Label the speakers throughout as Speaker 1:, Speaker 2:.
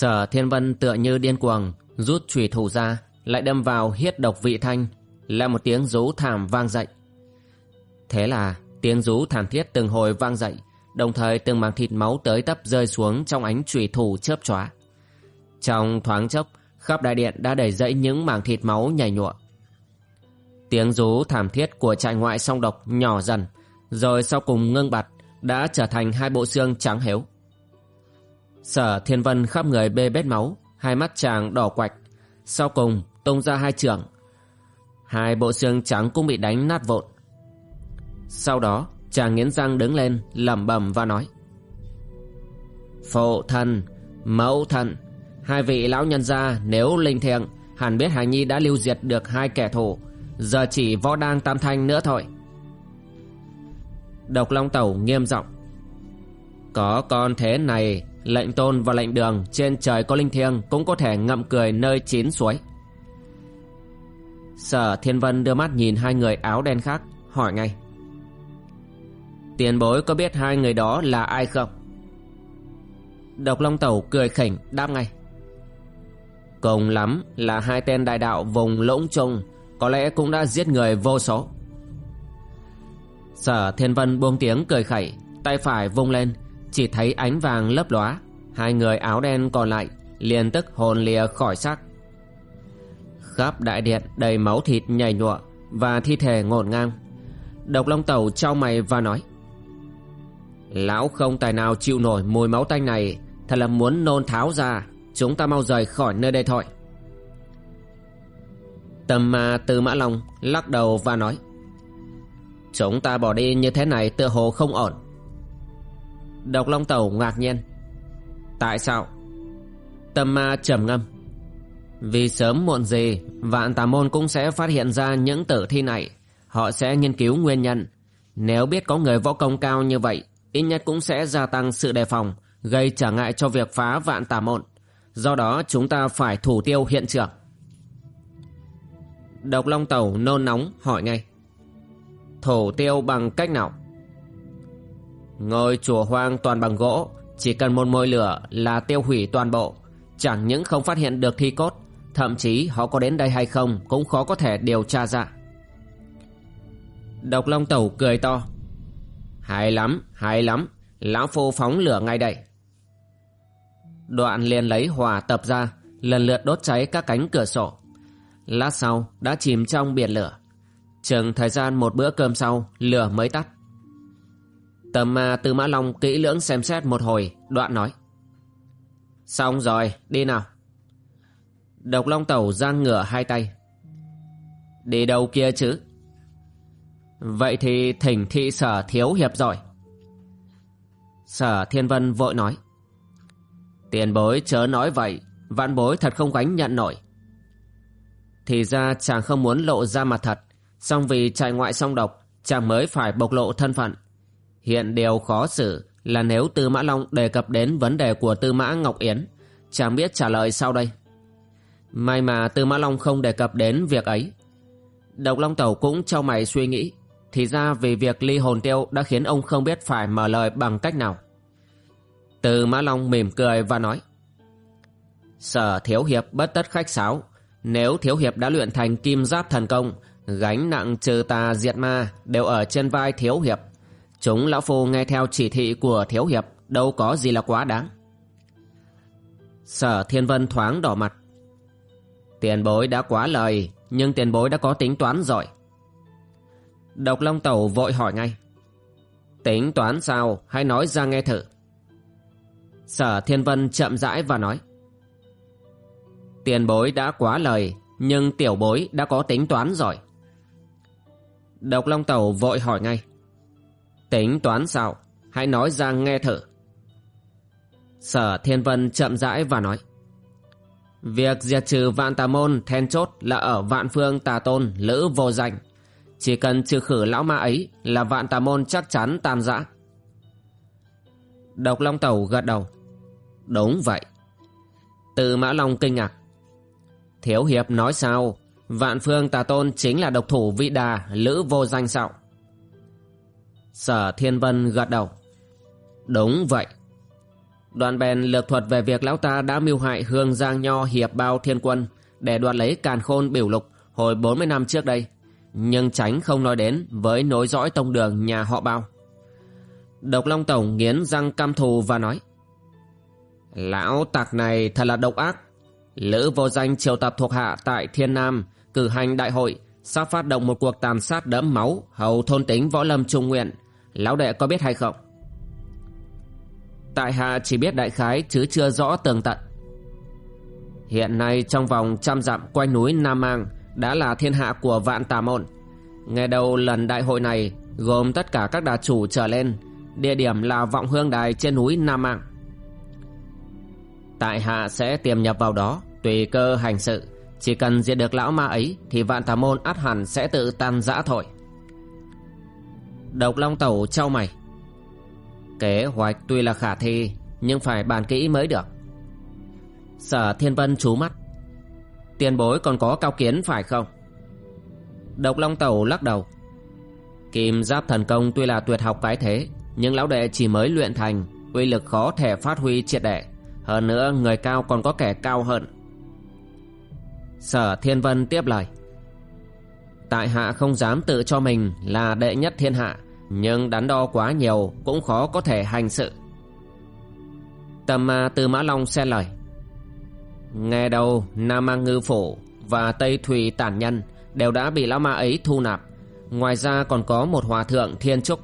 Speaker 1: Sở Thiên Vân tựa như điên cuồng, rút chùy thủ ra, lại đâm vào hiết độc vị thanh, là một tiếng rú thảm vang dậy. Thế là tiếng rú thảm thiết từng hồi vang dậy, đồng thời từng mảng thịt máu tới tấp rơi xuống trong ánh chùy thủ chớp chóa. Trong thoáng chốc, khắp đại điện đã đầy dẫy những mảng thịt máu nhảy nhụa. Tiếng rú thảm thiết của trại ngoại song độc nhỏ dần, rồi sau cùng ngưng bặt, đã trở thành hai bộ xương trắng héo. Sở Thiên Vân khắp người bê bết máu, hai mắt chàng đỏ quạch, sau cùng tung ra hai trường. Hai bộ xương trắng cũng bị đánh nát vụn. Sau đó, chàng nghiến răng đứng lên, lẩm bẩm và nói: "Phụ thần, mẫu thần, hai vị lão nhân gia nếu linh thiện, hẳn biết Hải Nhi đã lưu diệt được hai kẻ thù, giờ chỉ võ đang tam thanh nữa thôi." Độc Long Tẩu nghiêm giọng: "Có con thế này Lệnh tôn và lệnh đường trên trời có linh thiêng cũng có thể ngậm cười nơi chín suối. Sở Thiên Vân đưa mắt nhìn hai người áo đen khác, hỏi ngay. Tiền bối có biết hai người đó là ai không? Độc Long Tẩu cười khỉnh đáp ngay. Cùng lắm là hai tên đại đạo vùng lũng trung, có lẽ cũng đã giết người vô số. Sở Thiên Vân buông tiếng cười khẩy, tay phải vung lên, chỉ thấy ánh vàng lấp lóa, Hai người áo đen còn lại liền tức hồn lìa khỏi xác. Khắp đại điện đầy máu thịt nhảy nhụa Và thi thể ngổn ngang. Độc Long Tẩu trao mày và nói, Lão không tài nào chịu nổi mùi máu tanh này, Thật là muốn nôn tháo ra, Chúng ta mau rời khỏi nơi đây thôi. Tầm ma từ Mã Long lắc đầu và nói, Chúng ta bỏ đi như thế này tựa hồ không ổn. Độc Long Tẩu ngạc nhiên. Tại sao? Tâm ma trầm ngâm. Vì sớm muộn gì, Vạn tà môn cũng sẽ phát hiện ra những tử thi này. Họ sẽ nghiên cứu nguyên nhân. Nếu biết có người võ công cao như vậy, Ít nhất cũng sẽ gia tăng sự đề phòng, Gây trở ngại cho việc phá vạn tà môn. Do đó, chúng ta phải thủ tiêu hiện trường. Độc Long Tẩu nôn nóng hỏi ngay. Thủ tiêu bằng cách nào? Ngôi chùa hoang toàn bằng gỗ Chỉ cần một mồi lửa là tiêu hủy toàn bộ. Chẳng những không phát hiện được thi cốt Thậm chí họ có đến đây hay không Cũng khó có thể điều tra ra. Độc Long Tẩu cười to. Hay lắm, hay lắm Lão Phu phóng lửa ngay đây. Đoạn liền lấy hỏa tập ra Lần lượt đốt cháy các cánh cửa sổ. Lát sau đã chìm trong biển lửa. Chừng thời gian một bữa cơm sau Lửa mới tắt. Tầm mà Tư Mã Long kỹ lưỡng xem xét một hồi, đoạn nói. Xong rồi, đi nào. Độc Long Tẩu giang ngửa hai tay. Đi đâu kia chứ? Vậy thì thỉnh thị sở thiếu hiệp rồi. Sở Thiên Vân vội nói. Tiền bối chớ nói vậy, vạn bối thật không gánh nhận nổi. Thì ra chàng không muốn lộ ra mặt thật, song vì trại ngoại song độc, chàng mới phải bộc lộ thân phận Hiện điều khó xử là nếu Tư Mã Long đề cập đến vấn đề của Tư Mã Ngọc Yến, chẳng biết trả lời sau đây. May mà Tư Mã Long không đề cập đến việc ấy. Độc Long Tẩu cũng trao mày suy nghĩ. thì ra vì việc ly hồn tiêu đã khiến ông không biết phải mở lời bằng cách nào. tư Mã Long mỉm cười và nói Sở Thiếu Hiệp bất tất khách sáo Nếu Thiếu Hiệp đã luyện thành kim giáp thần công Gánh nặng trừ tà diệt ma Đều ở trên vai Thiếu Hiệp Chúng Lão Phu nghe theo chỉ thị của Thiếu Hiệp, Đâu có gì là quá đáng. Sở Thiên Vân thoáng đỏ mặt. Tiền bối đã quá lời, Nhưng tiền bối đã có tính toán rồi. Độc Long Tẩu vội hỏi ngay. Tính toán sao? Hãy nói ra nghe thử. Sở Thiên Vân chậm rãi và nói. Tiền bối đã quá lời, Nhưng tiểu bối đã có tính toán rồi. Độc Long Tẩu vội hỏi ngay. Tính toán sao? Hãy nói ra nghe thử. Sở Thiên Vân chậm rãi và nói, Việc diệt trừ vạn tà môn then chốt là ở vạn phương tà tôn, lữ vô danh. Chỉ cần trừ khử lão ma ấy là vạn tà môn chắc chắn tan rã. Độc Long Tẩu gật đầu, Đúng vậy. Từ Mã Long kinh ngạc, Thiếu Hiệp nói sao? Vạn phương tà tôn chính là độc thủ vị đà, Lữ vô danh sao? Sở Thiên Vân gật đầu Đúng vậy Đoàn bèn lược thuật về việc lão ta đã mưu hại Hương Giang Nho Hiệp Bao Thiên Quân để đoạt lấy càn khôn biểu lục hồi 40 năm trước đây, nhưng tránh không nói đến với nối dõi tông đường nhà họ Bao. Độc Long Tổng nghiến răng căm thù và nói Lão tặc này thật là độc ác. Lữ vô danh triều tập thuộc hạ tại Thiên Nam cử hành đại hội sắp phát động một cuộc tàn sát đẫm máu hầu thôn tính võ lâm trung nguyện. Lão đệ có biết hay không? Tại hạ chỉ biết đại khái chứ chưa rõ tường tận. Hiện nay trong vòng trăm dặm quanh núi Nam Mang đã là thiên hạ của vạn tà môn. Ngày đầu lần đại hội này gồm tất cả các đà chủ trở lên, địa điểm là vọng hương đài trên núi Nam Mang. Tại hạ sẽ tiềm nhập vào đó, tùy cơ hành sự. Chỉ cần diệt được lão ma ấy thì vạn tà môn át hẳn sẽ tự tan rã thôi. Độc Long Tẩu trao mày. Kế hoạch tuy là khả thi, Nhưng phải bàn kỹ mới được. Sở Thiên Vân chú mắt. Tiền bối còn có cao kiến phải không? Độc Long Tẩu lắc đầu. Kim giáp thần công tuy là tuyệt học cái thế, Nhưng lão đệ chỉ mới luyện thành, Uy lực khó thể phát huy triệt đệ Hơn nữa, người cao còn có kẻ cao hơn. Sở Thiên Vân tiếp lời. Tại hạ không dám tự cho mình là đệ nhất thiên hạ, nhưng đắn đo quá nhiều cũng khó có thể hành sự. Tầm ma từ Mã Long xen lời. Nghe đâu Nam Mang Ngư phổ và Tây Thùy Tản Nhân đều đã bị lão ma ấy thu nạp, Ngoài ra còn có một hòa thượng thiên trúc.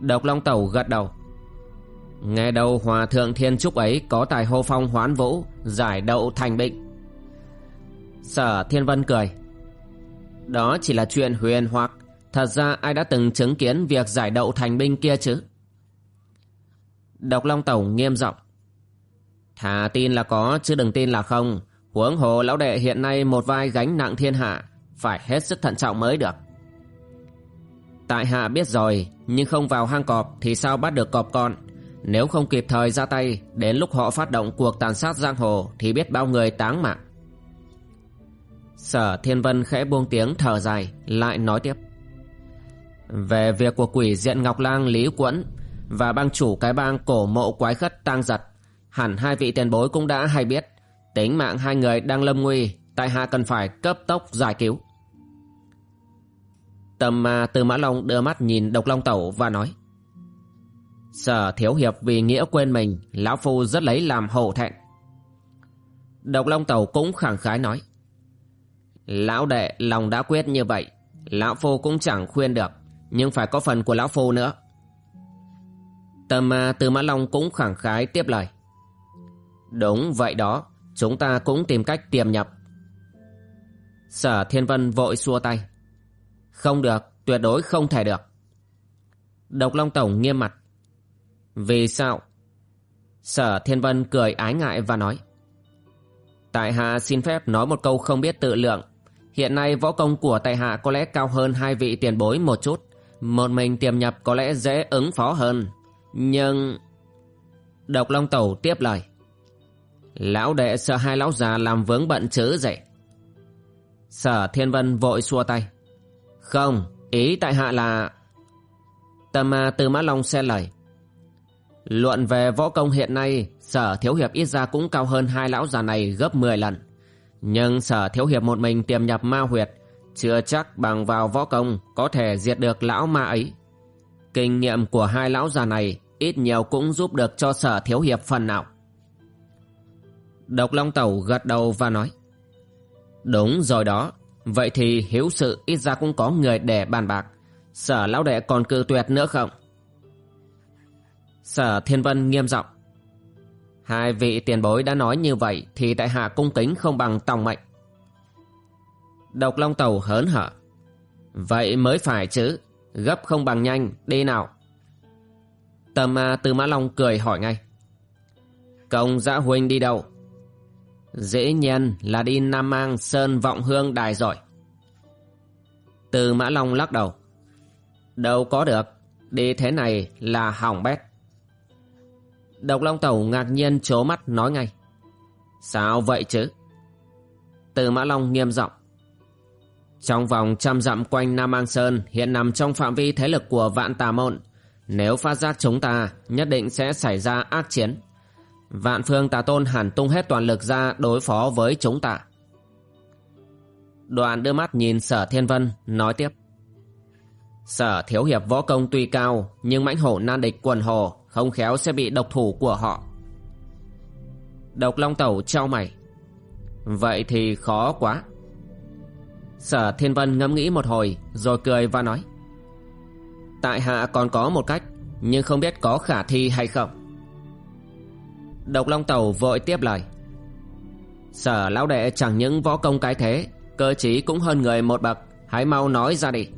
Speaker 1: Độc Long Tẩu gật đầu. Nghe đâu hòa thượng thiên trúc ấy có tài hô phong hoán vũ, Giải đậu thành bệnh Sở Thiên Vân cười. Đó chỉ là chuyện huyền hoặc Thật ra ai đã từng chứng kiến việc giải đậu thành binh kia chứ? Độc Long Tổng nghiêm giọng Thà tin là có chứ đừng tin là không. Huống hồ lão đệ hiện nay một vai gánh nặng thiên hạ, phải hết sức thận trọng mới được. Tại hạ biết rồi, nhưng không vào hang cọp thì sao bắt được cọp con. Nếu không kịp thời ra tay, đến lúc họ phát động cuộc tàn sát giang hồ thì biết bao người táng mạng. Sở Thiên Vân khẽ buông tiếng thở dài, lại nói tiếp. Về việc của quỷ diện Ngọc Lang Lý Quẫn và bang chủ cái bang cổ mộ quái khất tang giật, hẳn hai vị tiền bối cũng đã hay biết, tính mạng hai người đang lâm nguy, tại hạ cần phải cấp tốc giải cứu. Tầm mà từ Mã Long đưa mắt nhìn Độc Long Tẩu và nói Sở thiếu hiệp vì nghĩa quên mình Lão Phu rất lấy làm hổ thẹn Độc Long Tẩu cũng khẳng khái nói Lão đệ, lòng đã quyết như vậy. Lão Phu cũng chẳng khuyên được, nhưng phải có phần của lão phu nữa. Tâm ma từ Mã Long cũng khẳng khái tiếp lời. Đúng vậy đó, Chúng ta cũng tìm cách tiềm nhập. Sở Thiên Vân vội xua tay. Không được, Tuyệt đối không thể được. Độc Long Tổng nghiêm mặt. Vì sao? Sở Thiên Vân cười ái ngại và nói. Tại hạ xin phép nói một câu không biết tự lượng. Hiện nay võ công của tại hạ có lẽ cao hơn hai vị tiền bối một chút. Một mình tiềm nhập có lẽ dễ ứng phó hơn. Nhưng Độc Long Tẩu tiếp lời. Lão đệ sợ hai lão già làm vướng bận chứ dậy. Sở Thiên Vân vội xua tay. Không Ý tại hạ là... Tâm ma Tư Mã Long xe lời. Luận về võ công hiện nay, sở thiếu hiệp ít ra cũng cao hơn hai lão già này gấp 10 lần. Nhưng sở thiếu hiệp một mình tiềm nhập ma huyệt, chưa chắc bằng vào võ công có thể diệt được lão ma ấy. Kinh nghiệm của hai lão già này ít nhiều cũng giúp được cho sở thiếu hiệp phần nào. Độc Long Tẩu gật đầu và nói Đúng rồi đó Vậy thì hiếu sự ít ra cũng có người để bàn bạc Sở lão đệ còn cự tuyệt nữa không Sở Thiên Vân nghiêm giọng Hai vị tiền bối đã nói như vậy Thì tại hạ cung kính không bằng tòng mệnh. Độc Long Tàu hớn hở. Vậy mới phải chứ, Gấp không bằng nhanh, Đi nào. Tầm à, ma Tư Mã Long cười hỏi ngay. Công dã huynh đi đâu? Dễ nhiên là đi Nam Mang Sơn Vọng Hương Đài rồi. Tư Mã Long lắc đầu. Đâu có được, Đi thế này là hỏng bét. Độc Long Tẩu ngạc nhiên chố mắt nói ngay. Sao vậy chứ? Từ Mã Long nghiêm giọng. Trong vòng trăm dặm quanh Nam An Sơn, Hiện nằm trong phạm vi thế lực của vạn tà môn. Nếu phát giác chúng ta, Nhất định sẽ xảy ra ác chiến. Vạn phương tà tôn hẳn tung hết toàn lực ra Đối phó với chúng ta. Đoàn đưa mắt nhìn sở thiên vân, Nói tiếp. Sở thiếu hiệp võ công tuy cao, Nhưng mãnh hổ nan địch quần hồ không khéo sẽ bị độc thủ của họ. Độc long tẩu trao mày. Vậy thì khó quá. Sở thiên vân ngẫm nghĩ một hồi, Rồi cười và nói. Tại hạ còn có một cách, Nhưng không biết có khả thi hay không. Độc long tẩu vội tiếp lời. Sở lão đệ chẳng những võ công cái thế, Cơ trí cũng hơn người một bậc, Hãy mau nói ra đi.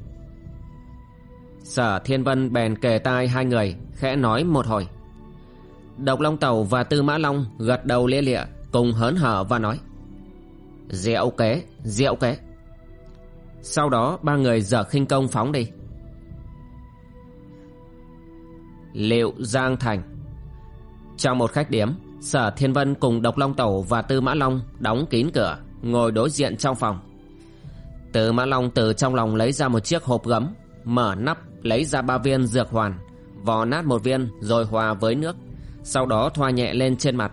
Speaker 1: Sở Thiên Vân bèn kề tai hai người Khẽ nói một hồi. Độc Long Tàu và Tư Mã Long gật đầu lia lịa Cùng hớn hở và nói Diệu kế, diệu kế. Sau đó ba người dở khinh công phóng đi. Liệu Giang Thành. Trong một khách điếm Sở Thiên Vân cùng Độc Long Tẩu và Tư Mã Long đóng kín cửa Ngồi đối diện trong phòng. Tư Mã Long từ trong lòng lấy ra một chiếc hộp gấm Mở nắp lấy ra ba viên dược hoàn, vò nát một viên rồi hòa với nước, sau đó thoa nhẹ lên trên mặt.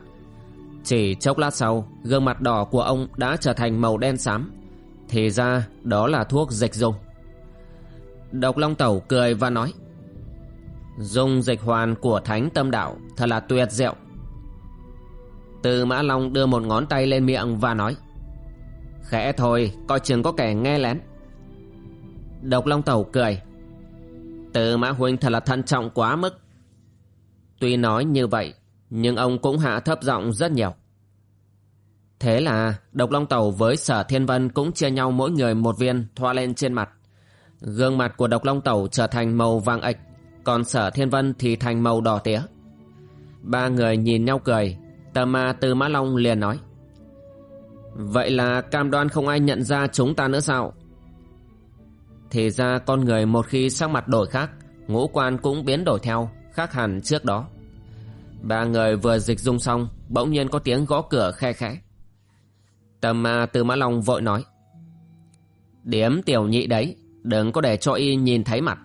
Speaker 1: Chỉ chốc lát sau, gương mặt đỏ của ông đã trở thành màu đen xám, thì ra đó là thuốc dịch dùng. Độc long tẩu cười và nói, dùng dịch hoàn của thánh tâm đạo thật là tuyệt diệu. Từ mã long đưa một ngón tay lên miệng và nói, khẽ thôi, coi chừng có kẻ nghe lén. Độc long tẩu cười từ mã huynh thật là thận trọng quá mức. Tuy nói như vậy, nhưng ông cũng hạ thấp giọng rất nhiều. Thế là độc long Tẩu với sở thiên vân cũng chia nhau mỗi người một viên thoa lên trên mặt. Gương mặt của độc long Tẩu trở thành màu vàng ạch, còn sở thiên vân thì thành màu đỏ tía. Ba người nhìn nhau cười, tờ ma từ mã long liền nói. Vậy là cam đoan không ai nhận ra chúng ta nữa sao? Thì ra con người một khi sắc mặt đổi khác, Ngũ quan cũng biến đổi theo, Khác hẳn trước đó. Ba người vừa dịch dung xong, Bỗng nhiên có tiếng gõ cửa khe khẽ. Tầm ma từ Mã Long vội nói, Điếm tiểu nhị đấy, Đừng có để cho y nhìn thấy mặt.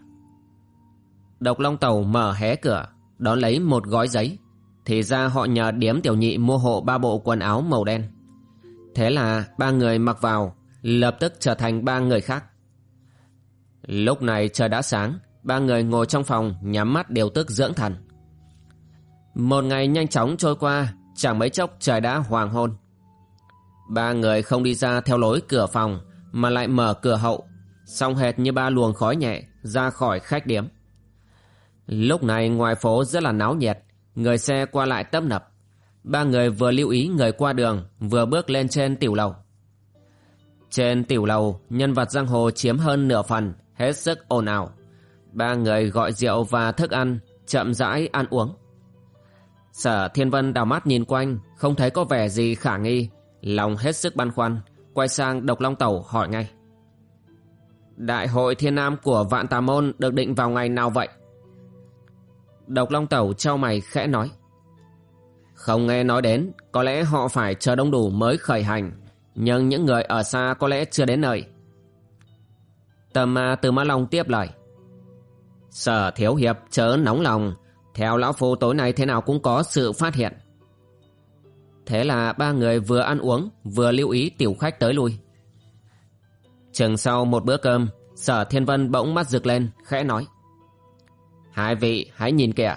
Speaker 1: Độc Long Tàu mở hé cửa, Đón lấy một gói giấy. Thì ra họ nhờ điếm tiểu nhị mua hộ ba bộ quần áo màu đen. Thế là ba người mặc vào, Lập tức trở thành ba người khác. Lúc này trời đã sáng, ba người ngồi trong phòng nhắm mắt điều tức dưỡng thần. Một ngày nhanh chóng trôi qua, chẳng mấy chốc trời đã hoàng hôn. Ba người không đi ra theo lối cửa phòng, mà lại mở cửa hậu, song hệt như ba luồng khói nhẹ ra khỏi khách điếm. Lúc này ngoài phố rất là náo nhiệt, người xe qua lại tấp nập. Ba người vừa lưu ý người qua đường, vừa bước lên trên tiểu lầu. Trên tiểu lầu, nhân vật giang hồ chiếm hơn nửa phần, hết sức ồn ào. Ba người gọi rượu và thức ăn, chậm rãi ăn uống. Sở Thiên Vân đào mắt nhìn quanh, không thấy có vẻ gì khả nghi, lòng hết sức băn khoăn, quay sang Độc Long Tẩu hỏi ngay. Đại hội Thiên Nam của Vạn Tà Môn được định vào ngày nào vậy? Độc Long Tẩu trao mày khẽ nói. Không nghe nói đến, có lẽ họ phải chờ đông đủ mới khởi hành, nhưng những người ở xa có lẽ chưa đến nơi. Tầm ma từ mã long tiếp lời. Sở thiếu hiệp chớ nóng lòng, theo lão phu tối nay thế nào cũng có sự phát hiện. Thế là ba người vừa ăn uống vừa lưu ý tiểu khách tới lui. Chừng sau một bữa cơm, sở thiên vân bỗng mắt rực lên, khẽ nói. Hai vị hãy nhìn kìa.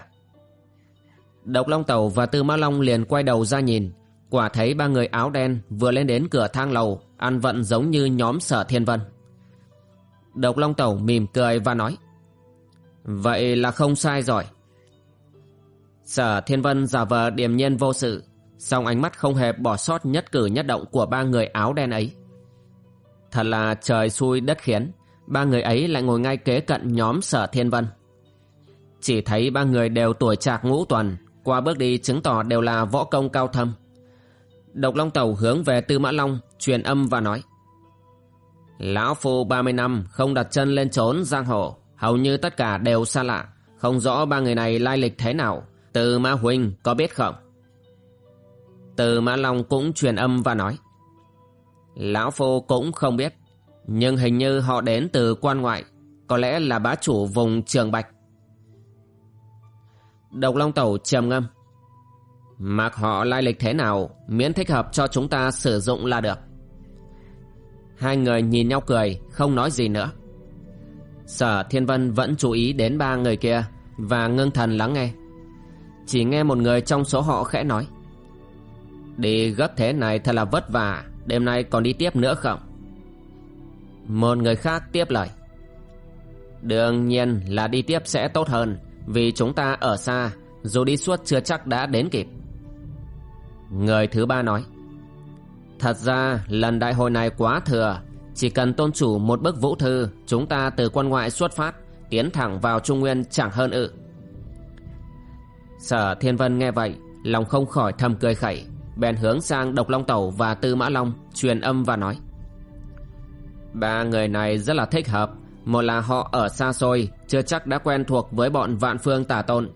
Speaker 1: Độc Long Tàu và Tư Mã Long liền quay đầu ra nhìn, quả thấy ba người áo đen vừa lên đến cửa thang lầu, ăn vận giống như nhóm sở thiên vân. Độc Long Tàu mỉm cười và nói. Vậy là không sai rồi. Sở Thiên Vân giả vờ điềm nhiên vô sự, song ánh mắt không hề bỏ sót nhất cử nhất động của ba người áo đen ấy. Thật là trời xui đất khiến, ba người ấy lại ngồi ngay kế cận nhóm Sở Thiên Vân. Chỉ thấy ba người đều tuổi trạc ngũ tuần, qua bước đi chứng tỏ đều là võ công cao thâm. Độc Long Tàu hướng về Tư Mã Long, truyền âm và nói. Lão Phu 30 năm không đặt chân lên trốn giang hồ, hầu như tất cả đều xa lạ, không rõ ba người này lai lịch thế nào, từ Mã Huynh có biết không? Từ Mã Long cũng truyền âm và nói. Lão Phu cũng không biết, nhưng hình như họ đến từ quan ngoại, có lẽ là bá chủ vùng Trường Bạch. Độc Long Tẩu trầm ngâm. Mặc họ lai lịch thế nào, miễn thích hợp cho chúng ta sử dụng là được. Hai người nhìn nhau cười, không nói gì nữa. Sở Thiên Vân vẫn chú ý đến ba người kia và ngưng thần lắng nghe. Chỉ nghe một người trong số họ khẽ nói. Đi gấp thế này thật là vất vả, đêm nay còn đi tiếp nữa không? Một người khác tiếp lời. Đương nhiên là đi tiếp sẽ tốt hơn, vì chúng ta ở xa, dù đi suốt chưa chắc đã đến kịp. Người thứ ba nói. Thật ra, lần đại hội này quá thừa. Chỉ cần tôn chủ một bức vũ thư, Chúng ta từ quan ngoại xuất phát, Tiến thẳng vào Trung Nguyên chẳng hơn ự. Sở Thiên Vân nghe vậy, Lòng không khỏi thầm cười khẩy, Bèn hướng sang Độc Long Tẩu và Tư Mã Long, Truyền âm và nói. Ba người này rất là thích hợp, Một là họ ở xa xôi, Chưa chắc đã quen thuộc với bọn vạn phương tà tôn.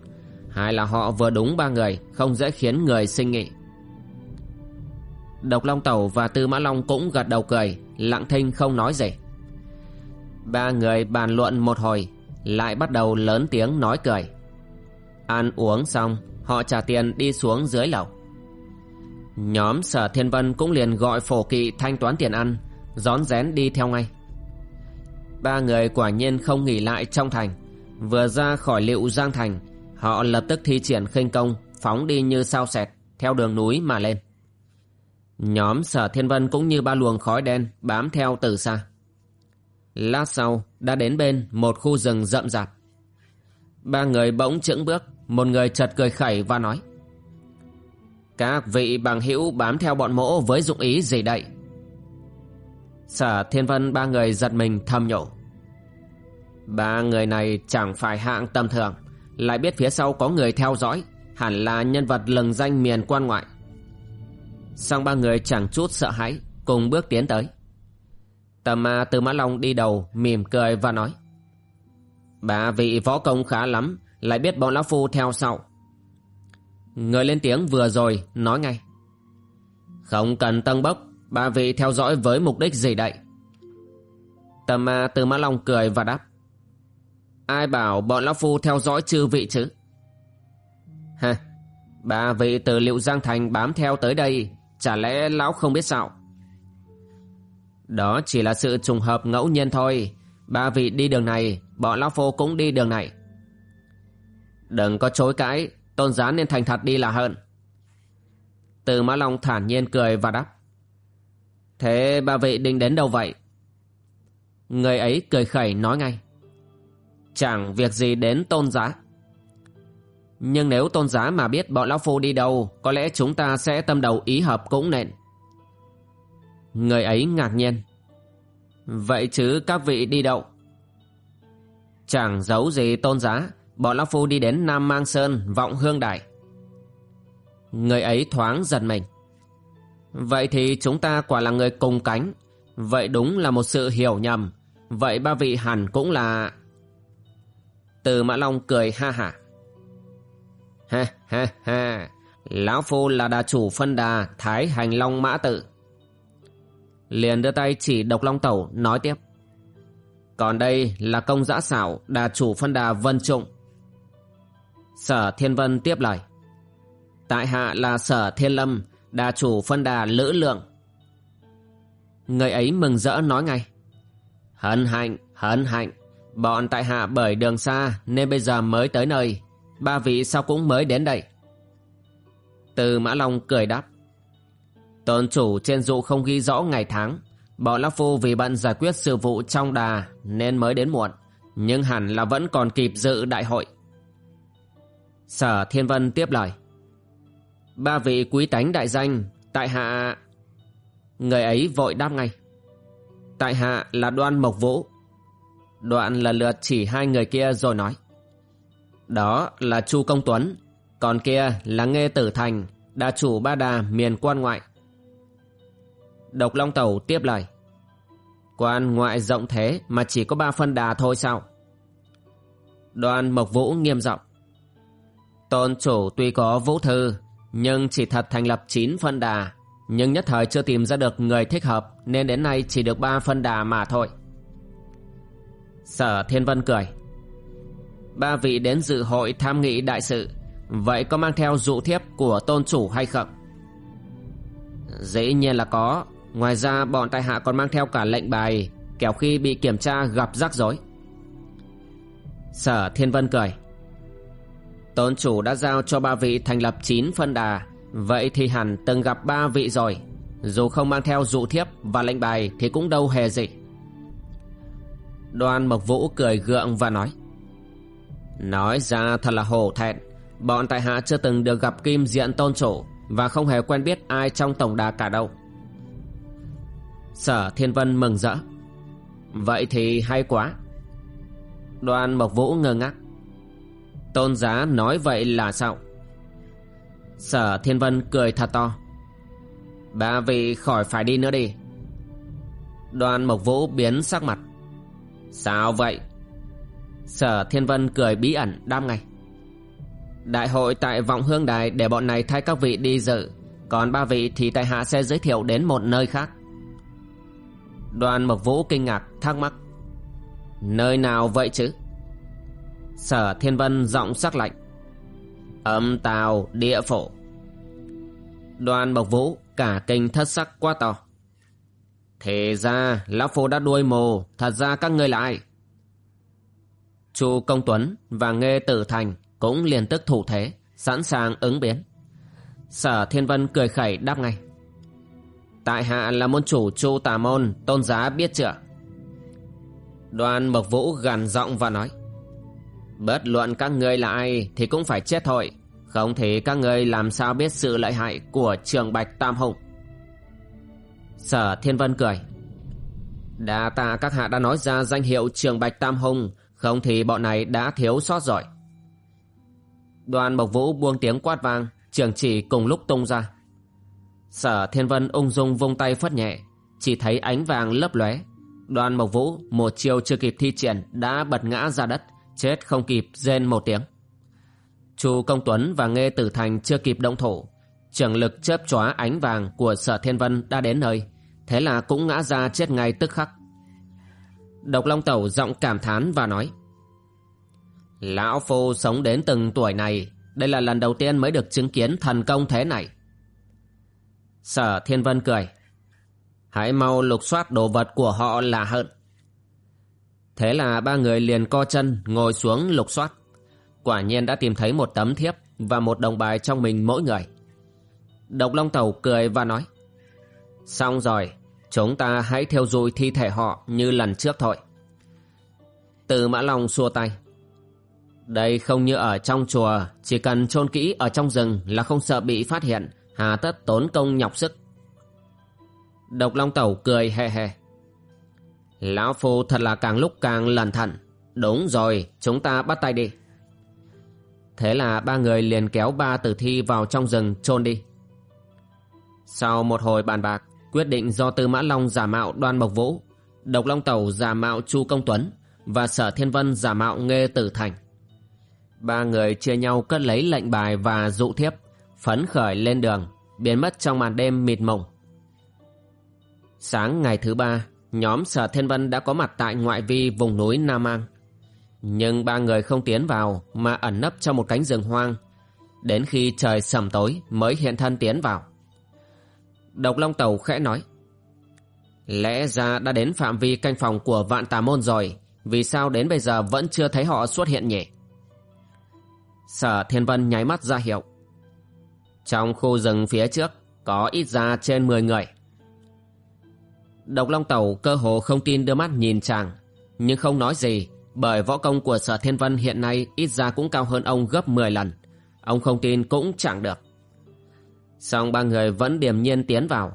Speaker 1: Hai là họ vừa đúng ba người, Không dễ khiến người sinh nghị. Độc Long Tẩu và Tư Mã Long cũng gật đầu cười, Lặng thinh không nói gì. Ba người bàn luận một hồi, Lại bắt đầu lớn tiếng nói cười. Ăn uống xong, Họ trả tiền đi xuống dưới lầu. Nhóm sở thiên vân cũng liền gọi phổ kỵ thanh toán tiền ăn, Rón rén đi theo ngay. Ba người quả nhiên không nghỉ lại trong thành. Vừa ra khỏi liệu Giang Thành, Họ lập tức thi triển khinh công, Phóng đi như sao sẹt Theo đường núi mà lên. Nhóm sở thiên vân cũng như ba luồng khói đen bám theo từ xa. Lát sau đã đến bên một khu rừng rậm rạp. Ba người bỗng chững bước, một người chật cười khẩy và nói. Các vị bằng hữu bám theo bọn mỗ với dụng ý gì đây? Sở thiên vân ba người giật mình thầm nhổ. Ba người này chẳng phải hạng tầm thường, lại biết phía sau có người theo dõi, hẳn là nhân vật lừng danh miền quan ngoại. Xong ba người chẳng chút sợ hãi, Cùng bước tiến tới. Tầm ma từ Mã Long đi đầu, Mỉm cười và nói, Bà vị võ công khá lắm, Lại biết bọn Lão Phu theo sau. Người lên tiếng vừa rồi, Nói ngay, Không cần tâng bốc Ba vị theo dõi với mục đích gì đậy Tầm ma từ Mã Long cười và đáp, Ai bảo bọn Lão Phu theo dõi chư vị chứ? Ha Ba vị từ liệu Giang Thành bám theo tới đây Chả lẽ lão không biết sao? Đó chỉ là sự trùng hợp ngẫu nhiên thôi. Ba vị đi đường này, Bọn lão phu cũng đi đường này. Đừng có chối cãi, Tôn giá nên thành thật đi là hơn. Từ Mã Long thản nhiên cười và đáp. Thế ba vị định đến đâu vậy? Người ấy cười khẩy nói ngay. Chẳng việc gì đến tôn giá nhưng nếu tôn giá mà biết bọn Lão Phu đi đâu, Có lẽ chúng ta sẽ tâm đầu ý hợp cũng nên. Người ấy ngạc nhiên. Vậy chứ các vị đi đâu? Chẳng giấu gì tôn giá Bọn Lão Phu đi đến Nam Mang Sơn, Vọng Hương Đài. Người ấy thoáng giật mình. Vậy thì chúng ta quả là người cùng cánh. Vậy đúng là một sự hiểu nhầm. Vậy ba vị hẳn cũng là Từ Mã Long cười ha hả. Ha ha ha, Lão Phu là đà chủ phân đà Thái Hành Long Mã Tự. Liền đưa tay chỉ độc long tẩu nói tiếp. Còn đây là công giã xảo đà chủ phân đà Vân Trụng. Sở Thiên Vân tiếp lời. Tại hạ là Sở Thiên Lâm, đà chủ phân đà Lữ Lượng. Người ấy mừng rỡ nói ngay. Hân hạnh, hân hạnh. Bọn tại hạ bởi đường xa nên bây giờ mới tới nơi. Ba vị sao cũng mới đến đây. Từ Mã Long cười đáp. Tôn chủ trên dụ không ghi rõ ngày tháng. Bọn Lão Phu vì bận giải quyết sự vụ trong đà nên mới đến muộn. Nhưng hẳn là vẫn còn kịp dự đại hội. Sở Thiên Vân tiếp lời. Ba vị quý tánh đại danh, tại hạ... Người ấy vội đáp ngay. Tại hạ là Đoan Mộc Vũ. Đoạn lần lượt chỉ hai người kia rồi nói. Đó là Chu Công Tuấn, còn kia là Nghê Tử Thành, đà chủ ba đà miền quan ngoại. Độc Long Tẩu tiếp lời. Quan ngoại rộng thế mà chỉ có ba phân đà thôi sao? Đoàn Mộc Vũ nghiêm giọng Tôn chủ tuy có vũ thư, nhưng chỉ thật thành lập 9 phân đà, nhưng nhất thời chưa tìm ra được người thích hợp nên đến nay chỉ được 3 phân đà mà thôi. Sở Thiên Vân cười. Ba vị đến dự hội tham nghị đại sự, vậy có mang theo dụ thiếp của tôn chủ hay không? Dĩ nhiên là có, ngoài ra bọn tại hạ còn mang theo cả lệnh bài, kẻo khi bị kiểm tra gặp rắc rối. Sở Thiên Vân cười. Tôn chủ đã giao cho ba vị thành lập 9 phân đà Vậy thì hẳn từng gặp ba vị rồi Dù không mang theo dụ thiếp và lệnh bài Thì cũng đâu hề gì Đoan Mộc Vũ cười gượng và nói Nói ra thật là hổ thẹn Bọn tại hạ chưa từng được gặp kim diện tôn chủ Và không hề quen biết ai trong tổng đà cả đâu Sở Thiên Vân mừng rỡ Vậy thì hay quá Đoan Mộc Vũ ngơ ngác Tôn giá nói vậy là sao? Sở Thiên Vân cười thật to. Ba vị khỏi phải đi nữa đi. Đoàn Mộc Vũ biến sắc mặt. Sao vậy? Sở Thiên Vân cười bí ẩn đam ngay. Đại hội tại Vọng Hương Đài để bọn này thay các vị đi dự. Còn ba vị thì tại hạ sẽ giới thiệu đến một nơi khác. Đoàn Mộc Vũ kinh ngạc, thắc mắc. Nơi nào vậy chứ? Sở Thiên Vân giọng sắc lạnh, Âm tào địa phổ Đoàn Bộc Vũ cả kinh thất sắc quá to, Thế ra, Lão Phu đã đuôi mồ Thật ra các ngươi là ai Chu Công Tuấn và Nghê Tử Thành Cũng liền tức thủ thế, Sẵn sàng ứng biến. Sở Thiên Vân cười khẩy đáp ngay. Tại hạ là môn chủ Chu Tà Môn, Tôn giá biết chưa? Đoàn Mộc Vũ gằn giọng và nói. Bất luận các ngươi là ai thì cũng phải chết thôi, Không thì các ngươi làm sao biết sự lợi hại của trường Bạch Tam Hùng? Sở Thiên Vân cười. Đa tạ các hạ đã nói ra danh hiệu trường Bạch Tam Hùng không thì bọn này đã thiếu sót rồi. Đoàn Bộc Vũ buông tiếng quát vang Trường chỉ cùng lúc tung ra. Sở Thiên Vân ung dung vung tay phất nhẹ Chỉ thấy ánh vàng lấp lóe. Đoàn Mộc Vũ một chiều chưa kịp thi triển Đã bật ngã ra đất chết không kịp rên một tiếng. Chu công tuấn và nghe tử thành chưa kịp động thủ, trường lực chớp chóa ánh vàng của sở thiên vân đã đến nơi thế là cũng ngã ra chết ngay tức khắc độc long tẩu giọng cảm thán và nói lão phu sống đến từng tuổi này đây là lần đầu tiên mới được chứng kiến thần công thế này sở thiên vân cười hãy mau lục soát đồ vật của họ là hận Thế là ba người liền co chân ngồi xuống lục soát. Quả nhiên đã tìm thấy một tấm thiếp và một đồng bài trong mình mỗi người. Độc Long Tẩu cười và nói Xong rồi, chúng ta hãy theo dùi thi thể họ như lần trước thôi. Từ Mã Long xua tay Đây không như ở trong chùa, chỉ cần chôn kỹ ở trong rừng là không sợ bị phát hiện, hà tất tốn công nhọc sức. Độc Long Tẩu cười hề hề. Lão Phu thật là càng lúc càng lẩn thận. Đúng rồi, chúng ta bắt tay đi. Thế là ba người liền kéo ba tử thi vào trong rừng chôn đi. Sau một hồi bàn bạc, quyết định do Tư Mã Long giả mạo Đoan Mộc Vũ, Độc Long Tẩu giả mạo Chu Công Tuấn và Sở Thiên Vân giả mạo Nghê Tử Thành. Ba người chia nhau cất lấy lệnh bài và dụ thiếp, phấn khởi lên đường, biến mất trong màn đêm mịt mùng. Sáng ngày thứ ba, nhóm Sở Thiên Vân đã có mặt tại ngoại vi vùng núi Nam An. Nhưng ba người không tiến vào mà ẩn nấp trong một cánh rừng hoang. Đến khi trời sầm tối mới hiện thân tiến vào. Độc Long Tàu khẽ nói. Lẽ ra đã đến phạm vi canh phòng của vạn tà môn rồi, vì sao đến bây giờ vẫn chưa thấy họ xuất hiện nhỉ? Sở Thiên Vân nháy mắt ra hiệu. Trong khu rừng phía trước có ít ra trên 10 người. Độc Long Tàu cơ hồ không tin đưa mắt nhìn chàng, nhưng không nói gì bởi võ công của Sở Thiên Vân hiện nay ít ra cũng cao hơn ông gấp 10 lần. Ông không tin cũng chẳng được. Xong ba người vẫn điềm nhiên tiến vào.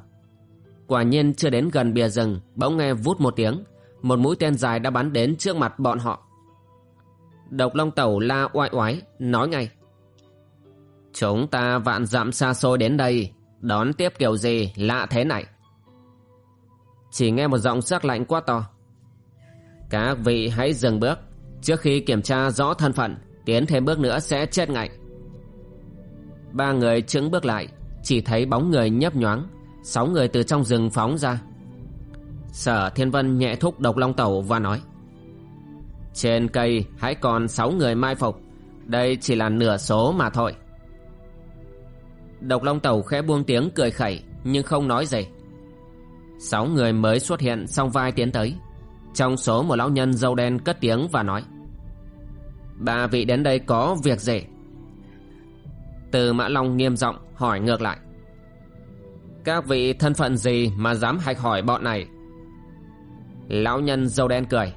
Speaker 1: Quả nhiên chưa đến gần bìa rừng, bỗng nghe vút một tiếng, một mũi tên dài đã bắn đến trước mặt bọn họ. Độc Long Tẩu la oai oái, nói ngay. Chúng ta vạn dặm xa xôi đến đây, đón tiếp kiểu gì lạ thế này? Chỉ nghe một giọng sắc lạnh quá to. Các vị hãy dừng bước, trước khi kiểm tra rõ thân phận, tiến thêm bước nữa sẽ chết ngay. Ba người chứng bước lại, chỉ thấy bóng người nhấp nhoáng, sáu người từ trong rừng phóng ra. Sở Thiên Vân nhẹ thúc độc long tẩu và nói Trên cây hãy còn sáu người mai phục. Đây chỉ là nửa số mà thôi. Độc long tẩu khẽ buông tiếng cười khẩy Nhưng không nói gì. Sáu người mới xuất hiện song vai tiến tới. Trong số một lão nhân dâu đen cất tiếng và nói Ba vị đến đây có việc gì? Từ Mã Long nghiêm giọng hỏi ngược lại. Các vị thân phận gì mà dám hạch hỏi bọn này? Lão nhân dâu đen cười.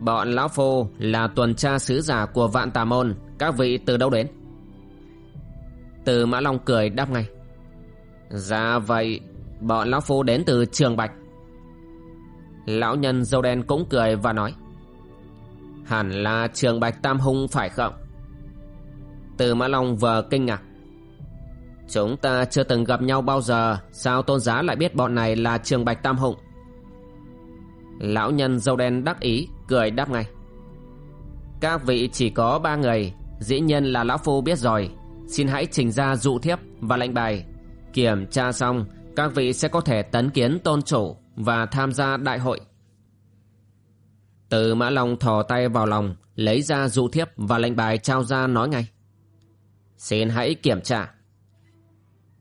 Speaker 1: Bọn lão phu là tuần tra sứ giả của vạn tà môn. Các vị từ đâu đến? Từ mã long cười đáp ngay. Dạ vậy, Bọn lão phu đến từ trường bạch. Lão nhân dâu đen cũng cười và nói. Hẳn là trường bạch tam hung phải không? Từ mã long vờ kinh ngạc. Chúng ta chưa từng gặp nhau bao giờ, Sao tôn giá lại biết bọn này là trường bạch tam hùng? Lão nhân dâu đen đắc ý, Cười đáp ngay. Các vị chỉ có ba người, Dĩ nhiên là Lão Phu biết rồi. Xin hãy trình ra dụ thiếp và lệnh bài. Kiểm tra xong, Các vị sẽ có thể tấn kiến tôn chủ Và tham gia đại hội. Từ Mã Long thò tay vào lòng, Lấy ra dụ thiếp và lệnh bài trao ra nói ngay. Xin hãy kiểm tra.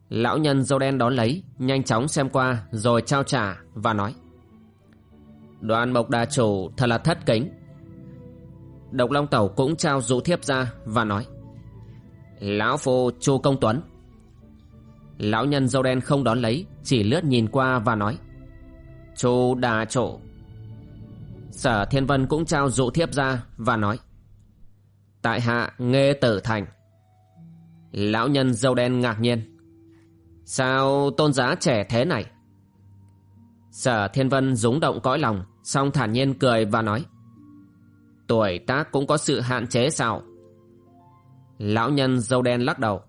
Speaker 1: Lão nhân dâu đen đón lấy, Nhanh chóng xem qua, Rồi trao trả và nói. Đoàn mộc đà chủ thật là thất kính. Độc Long Tẩu cũng trao dụ thiếp ra và nói. Lão phu Chu Công Tuấn. Lão nhân dâu đen không đón lấy, Chỉ lướt nhìn qua và nói. Chu đà chủ. Sở Thiên Vân cũng trao dụ thiếp ra và nói. Tại hạ nghe tử thành. Lão nhân dâu đen ngạc nhiên. Sao tôn giá trẻ thế này? Sở Thiên Vân rúng động cõi lòng Xong thản nhiên cười và nói, Tuổi tác cũng có sự hạn chế sao? Lão nhân dâu đen lắc đầu,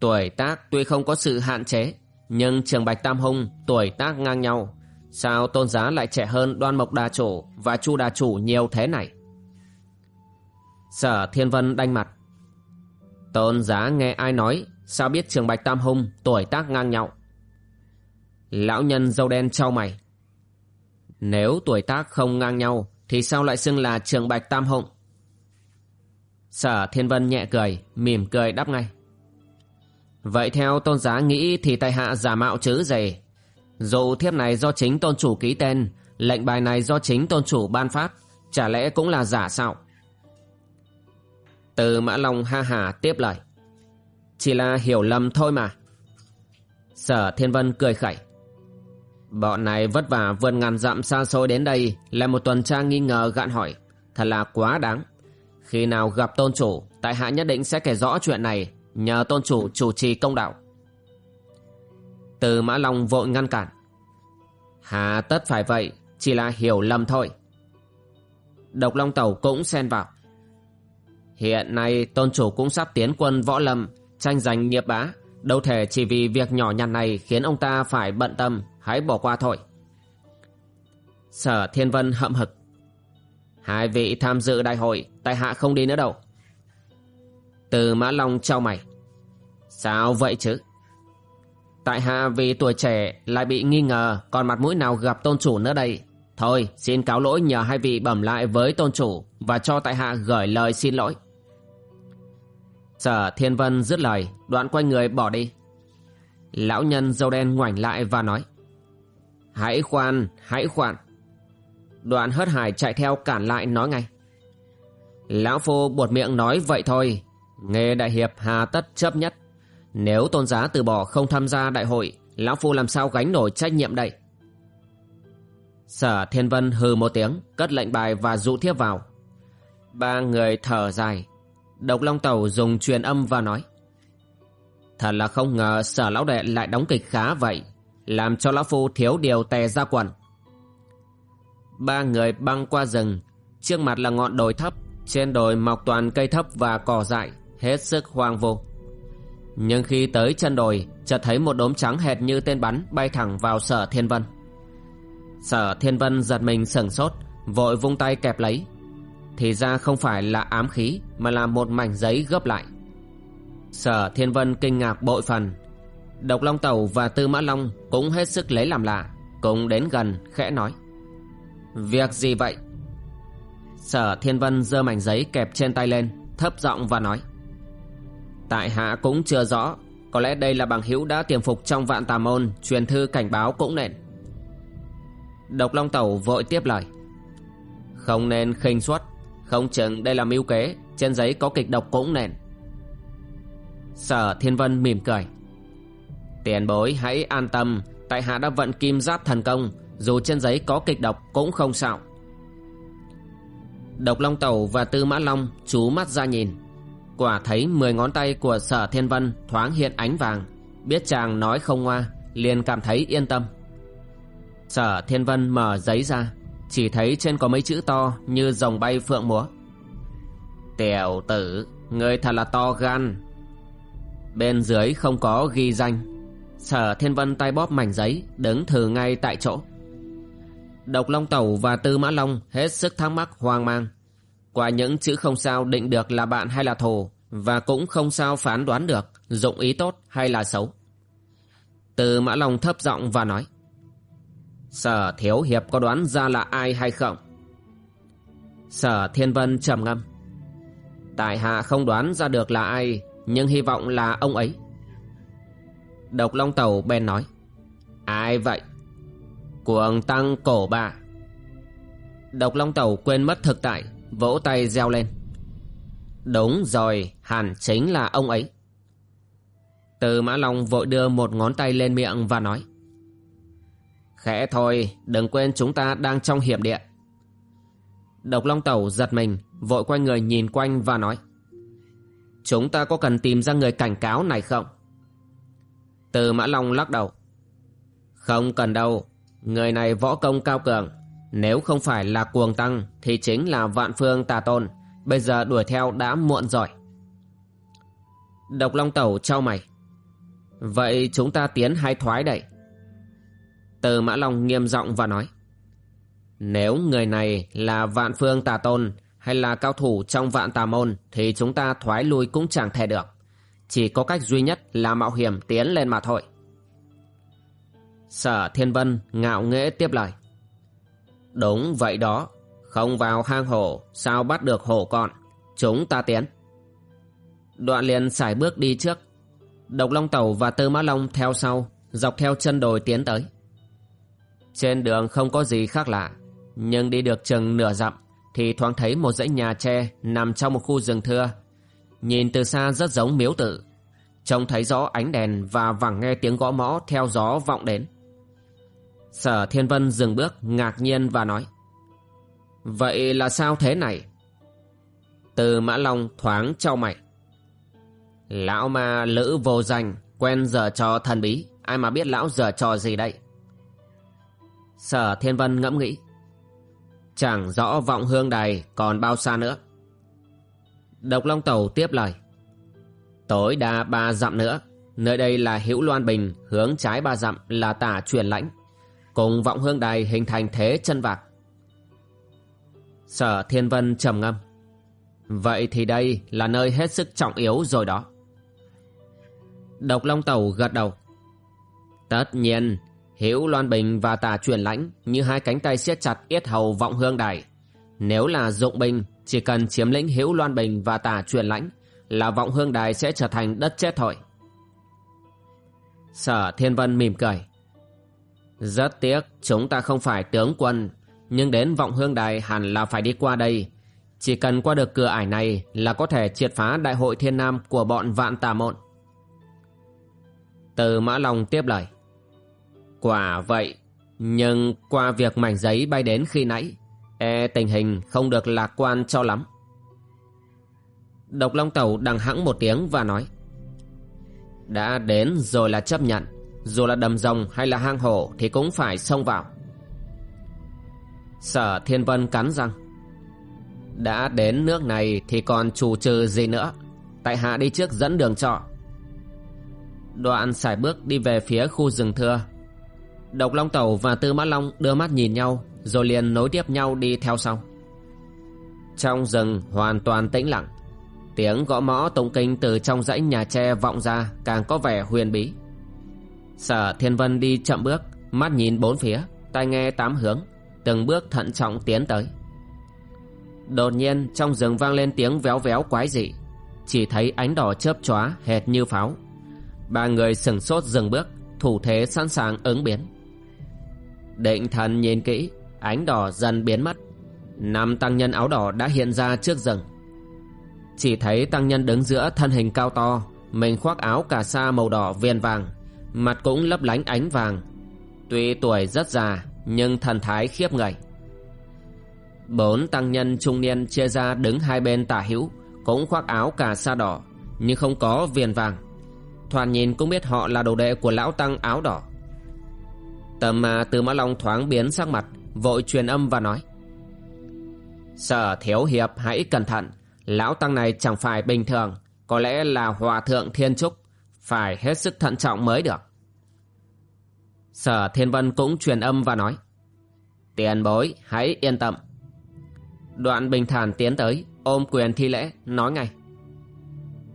Speaker 1: Tuổi tác tuy không có sự hạn chế, Nhưng trường Bạch Tam Hung, tuổi tác ngang nhau. Sao tôn giá lại trẻ hơn đoan mộc đà chủ Và chu đà chủ nhiều thế này? Sở Thiên Vân đanh mặt Tôn giá nghe ai nói. Sao biết trường Bạch Tam Hung tuổi tác ngang nhau? Lão nhân dâu đen trao mày. Nếu tuổi tác không ngang nhau, Thì sao lại xưng là trường bạch tam hung Sở Thiên Vân nhẹ cười, Mỉm cười đáp ngay. Vậy theo tôn giá nghĩ Thì tại hạ giả mạo chứ gì? Dù thiếp này do chính tôn chủ ký tên, Lệnh bài này do chính tôn chủ ban phát, Chả lẽ cũng là giả sao? Từ Mã Long ha hà tiếp lời. Chỉ là hiểu lầm thôi mà. Sở Thiên Vân cười khẩy. Bọn này vất vả vượt ngàn dặm xa xôi đến đây Là một tuần tra nghi ngờ gạn hỏi. Thật là quá đáng. Khi nào gặp tôn chủ, Tại hạ nhất định sẽ kể rõ chuyện này, Nhờ tôn chủ chủ trì công đạo. Từ Mã Long vội ngăn cản. Hà tất phải vậy, Chỉ là hiểu lầm thôi. Độc Long Tẩu cũng xen vào. Hiện nay tôn chủ cũng sắp tiến quân võ lâm Tranh giành nghiệp bá Đâu thể chỉ vì việc nhỏ nhặt này Khiến ông ta phải bận tâm hãy bỏ qua thôi. Sở Thiên Vân hậm hực. Hai vị tham dự đại hội, tại hạ không đi nữa đâu. Từ Mã Long trao mày. Sao vậy chứ? Tại hạ vì tuổi trẻ lại bị nghi ngờ còn mặt mũi nào gặp tôn chủ nữa đây. Thôi xin cáo lỗi nhờ hai vị bẩm lại với tôn chủ và cho tại hạ gửi lời xin lỗi. Sở Thiên Vân dứt lời đoạn quay người bỏ đi. Lão nhân dâu đen ngoảnh lại và nói Hãy khoan, hãy khoan. Đoạn hớt hải chạy theo cản lại nói ngay Lão Phu buột miệng nói vậy thôi Nghề đại hiệp hà tất chấp nhất Nếu tôn giá từ bỏ không tham gia đại hội Lão Phu làm sao gánh nổi trách nhiệm đây Sở Thiên Vân hừ một tiếng Cất lệnh bài và dụ thiếp vào Ba người thở dài Độc Long Tẩu dùng truyền âm và nói, Thật là không ngờ sở lão đệ lại đóng kịch khá vậy, Làm cho lão phu thiếu điều tè ra quần. Ba người băng qua rừng, Trước mặt là ngọn đồi thấp, Trên đồi mọc toàn cây thấp và cỏ dại, Hết sức hoang vô Nhưng khi tới chân đồi, chợt thấy một đốm trắng hệt như tên bắn Bay thẳng vào sở thiên vân. Sở thiên vân giật mình sửng sốt, Vội vung tay kẹp lấy. Thì ra không phải là ám khí, Mà là một mảnh giấy gấp lại. Sở thiên vân kinh ngạc bội phần. Độc Long Tẩu và Tư Mã Long Cũng hết sức lấy làm lạ cùng đến gần, khẽ nói. Việc gì vậy? Sở thiên vân giơ mảnh giấy kẹp trên tay lên, Thấp giọng và nói. Tại hạ cũng chưa rõ, Có lẽ đây là bằng hữu đã tiềm phục trong vạn tà môn, Truyền thư cảnh báo cũng nên. Độc Long Tẩu vội tiếp lời. Không nên khinh suất. Không chừng đây là mưu kế, Trên giấy có kịch độc cũng nền Sở Thiên Vân mỉm cười. Tiền bối, hãy an tâm, Tại hạ đã vận kim giáp thần công, Dù trên giấy có kịch độc cũng không sao. Độc Long Tẩu và Tư Mã Long chú mắt ra nhìn. Quả thấy mười ngón tay của Sở Thiên Vân thoáng hiện ánh vàng, Biết chàng nói không ngoa, liền cảm thấy yên tâm. Sở Thiên Vân mở giấy ra. Chỉ thấy trên có mấy chữ to như rồng bay phượng múa. Tiểu tử, người thật là to gan. Bên dưới không có ghi danh. Sở Thiên Vân tay bóp mảnh giấy Đứng thử ngay tại chỗ. Độc Long Tẩu và Tư Mã Long Hết sức thắc mắc hoang mang. Qua những chữ không sao định được là bạn hay là thù Và cũng không sao phán đoán được Dụng ý tốt hay là xấu. Tư Mã Long thấp giọng và nói. Sở Thiếu Hiệp có đoán ra là ai hay không? Sở Thiên Vân trầm ngâm. Tại hạ không đoán ra được là ai, Nhưng hy vọng là ông ấy. Độc Long Tàu bèn nói, Ai vậy? Cuồng tăng cổ bà. Độc Long Tàu quên mất thực tại, Vỗ tay reo lên. Đúng rồi, Hẳn chính là ông ấy. Từ Mã Long vội đưa một ngón tay lên miệng và nói Khẽ thôi, Đừng quên chúng ta đang trong hiểm địa Độc Long Tẩu giật mình, Vội quay người nhìn quanh và nói, Chúng ta có cần tìm ra người cảnh cáo này không? Từ Mã Long lắc đầu, Không cần đâu, Người này võ công cao cường, Nếu không phải là cuồng tăng Thì chính là vạn phương tà tôn, Bây giờ đuổi theo đã muộn rồi Độc Long Tẩu trao mày, Vậy chúng ta tiến hay thoái đẩy. Từ Mã Long nghiêm giọng và nói Nếu người này là vạn phương tà tôn Hay là cao thủ trong vạn tà môn Thì chúng ta thoái lui cũng chẳng thể được Chỉ có cách duy nhất là mạo hiểm tiến lên mà thôi Sở Thiên Vân ngạo nghễ tiếp lời. Đúng vậy đó, không vào hang hổ, sao bắt được hổ con? Chúng ta tiến. Đoạn liền xài bước đi trước. Độc Long Tẩu và Tư Mã Long theo sau, dọc theo chân đồi tiến tới. Trên đường không có gì khác lạ, nhưng đi được chừng nửa dặm thì thoáng thấy một dãy nhà tre nằm trong một khu rừng thưa. Nhìn từ xa rất giống miếu tự Trông thấy rõ ánh đèn và vẳng nghe tiếng gõ mõ theo gió vọng đến. Sở Thiên Vân dừng bước ngạc nhiên và nói Vậy là sao thế này? Từ Mã Long thoáng trao mày Lão ma lữ vô danh Quen giờ trò thần bí Ai mà biết lão giờ trò gì đây Sở Thiên Vân ngẫm nghĩ Chẳng rõ vọng hương đài còn bao xa nữa Độc Long Tàu tiếp lời Tối đa ba dặm nữa Nơi đây là Hữu Loan Bình Hướng trái ba dặm là tả truyền lãnh cùng vọng hương đài hình thành thế chân vạc. Sở Thiên Vân trầm ngâm. Vậy thì đây là nơi hết sức trọng yếu rồi đó. Độc Long Tẩu gật đầu. Tất nhiên, Hữu Loan Bình và Tà Truyền Lãnh như hai cánh tay siết chặt yết hầu vọng hương đài. Nếu là dụng binh, chỉ cần chiếm lĩnh Hữu Loan Bình và Tà Truyền Lãnh là vọng hương đài sẽ trở thành đất chết thôi. Sở Thiên Vân mỉm cười. Rất tiếc chúng ta không phải tướng quân, nhưng đến vọng hương đài hẳn là phải đi qua đây. Chỉ cần qua được cửa ải này là có thể triệt phá đại hội thiên nam của bọn vạn tà mộn. Từ Mã Long tiếp lời. Quả vậy, nhưng qua việc mảnh giấy bay đến khi nãy, e tình hình không được lạc quan cho lắm. Độc Long Tẩu đằng hãng một tiếng và nói Đã đến rồi là chấp nhận Dù là đầm rồng hay là hang hổ Thì cũng phải xông vào. Sở Thiên Vân cắn răng Đã đến nước này Thì còn chủ trừ gì nữa? Tại hạ đi trước dẫn đường cho. Đoạn xài bước đi về phía khu rừng thưa. Độc Long Tẩu và Tư Mã Long đưa mắt nhìn nhau Rồi liền nối tiếp nhau đi theo sau Trong rừng hoàn toàn tĩnh lặng Tiếng gõ mõ tụng kinh từ trong dãy nhà tre vọng ra càng có vẻ huyền bí. Sở Thiên Vân đi chậm bước, mắt nhìn bốn phía, tai nghe tám hướng, từng bước thận trọng tiến tới. Đột nhiên trong rừng vang lên tiếng véo véo quái dị, chỉ thấy ánh đỏ chớp chóa hệt như pháo. Ba người sừng sốt dừng bước, thủ thế sẵn sàng ứng biến. Định thần nhìn kỹ, ánh đỏ dần biến mất. Năm tăng nhân áo đỏ đã hiện ra trước rừng. Chỉ thấy tăng nhân đứng giữa thân hình cao to Mình khoác áo cà sa màu đỏ viền vàng Mặt cũng lấp lánh ánh vàng Tuy tuổi rất già Nhưng thần thái khiếp người Bốn tăng nhân trung niên chia ra đứng hai bên tả hữu Cũng khoác áo cà sa đỏ Nhưng không có viền vàng Thoạt nhìn cũng biết họ là đồ đệ của lão tăng áo đỏ Tầm mà từ mã long thoáng biến sắc mặt Vội truyền âm và nói Sở thiếu hiệp hãy cẩn thận Lão Tăng này chẳng phải bình thường, có lẽ là hòa thượng thiên trúc, phải hết sức thận trọng mới được. Sở Thiên Vân cũng truyền âm và nói, Tiền bối, hãy yên tâm. Đoạn bình thản tiến tới, ôm quyền thi lễ, nói ngay.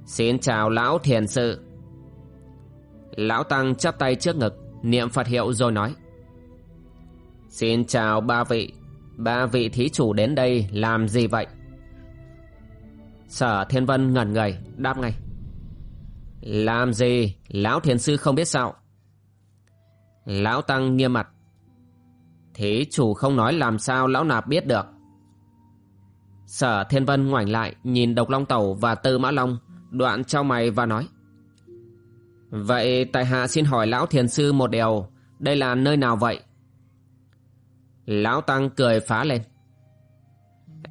Speaker 1: Xin chào Lão Thiền Sư. Lão Tăng chắp tay trước ngực, niệm Phật hiệu rồi nói. Xin chào ba vị, ba vị thí chủ đến đây làm gì vậy? Sở Thiên Vân ngẩn người đáp ngay. Làm gì? Lão Thiền Sư không biết sao? Lão Tăng nghiêm mặt. Thí chủ không nói làm sao Lão Nạp biết được. Sở Thiên Vân ngoảnh lại Nhìn Độc Long Tẩu và Tư Mã Long Đoạn trao mày và nói. Vậy tại hạ xin hỏi Lão Thiền Sư một điều Đây là nơi nào vậy Lão Tăng cười phá lên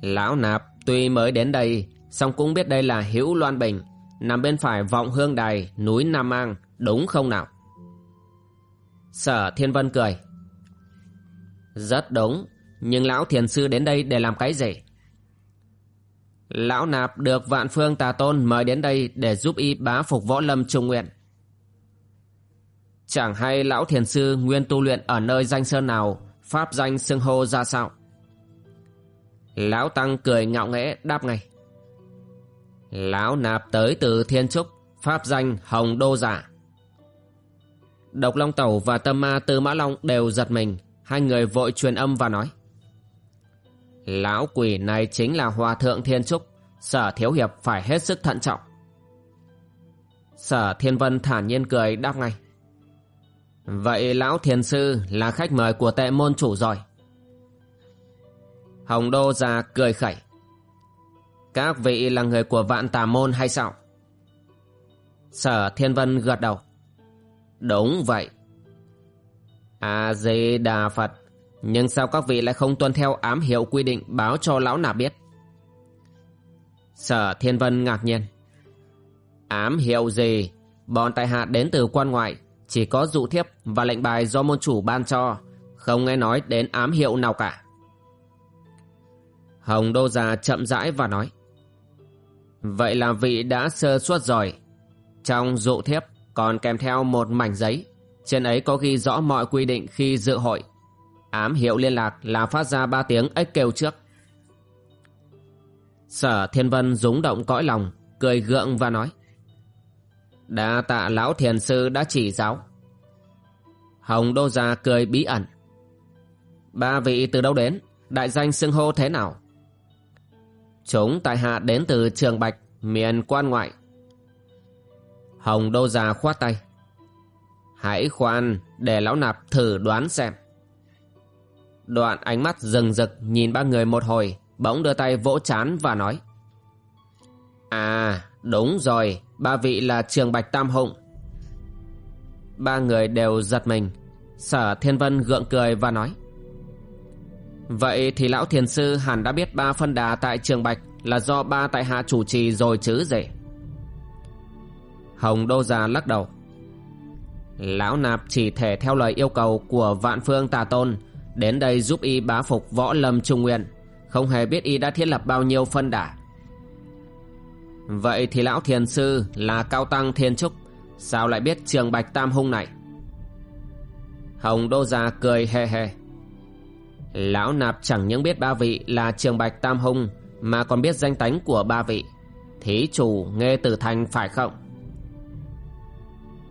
Speaker 1: Lão Nạp tuy mới đến đây song cũng biết đây là Hữu Loan Bình, nằm bên phải vọng hương đài, núi Nam An, đúng không nào? Sở Thiên Vân cười. Rất đúng, nhưng lão thiền sư đến đây để làm cái gì? Lão nạp được vạn phương tà tôn mời đến đây để giúp y bá phục võ lâm trung nguyện. Chẳng hay lão thiền sư nguyên tu luyện ở nơi danh sơn nào, pháp danh xưng hô ra sao? Lão Tăng cười ngạo nghễ đáp ngay. Lão nạp tới từ Thiên Trúc, pháp danh Hồng Đô Giả. Độc Long Tẩu và Tâm Ma Tư Mã Long đều giật mình, hai người vội truyền âm và nói. Lão quỷ này chính là Hòa Thượng Thiên Trúc, sở thiếu hiệp phải hết sức thận trọng. Sở Thiên Vân thản nhiên cười đáp ngay. Vậy Lão Thiền Sư là khách mời của tệ môn chủ rồi. Hồng Đô già cười khẩy. Các vị là người của vạn tà môn hay sao? Sở Thiên Vân gật đầu. Đúng vậy. A-di-đà Phật. Nhưng sao các vị lại không tuân theo ám hiệu quy định báo cho lão nạp biết? Sở Thiên Vân ngạc nhiên. Ám hiệu gì? Bọn tại hạ đến từ quan ngoại, chỉ có dụ thiếp và lệnh bài do môn chủ ban cho, không nghe nói đến ám hiệu nào cả. Hồng Đô Già chậm rãi và nói. Vậy là vị đã sơ suất rồi. Trong dụ thiếp còn kèm theo một mảnh giấy. Trên ấy có ghi rõ mọi quy định khi dự hội. Ám hiệu liên lạc là phát ra ba tiếng ếch kêu trước. Sở Thiên Vân rúng động cõi lòng, cười gượng và nói. Đa tạ lão thiền sư đã chỉ giáo. Hồng Đô Già cười bí ẩn. Ba vị từ đâu đến? Đại danh xưng hô thế nào? Chúng tại hạ đến từ Trường Bạch, miền quan ngoại. Hồng Đô Già khoát tay. Hãy khoan để lão nạp thử đoán xem. Đoạn ánh mắt rừng rực nhìn ba người một hồi, bỗng đưa tay vỗ chán và nói. À, đúng rồi, ba vị là Trường Bạch Tam Hụng. Ba người đều giật mình. Sở Thiên Vân gượng cười và nói. Vậy thì lão thiền sư hẳn đã biết ba phân đà tại Trường Bạch là do ba tại hạ chủ trì rồi chứ gì? Hồng Đô Già lắc đầu. Lão nạp chỉ thể theo lời yêu cầu của vạn phương tà tôn đến đây giúp y bá phục võ lâm trung nguyên, không hề biết y đã thiết lập bao nhiêu phân đà. Vậy thì lão thiền sư là cao tăng thiên trúc, sao lại biết trường bạch tam hung này? Hồng Đô Già cười hề hề. Lão nạp chẳng những biết ba vị là trường bạch tam hung mà còn biết danh tánh của ba vị. Thí chủ nghe tử thành phải không?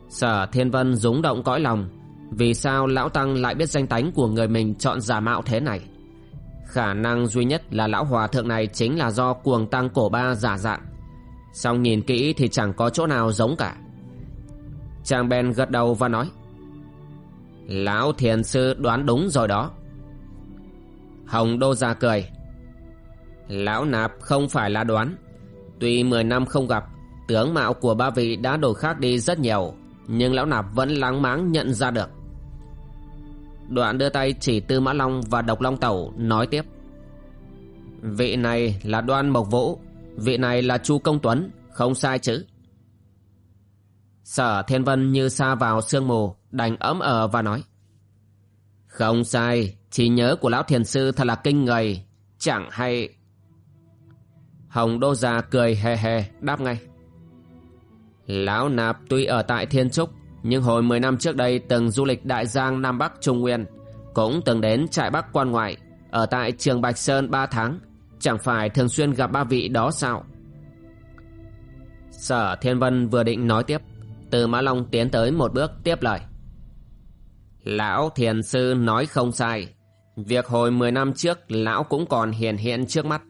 Speaker 1: Sở Thiên Vân rúng động cõi lòng Vì sao Lão Tăng lại biết danh tánh của người mình chọn giả mạo thế này Khả năng duy nhất là Lão Hòa Thượng này chính là do cuồng tăng cổ ba giả dạng Xong nhìn kỹ thì chẳng có chỗ nào giống cả. Chàng bèn gật đầu và nói, Lão Thiền Sư đoán đúng rồi đó. Hồng Đô ra cười, Lão Nạp không phải là đoán. Tuy 10 năm không gặp, Tướng mạo của ba vị đã đổi khác đi rất nhiều, nhưng lão nạp vẫn láng máng nhận ra được. Đoạn đưa tay chỉ Tư Mã Long và Độc Long Tẩu, nói tiếp, Vị này là Đoan Mộc Vũ. Vị này là Chu Công Tuấn, Không sai chứ? Sở Thiên Vân như xa vào sương mù, Đành ấm ờ và nói. Không sai Chỉ nhớ của Lão Thiền Sư thật là kinh người, Chẳng hay. Hồng Đô Già cười hề hề đáp ngay. Lão Nạp tuy ở tại Thiên Trúc, Nhưng hồi 10 năm trước đây từng du lịch Đại Giang, Nam Bắc, Trung Nguyên, Cũng từng đến trại Bắc quan ngoại, Ở tại trường Bạch Sơn 3 tháng. Chẳng phải thường xuyên gặp ba vị đó sao Sở Thiên Vân vừa định nói tiếp Từ Mã Long tiến tới một bước tiếp lời Lão Thiền Sư nói không sai Việc hồi 10 năm trước Lão cũng còn hiện hiện trước mắt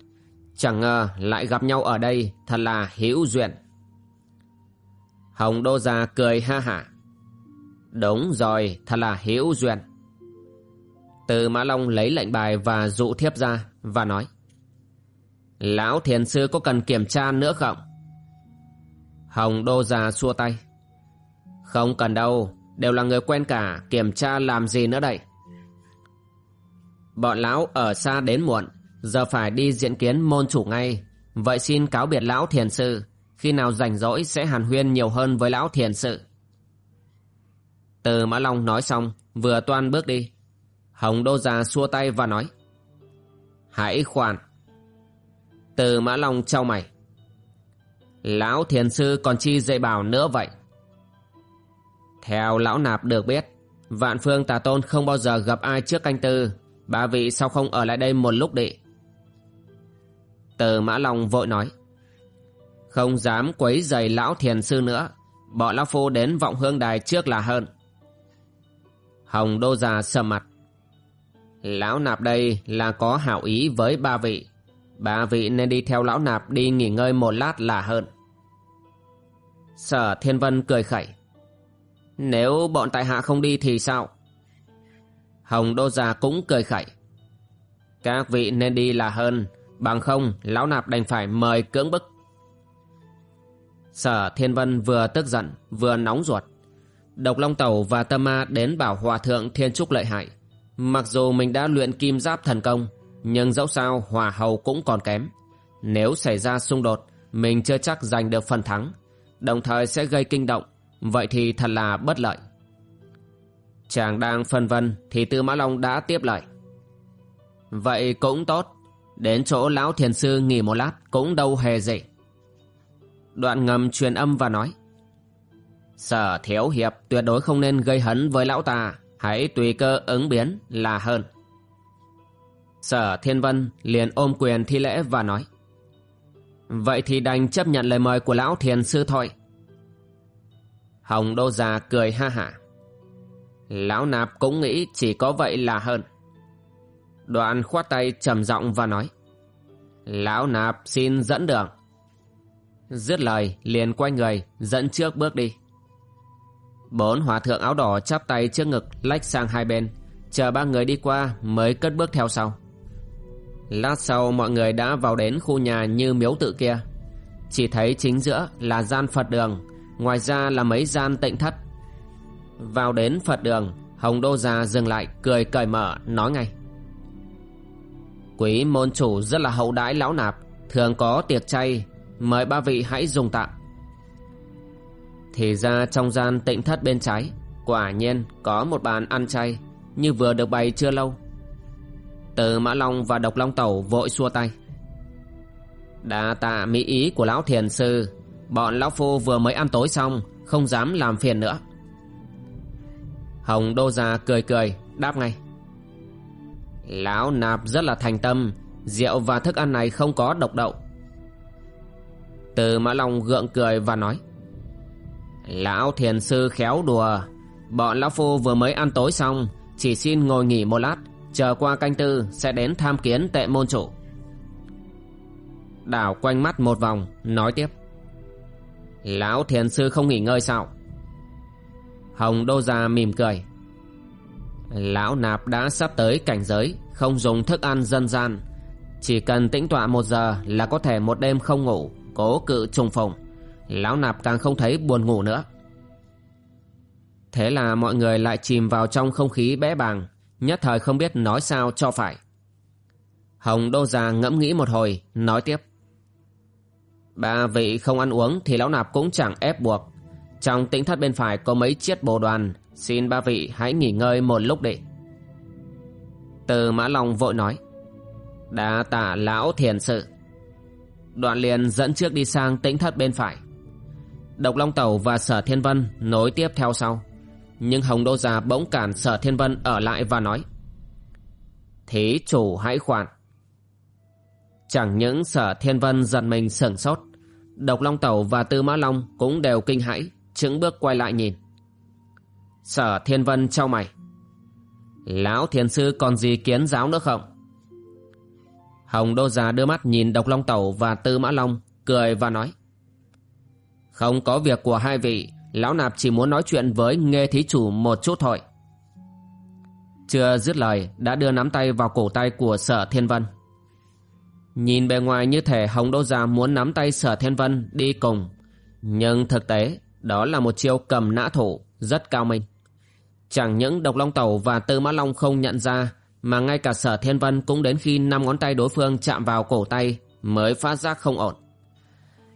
Speaker 1: Chẳng ngờ lại gặp nhau ở đây Thật là hữu duyên Hồng Đô Gia cười ha hả. Đúng rồi, thật là hữu duyên. Từ Mã Long lấy lệnh bài và dụ thiếp ra và nói. Lão thiền sư có cần kiểm tra nữa không? Hồng Đô già xua tay. Không cần đâu, đều là người quen cả, kiểm tra làm gì nữa đây? Bọn lão ở xa đến muộn, giờ phải đi diện kiến môn chủ ngay. Vậy xin cáo biệt lão thiền sư, khi nào rảnh rỗi sẽ hàn huyên nhiều hơn với lão thiền sự. Từ Mã Long nói xong, vừa toan bước đi. Hồng Đô Già xua tay và nói. Hãy khoan. Từ Mã Long trao mày. Lão thiền sư còn chi dạy bảo nữa vậy? Theo lão nạp được biết, vạn phương tà tôn không bao giờ gặp ai trước canh tư. Ba vị sao không ở lại đây một lúc đi? Từ Mã Long vội nói. Không dám quấy giày lão thiền sư nữa bọn lão phu đến vọng hương đài trước là hơn Hồng đô già sầm mặt Lão nạp đây là có hảo ý với ba vị Ba vị nên đi theo lão nạp đi nghỉ ngơi một lát là hơn. Sở Thiên Vân cười khẩy. Nếu bọn tại hạ không đi thì sao? Hồng đô già cũng cười khẩy. Các vị nên đi là hơn Bằng không lão nạp đành phải mời cưỡng bức. Sở Thiên Vân vừa tức giận vừa nóng ruột. Độc Long Tẩu và Tâm Ma đến bảo Hòa Thượng Thiên Trúc lợi hại. Mặc dù mình đã luyện kim giáp thần công, nhưng dẫu sao Hòa Hầu cũng còn kém. Nếu xảy ra xung đột, mình chưa chắc giành được phần thắng, đồng thời sẽ gây kinh động, vậy thì thật là bất lợi. Chàng đang phân vân thì Tư Mã Long đã tiếp lời. Vậy cũng tốt, đến chỗ Lão Thiền Sư nghỉ một lát cũng đâu hề gì. Đoạn ngầm truyền âm và nói Sở thiếu hiệp tuyệt đối không nên gây hấn với lão ta Hãy tùy cơ ứng biến là hơn Sở Thiên Vân liền ôm quyền thi lễ và nói, Vậy thì đành chấp nhận lời mời của lão thiền sư thôi Hồng Đô Già cười ha hả, Lão nạp cũng nghĩ chỉ có vậy là hơn. Đoạn khoát tay trầm giọng và nói. Lão nạp xin dẫn đường. Dứt lời liền quay người dẫn trước bước đi. Bốn hòa thượng áo đỏ chắp tay trước ngực lách sang hai bên, chờ ba người đi qua mới cất bước theo sau. Lát sau mọi người đã vào đến khu nhà như miếu tự kia. Chỉ thấy chính giữa là gian Phật đường, ngoài ra là mấy gian tịnh thất. Vào đến Phật đường, Hồng Đô già dừng lại cười cởi mở nói ngay. Quý môn chủ rất là hậu đãi lão nạp, thường có tiệc chay, mời ba vị hãy dùng tạm. Thì ra trong gian tịnh thất bên trái, quả nhiên có một bàn ăn chay, như vừa được bày chưa lâu. Từ Mã Long và Độc Long Tẩu vội xua tay. Đa tạ mỹ ý của lão thiền sư, bọn lão phu vừa mới ăn tối xong, không dám làm phiền nữa. Hồng Đô già cười cười, đáp ngay. Lão nạp rất là thành tâm, rượu và thức ăn này không có độc đậu. Từ Mã Long gượng cười và nói. Lão thiền sư khéo đùa, bọn lão phu vừa mới ăn tối xong, chỉ xin ngồi nghỉ một lát, chờ qua canh tư sẽ đến tham kiến tệ môn chủ. Đảo quanh mắt một vòng, nói tiếp. Lão thiền sư không nghỉ ngơi sao? Hồng Đô Già mỉm cười. Lão nạp đã sắp tới cảnh giới, không dùng thức ăn dân gian. Chỉ cần tĩnh tọa một giờ là có thể một đêm không ngủ, cố cự trùng phùng. Lão nạp càng không thấy buồn ngủ nữa. Thế là mọi người lại chìm vào trong không khí bẽ bàng, nhất thời không biết nói sao cho phải. Hồng Đô Già ngẫm nghĩ một hồi, nói tiếp. Ba vị không ăn uống thì lão nạp cũng chẳng ép buộc. Trong tĩnh thất bên phải có mấy chiếc bồ đoàn, xin ba vị hãy nghỉ ngơi một lúc đi. Từ Mã Long vội nói. đã tả lão thiền sự. Đoạn liền dẫn trước đi sang tĩnh thất bên phải. Độc Long Tẩu và Sở Thiên Vân nối tiếp theo sau. Nhưng Hồng Đô Già bỗng cản Sở Thiên Vân ở lại và nói, Thí chủ hãy khoan Chẳng những Sở Thiên Vân giật mình sửng sốt, Độc Long Tẩu và Tư Mã Long cũng đều kinh hãi Chứng bước quay lại nhìn Sở Thiên Vân trao mày, Lão Thiên sư còn gì kiến giáo nữa không? Hồng Đô Già đưa mắt nhìn Độc Long Tẩu và Tư Mã Long, Cười và nói, Không có việc của hai vị Lão nạp chỉ muốn nói chuyện với nghe thí chủ một chút thôi. Chưa dứt lời, Đã đưa nắm tay vào cổ tay của sở thiên vân. Nhìn bề ngoài như thể Hồng Đô Già muốn nắm tay sở thiên vân đi cùng, Nhưng thực tế, Đó là một chiêu cầm nã thủ Rất cao minh. Chẳng những Độc Long Tẩu và Tư Mã Long không nhận ra, Mà ngay cả sở thiên vân cũng đến khi năm ngón tay đối phương chạm vào cổ tay Mới phát giác không ổn.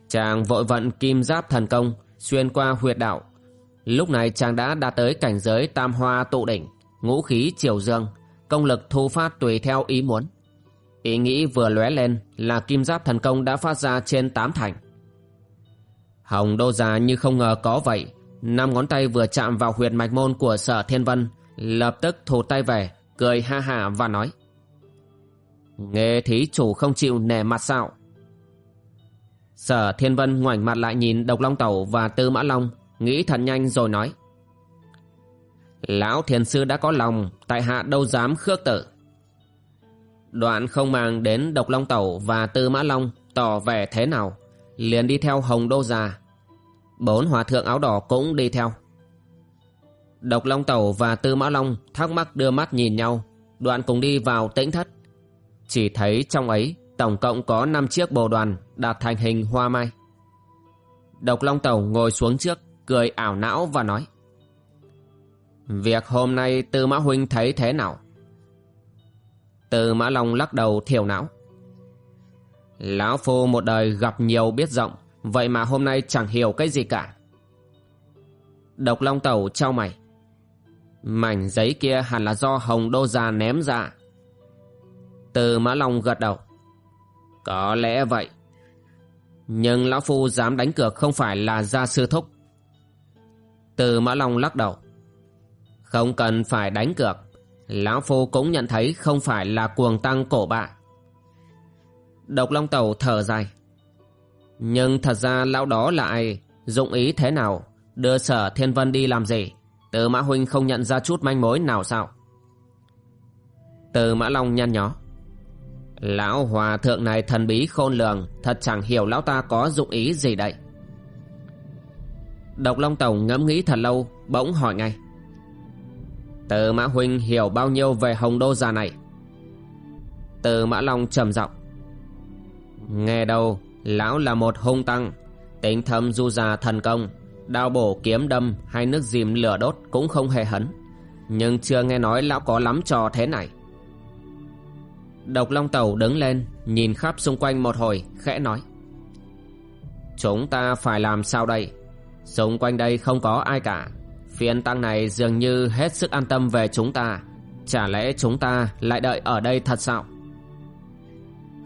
Speaker 1: Chàng vội vận kim giáp thần công xuyên qua huyệt đạo. Lúc này chàng đã đạt tới cảnh giới tam hoa tụ đỉnh, ngũ khí triều dương, công lực thu phát tùy theo ý muốn. Ý nghĩ vừa lóe lên là kim giáp thần công đã phát ra trên tám thành. Hồng đô già như không ngờ có vậy, năm ngón tay vừa chạm vào huyệt mạch môn của sở thiên vân, lập tức thụt tay về, cười ha hả và nói. Nghe thí chủ không chịu nể mặt sao? Sở Thiên Vân ngoảnh mặt lại nhìn Độc Long Tẩu và Tư Mã Long, nghĩ thật nhanh rồi nói. Lão Thiền Sư đã có lòng, tại hạ đâu dám khước tử. Đoạn không màng đến Độc Long Tẩu và Tư Mã Long tỏ vẻ thế nào, liền đi theo Hồng Đô Già. Bốn hòa thượng áo đỏ cũng đi theo. Độc Long Tẩu và Tư Mã Long thắc mắc đưa mắt nhìn nhau, đoạn cùng đi vào tĩnh thất. Chỉ thấy trong ấy tổng cộng có 5 chiếc bồ đoàn đạt thành hình hoa mai. Độc Long Tẩu ngồi xuống trước, cười ảo não và nói. Việc hôm nay Tư Mã Huynh thấy thế nào? Tư Mã Long lắc đầu thiểu não. Lão Phu một đời gặp nhiều biết rộng, vậy mà hôm nay chẳng hiểu cái gì cả. Độc Long Tẩu trao mày. Mảnh giấy kia hẳn là do Hồng Đô Già ném ra. Từ Mã Long gật đầu. Có lẽ vậy. Nhưng Lão Phu dám đánh cược không phải là gia sư thúc. Từ Mã Long lắc đầu. Không cần phải đánh cược. Lão Phu cũng nhận thấy không phải là cuồng tăng cổ bạ. Độc Long Tàu thở dài. Nhưng thật ra lão đó là ai, dụng ý thế nào, đưa sở thiên vân đi làm gì, Từ Mã Huynh không nhận ra chút manh mối nào sao Từ Mã Long nhăn nhó Lão hòa thượng này thần bí khôn lường, Thật chẳng hiểu lão ta có dụng ý gì đây. Độc Long Tổng ngẫm nghĩ thật lâu, Bỗng hỏi ngay. Từ Mã Huynh hiểu bao nhiêu về hồng đô già này? Từ Mã Long trầm giọng. Nghe đâu, Lão là một hung tăng, Tính thâm du già thần công, Đao bổ kiếm đâm hay nước dìm lửa đốt cũng không hề hấn. Nhưng chưa nghe nói lão có lắm trò thế này. Độc Long Tẩu đứng lên, Nhìn khắp xung quanh một hồi, Khẽ nói. Chúng ta phải làm sao đây? Xung quanh đây không có ai cả. Phiên tăng này dường như hết sức an tâm về chúng ta. Chả lẽ chúng ta lại đợi ở đây thật sao?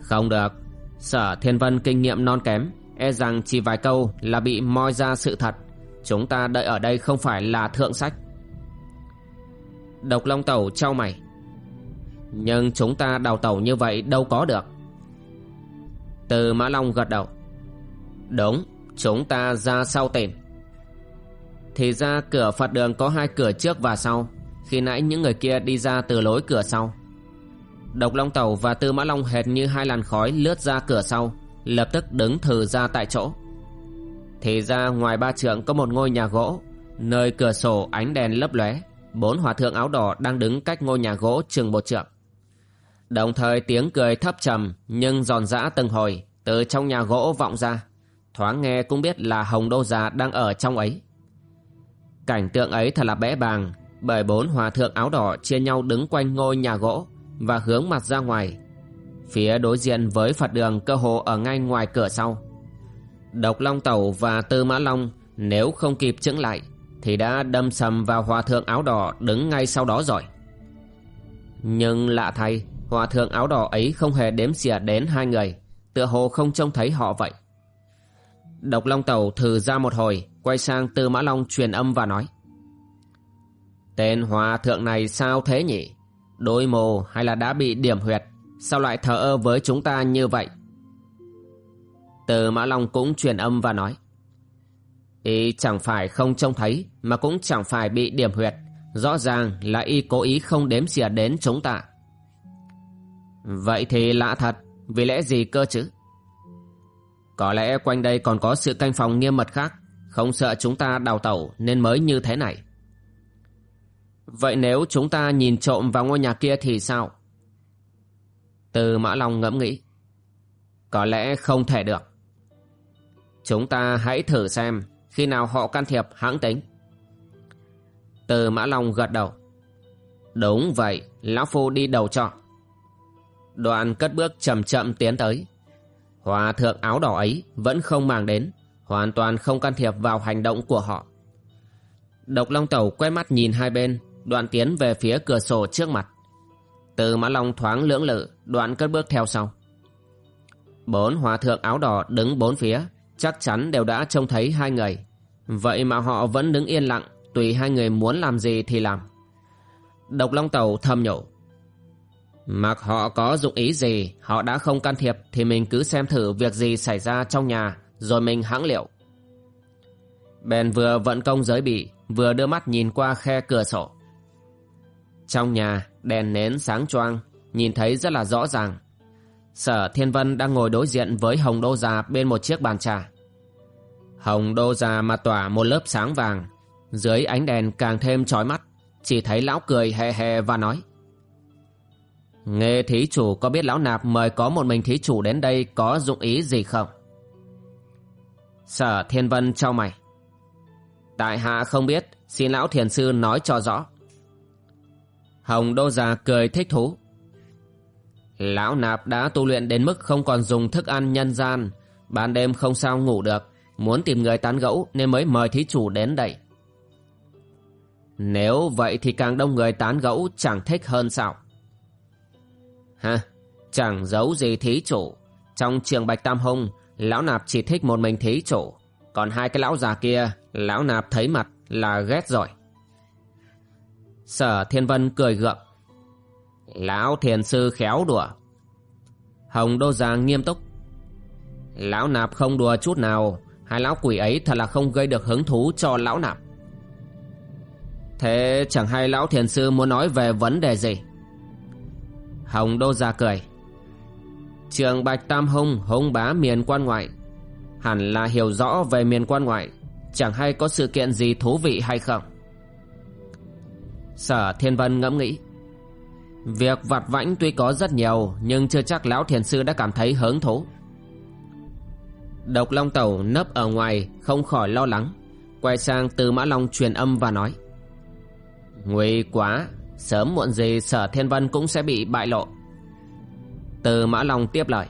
Speaker 1: Không được. Sở Thiên Vân kinh nghiệm non kém E rằng chỉ vài câu là bị moi ra sự thật. Chúng ta đợi ở đây không phải là thượng sách. Độc Long Tẩu trao mày. Nhưng chúng ta đào tẩu như vậy đâu có được. Từ Mã Long gật đầu. Đúng, Chúng ta ra sau tìm. Thì ra cửa Phật đường có hai cửa trước và sau. Khi nãy những người kia đi ra từ lối cửa sau. Độc Long Tẩu và Tư Mã Long hệt như hai làn khói lướt ra cửa sau, Lập tức đứng thừ ra tại chỗ. Thì ra ngoài ba trượng có một ngôi nhà gỗ, Nơi cửa sổ ánh đèn lấp lóe, Bốn hòa thượng áo đỏ đang đứng cách ngôi nhà gỗ chừng một trượng. Đồng thời tiếng cười thấp trầm, Nhưng giòn giã từng hồi, Từ trong nhà gỗ vọng ra. Thoáng nghe cũng biết là Hồng Đô Già đang ở trong ấy. Cảnh tượng ấy thật là bẽ bàng, Bởi bốn hòa thượng áo đỏ chia nhau đứng quanh ngôi nhà gỗ Và hướng mặt ra ngoài. Phía đối diện với Phật đường cơ hồ ở ngay ngoài cửa sau. Độc Long Tẩu và Tư Mã Long, Nếu không kịp chững lại, Thì đã đâm sầm vào hòa thượng áo đỏ đứng ngay sau đó rồi. Nhưng lạ thay Hòa thượng áo đỏ ấy không hề đếm xỉa đến hai người, Tựa hồ không trông thấy họ vậy. Độc Long Tẩu thử ra một hồi, Quay sang Tư Mã Long truyền âm và nói, Tên hòa thượng này sao thế nhỉ? Đôi mồ hay là đã bị điểm huyệt? Sao lại thờ ơ với chúng ta như vậy? Tư Mã Long cũng truyền âm và nói Y chẳng phải không trông thấy, Mà cũng chẳng phải bị điểm huyệt. Rõ ràng là y cố ý không đếm xỉa đến chúng ta. Vậy thì lạ thật Vì lẽ gì cơ chứ Có lẽ quanh đây còn có sự canh phòng nghiêm mật khác Không sợ chúng ta đào tẩu Nên mới như thế này Vậy nếu chúng ta nhìn trộm vào ngôi nhà kia thì sao từ Mã Long ngẫm nghĩ. Có lẽ không thể được. Chúng ta hãy thử xem khi nào họ can thiệp hãng tính. Từ Mã Long gật đầu. Đúng vậy, Lão Phu đi đầu cho. Đoàn cất bước chậm chậm tiến tới. Hòa thượng áo đỏ ấy vẫn không màng đến, hoàn toàn không can thiệp vào hành động của họ. Độc Long Tẩu quét mắt nhìn hai bên, đoạn tiến về phía cửa sổ trước mặt. Từ Mã Long thoáng lưỡng lự, đoạn cất bước theo sau. Bốn hòa thượng áo đỏ đứng bốn phía, chắc chắn đều đã trông thấy hai người. Vậy mà họ vẫn đứng yên lặng, tùy hai người muốn làm gì thì làm. Độc Long Tẩu thầm nhổ. Mặc họ có dụng ý gì, họ đã không can thiệp thì mình cứ xem thử việc gì xảy ra trong nhà, rồi mình hãng liệu. Bèn vừa vận công giới bị, vừa đưa mắt nhìn qua khe cửa sổ. Trong nhà, đèn nến sáng choang, nhìn thấy rất là rõ ràng. Sở Thiên Vân đang ngồi đối diện với Hồng Đô Già bên một chiếc bàn trà. Hồng Đô Già mà tỏa một lớp sáng vàng, dưới ánh đèn càng thêm chói mắt, chỉ thấy lão cười hề hề và nói. Nghe thí chủ có biết lão nạp mời có một mình thí chủ đến đây có dụng ý gì không? Sở Thiên Vân trao mày. Tại hạ không biết, xin lão thiền sư nói cho rõ. Hồng Đô Già cười thích thú. Lão nạp đã tu luyện đến mức không còn dùng thức ăn nhân gian, ban đêm không sao ngủ được, muốn tìm người tán gẫu nên mới mời thí chủ đến đây. Nếu vậy thì càng đông người tán gẫu chẳng thích hơn sao? Ha, chẳng giấu gì thí chủ. Trong trường Bạch Tam Hung, lão nạp chỉ thích một mình thí chủ. Còn hai cái lão già kia, lão nạp thấy mặt là ghét rồi. Sở Thiên Vân cười gượng. Lão thiền sư khéo đùa. Hồng Đô Giang nghiêm túc. Lão nạp không đùa chút nào, hai lão quỷ ấy thật là không gây được hứng thú cho lão nạp. Thế chẳng hay lão thiền sư muốn nói về vấn đề gì Hồng Đô ra cười. Trường Bạch Tam Hung hung bá miền quan ngoại. Hẳn là hiểu rõ về miền quan ngoại. Chẳng hay có sự kiện gì thú vị hay không? Sở Thiên Vân ngẫm nghĩ. Việc vặt vãnh tuy có rất nhiều, Nhưng chưa chắc lão thiền sư đã cảm thấy hứng thú. Độc Long Tẩu nấp ở ngoài, Không khỏi lo lắng, Quay sang từ Mã Long truyền âm và nói. Nguy quá Sớm muộn gì sở thiên vân cũng sẽ bị bại lộ. Từ Mã Long tiếp lời.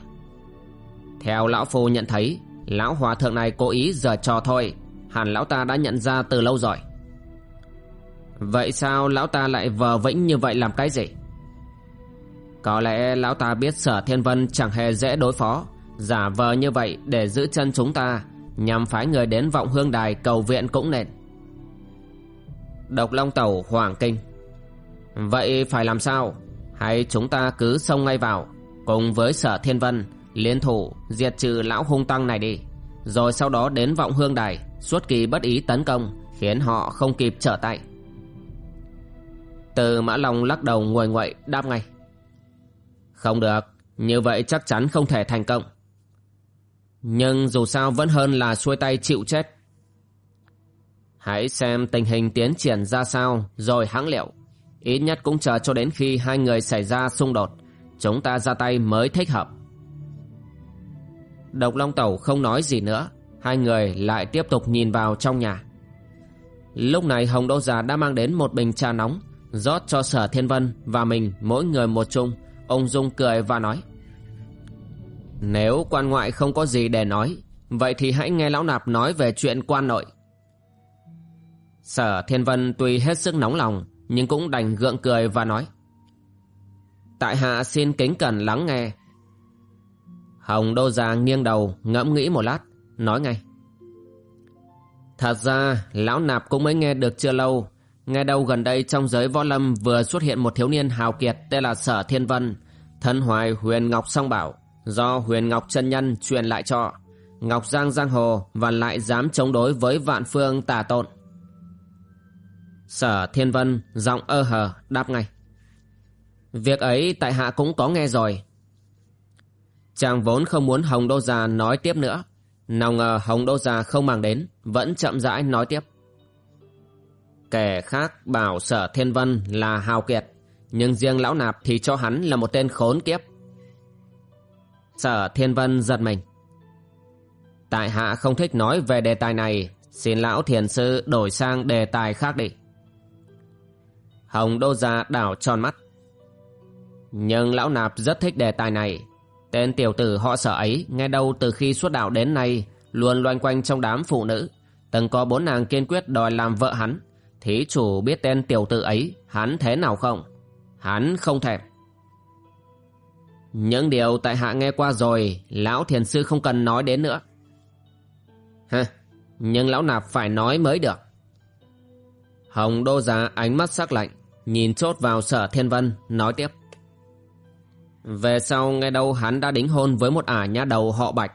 Speaker 1: Theo lão phu nhận thấy, Lão hòa thượng này cố ý giở trò thôi. Hẳn lão ta đã nhận ra từ lâu rồi. Vậy sao lão ta lại vờ vĩnh như vậy làm cái gì? Có lẽ lão ta biết sở thiên vân chẳng hề dễ đối phó. Giả vờ như vậy để giữ chân chúng ta, Nhằm phái người đến vọng hương đài cầu viện cũng nên. Độc Long Tẩu hoàng kinh. Vậy phải làm sao? Hay chúng ta cứ xông ngay vào, Cùng với sở thiên vân, Liên thủ diệt trừ lão hung tăng này đi. Rồi sau đó đến vọng hương đài Suốt kỳ bất ý tấn công, Khiến họ không kịp trở tay. Từ Mã Long lắc đầu ngồi nguậy, đáp ngay. Không được, Như vậy chắc chắn không thể thành công. Nhưng dù sao vẫn hơn là xuôi tay chịu chết. Hãy xem tình hình tiến triển ra sao, Rồi hãng liệu. Ít nhất cũng chờ cho đến khi hai người xảy ra xung đột, Chúng ta ra tay mới thích hợp Độc Long Tẩu không nói gì nữa, Hai người lại tiếp tục nhìn vào trong nhà Lúc này Hồng Đô Già đã mang đến một bình trà nóng, rót cho Sở Thiên Vân và mình mỗi người một chung. Ông Dung cười và nói, Nếu quan ngoại không có gì để nói, Vậy thì hãy nghe Lão Nạp nói về chuyện quan nội Sở Thiên Vân tuy hết sức nóng lòng nhưng cũng đành gượng cười và nói Tại hạ xin kính cẩn lắng nghe Hồng Đô Già nghiêng đầu ngẫm nghĩ một lát Nói ngay Thật ra lão nạp cũng mới nghe được chưa lâu Nghe đâu gần đây trong giới võ lâm vừa xuất hiện một thiếu niên hào kiệt tên là Sở Thiên Vân, thân hoài huyền ngọc song bảo, do huyền ngọc chân nhân truyền lại cho. Ngọc Giang Giang Hồ và lại dám chống đối với vạn phương tà tộn. Sở Thiên Vân giọng ơ hờ đáp ngay. Việc ấy tại hạ cũng có nghe rồi. Chàng vốn không muốn Hồng Đô Già nói tiếp nữa. Nào ngờ Hồng Đô Già không mang đến, vẫn chậm rãi nói tiếp. Kẻ khác bảo sở thiên vân là hào kiệt Nhưng riêng lão nạp thì cho hắn là một tên khốn kiếp Sở thiên vân giật mình Tại hạ không thích nói về đề tài này Xin lão thiền sư đổi sang đề tài khác đi Hồng đô gia đảo tròn mắt. Nhưng lão nạp rất thích đề tài này. Tên tiểu tử họ sở ấy Nghe đâu từ khi xuất đạo đến nay, Luôn loanh quanh trong đám phụ nữ. Từng có bốn nàng kiên quyết đòi làm vợ hắn. Thí chủ biết tên tiểu tử ấy, Hắn thế nào không? Hắn không thèm. Những điều tại hạ nghe qua rồi, Lão thiền sư không cần nói đến nữa. Ha Nhưng lão nạp phải nói mới được. Hồng đô giá ánh mắt sắc lạnh. Nhìn chốt vào sở thiên vân, Nói tiếp. Về sau, nghe đâu hắn đã đính hôn Với một ả nhã đầu họ bạch.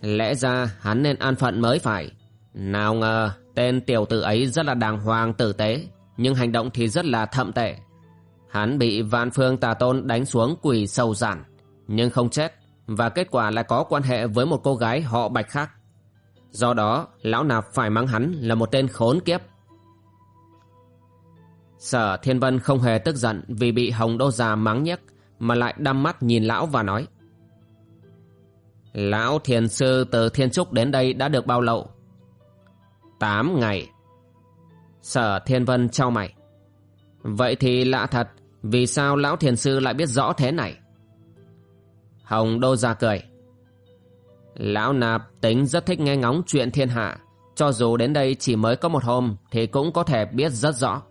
Speaker 1: Lẽ ra hắn nên an phận mới phải. Nào ngờ, Tên tiểu tử ấy rất là đàng hoàng tử tế, Nhưng hành động thì rất là thậm tệ. Hắn bị vạn phương tà tôn đánh xuống quỷ sâu giản, Nhưng không chết, Và kết quả là có quan hệ với một cô gái họ bạch khác. Do đó, lão nạp phải mắng hắn là một tên khốn kiếp. Sở Thiên Vân không hề tức giận vì bị Hồng Đô Già mắng nhắc, Mà lại đăm mắt nhìn lão và nói. Lão thiền sư từ Thiên Trúc đến đây đã được bao lâu? Tám ngày. Sở Thiên Vân trao mày. Vậy thì lạ thật, Vì sao lão thiền sư lại biết rõ thế này? Hồng Đô Già cười. Lão nạp tính rất thích nghe ngóng chuyện thiên hạ, Cho dù đến đây chỉ mới có một hôm Thì cũng có thể biết rất rõ.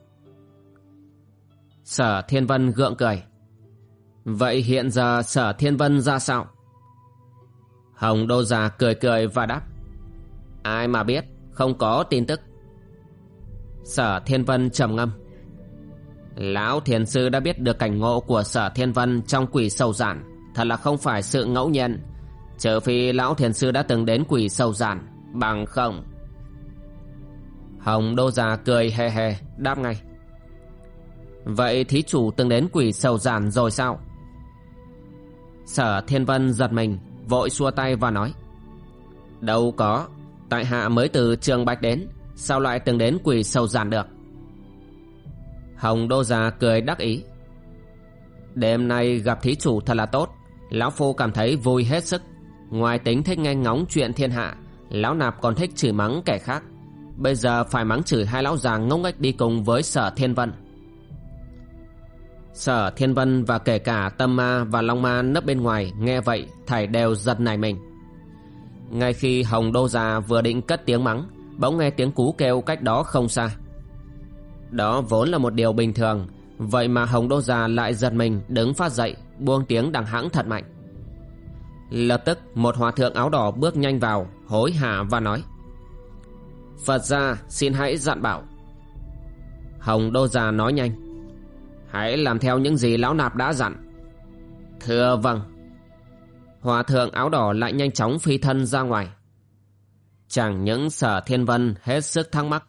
Speaker 1: Sở Thiên Vân gượng cười. Vậy hiện giờ Sở Thiên Vân ra sao? Hồng Đô già cười cười và đáp. Ai mà biết, không có tin tức. Sở Thiên Vân trầm ngâm. Lão Thiền Sư đã biết được cảnh ngộ của Sở Thiên Vân trong quỷ sâu giản. Thật là không phải sự ngẫu nhiên. Trừ phi Lão Thiền Sư đã từng đến quỷ sâu giản, Bằng không? Hồng Đô Già cười hề hề đáp ngay. Vậy thí chủ từng đến quỷ sầu giản rồi sao? Sở Thiên Vân giật mình, Vội xua tay và nói. Đâu có, Tại hạ mới từ trường Bạch đến, Sao lại từng đến quỷ sầu giản được? Hồng Đô Già cười đắc ý. Đêm nay gặp thí chủ thật là tốt, Lão Phu cảm thấy vui hết sức. Ngoài tính thích nghe ngóng chuyện thiên hạ, Lão Nạp còn thích chửi mắng kẻ khác. Bây giờ phải mắng chửi hai lão già ngông nghếch đi cùng với sở thiên vân. Sở thiên vân và kể cả tâm ma và long ma nấp bên ngoài Nghe vậy, thảy đều giật nảy mình. Ngay khi hồng đô già vừa định cất tiếng mắng, Bỗng nghe tiếng cú kêu cách đó không xa. Đó vốn là một điều bình thường, Vậy mà hồng đô già lại giật mình đứng phát dậy, Buông tiếng đằng hãng thật mạnh. Lập tức, một hòa thượng áo đỏ bước nhanh vào, Hối hả và nói, Phật gia, xin hãy dặn bảo. Hồng Đô Già nói nhanh Hãy làm theo những gì lão nạp đã dặn. Thưa vâng. Hòa thượng áo đỏ lại nhanh chóng phi thân ra ngoài. Chẳng những sở thiên vân hết sức thắc mắc,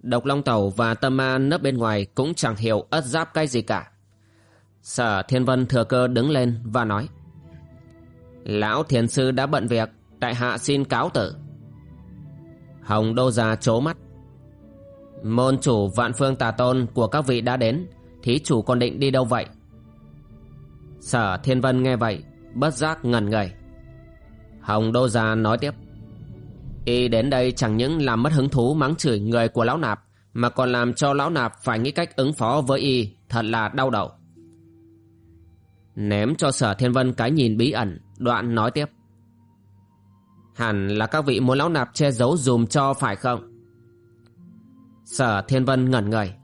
Speaker 1: Độc Long Tẩu và Tâm Ma nấp bên ngoài cũng chẳng hiểu ất giáp cái gì cả. Sở thiên vân thừa cơ đứng lên và nói, Lão thiền sư đã bận việc, Tại hạ xin cáo tử. Hồng đô già chố mắt. Môn chủ vạn phương tà tôn của các vị đã đến Thí chủ còn định đi đâu vậy? Sở thiên vân nghe vậy, Bất giác ngần người. Hồng đô già nói tiếp. Y đến đây chẳng những làm mất hứng thú mắng chửi người của lão nạp, Mà còn làm cho lão nạp phải nghĩ cách ứng phó với Y, Thật là đau đầu. Ném cho sở thiên vân cái nhìn bí ẩn, Đoạn nói tiếp. Hẳn là các vị muốn lão nạp che giấu dùm cho phải không? Sở Thiên Vân ngẩn người.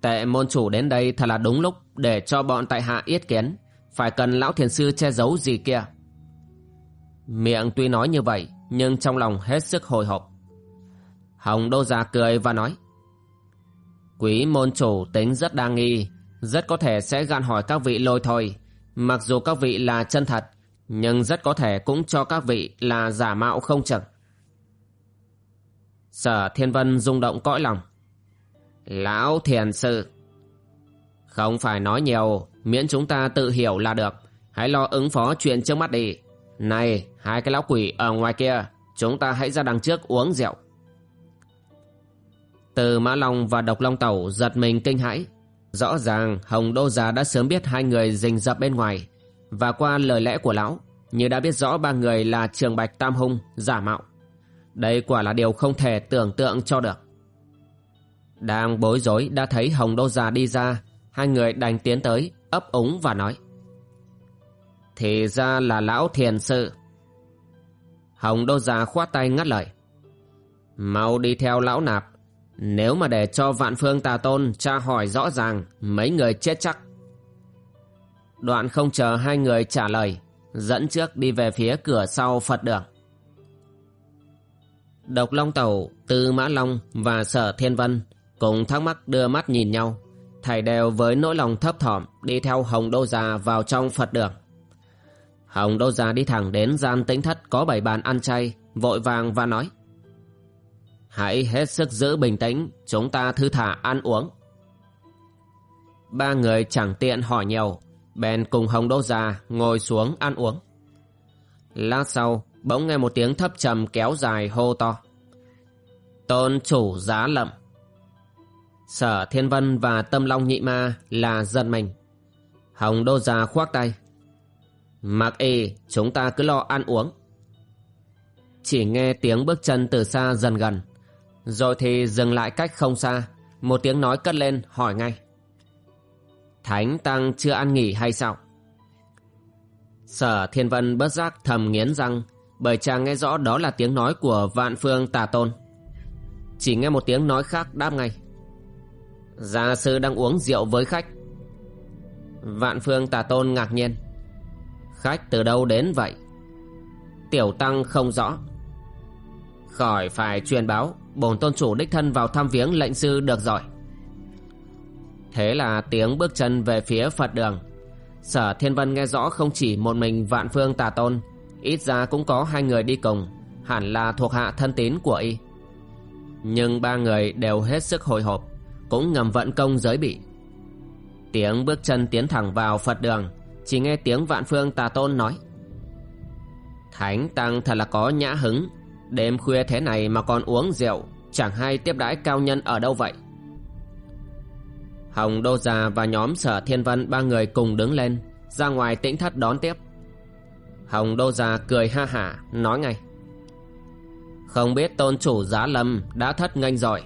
Speaker 1: Tệ môn chủ đến đây thật là đúng lúc để cho bọn tại hạ yết kiến. Phải cần lão thiền sư che giấu gì kia. Miệng tuy nói như vậy, nhưng trong lòng hết sức hồi hộp. Hồng Đô Già cười và nói, Quý môn chủ tính rất đa nghi, Rất có thể sẽ gạn hỏi các vị lôi thôi Mặc dù các vị là chân thật, nhưng rất có thể cũng cho các vị là giả mạo không chừng. Sở Thiên Vân rung động cõi lòng. Lão thiền sư. Không phải nói nhiều, miễn chúng ta tự hiểu là được. Hãy lo ứng phó chuyện trước mắt đi. Này, hai cái lão quỷ ở ngoài kia, chúng ta hãy ra đằng trước uống rượu. Từ Mã Long và Độc Long Tẩu giật mình kinh hãi. Rõ ràng Hồng Đô Già đã sớm biết hai người rình rập bên ngoài và qua lời lẽ của lão như đã biết rõ ba người là trường bạch tam hung giả mạo đây quả là điều không thể tưởng tượng cho được đang bối rối đã thấy hồng đô già đi ra. Hai người đành tiến tới ấp úng và nói. Thì ra là lão thiền sư. Hồng đô già khoát tay ngắt lời. Mau đi theo lão nạp. Nếu mà để cho vạn phương tà tôn tra hỏi rõ ràng mấy người chết chắc. Đoạn không chờ hai người trả lời Dẫn trước đi về phía cửa sau Phật đường. Độc Long Tẩu, Tư Mã Long và Sở Thiên Vân Cùng thắc mắc đưa mắt nhìn nhau, Thầy đều với nỗi lòng thấp thỏm Đi theo Hồng Đô Già vào trong Phật đường. Hồng Đô Già đi thẳng đến gian tĩnh thất Có bảy bàn ăn chay, Vội vàng và nói, Hãy hết sức giữ bình tĩnh, Chúng ta thư thả ăn uống. Ba người chẳng tiện hỏi nhiều, bèn cùng hồng đô già ngồi xuống ăn uống. Lát sau, bỗng nghe một tiếng thấp trầm kéo dài hô to, tôn chủ giá lậm sở thiên vân và tâm long nhị ma là giận mình hồng đô già khoác tay mặc y chúng ta cứ lo ăn uống chỉ nghe tiếng bước chân từ xa dần gần rồi thì dừng lại cách không xa một tiếng nói cất lên, hỏi ngay Thánh Tăng chưa ăn nghỉ hay sao? Sở Thiên Vân bất giác thầm nghiến răng, bởi chàng nghe rõ đó là tiếng nói của vạn phương tà tôn. Chỉ nghe một tiếng nói khác đáp ngay. Gia sư đang uống rượu với khách. Vạn phương tà tôn ngạc nhiên. Khách từ đâu đến vậy? Tiểu Tăng không rõ. Khỏi phải truyền báo, bổn tôn chủ đích thân vào thăm viếng lệnh sư được rồi. Thế là tiếng bước chân về phía Phật đường Sở Thiên Vân nghe rõ không chỉ một mình vạn phương tà tôn Ít ra cũng có hai người đi cùng Hẳn là thuộc hạ thân tín của y Nhưng ba người đều hết sức hồi hộp cũng ngầm vận công giới bị. Tiếng bước chân tiến thẳng vào Phật đường, Chỉ nghe tiếng vạn phương tà tôn nói. Thánh Tăng thật là có nhã hứng, Đêm khuya thế này mà còn uống rượu, Chẳng hay tiếp đãi cao nhân ở đâu vậy? Hồng Đô Già và nhóm sở thiên vân ba người cùng đứng lên, Ra ngoài tĩnh thất đón tiếp. Hồng Đô Già cười ha hả, nói ngay. Không biết tôn chủ giá lâm đã thất nghênh rồi.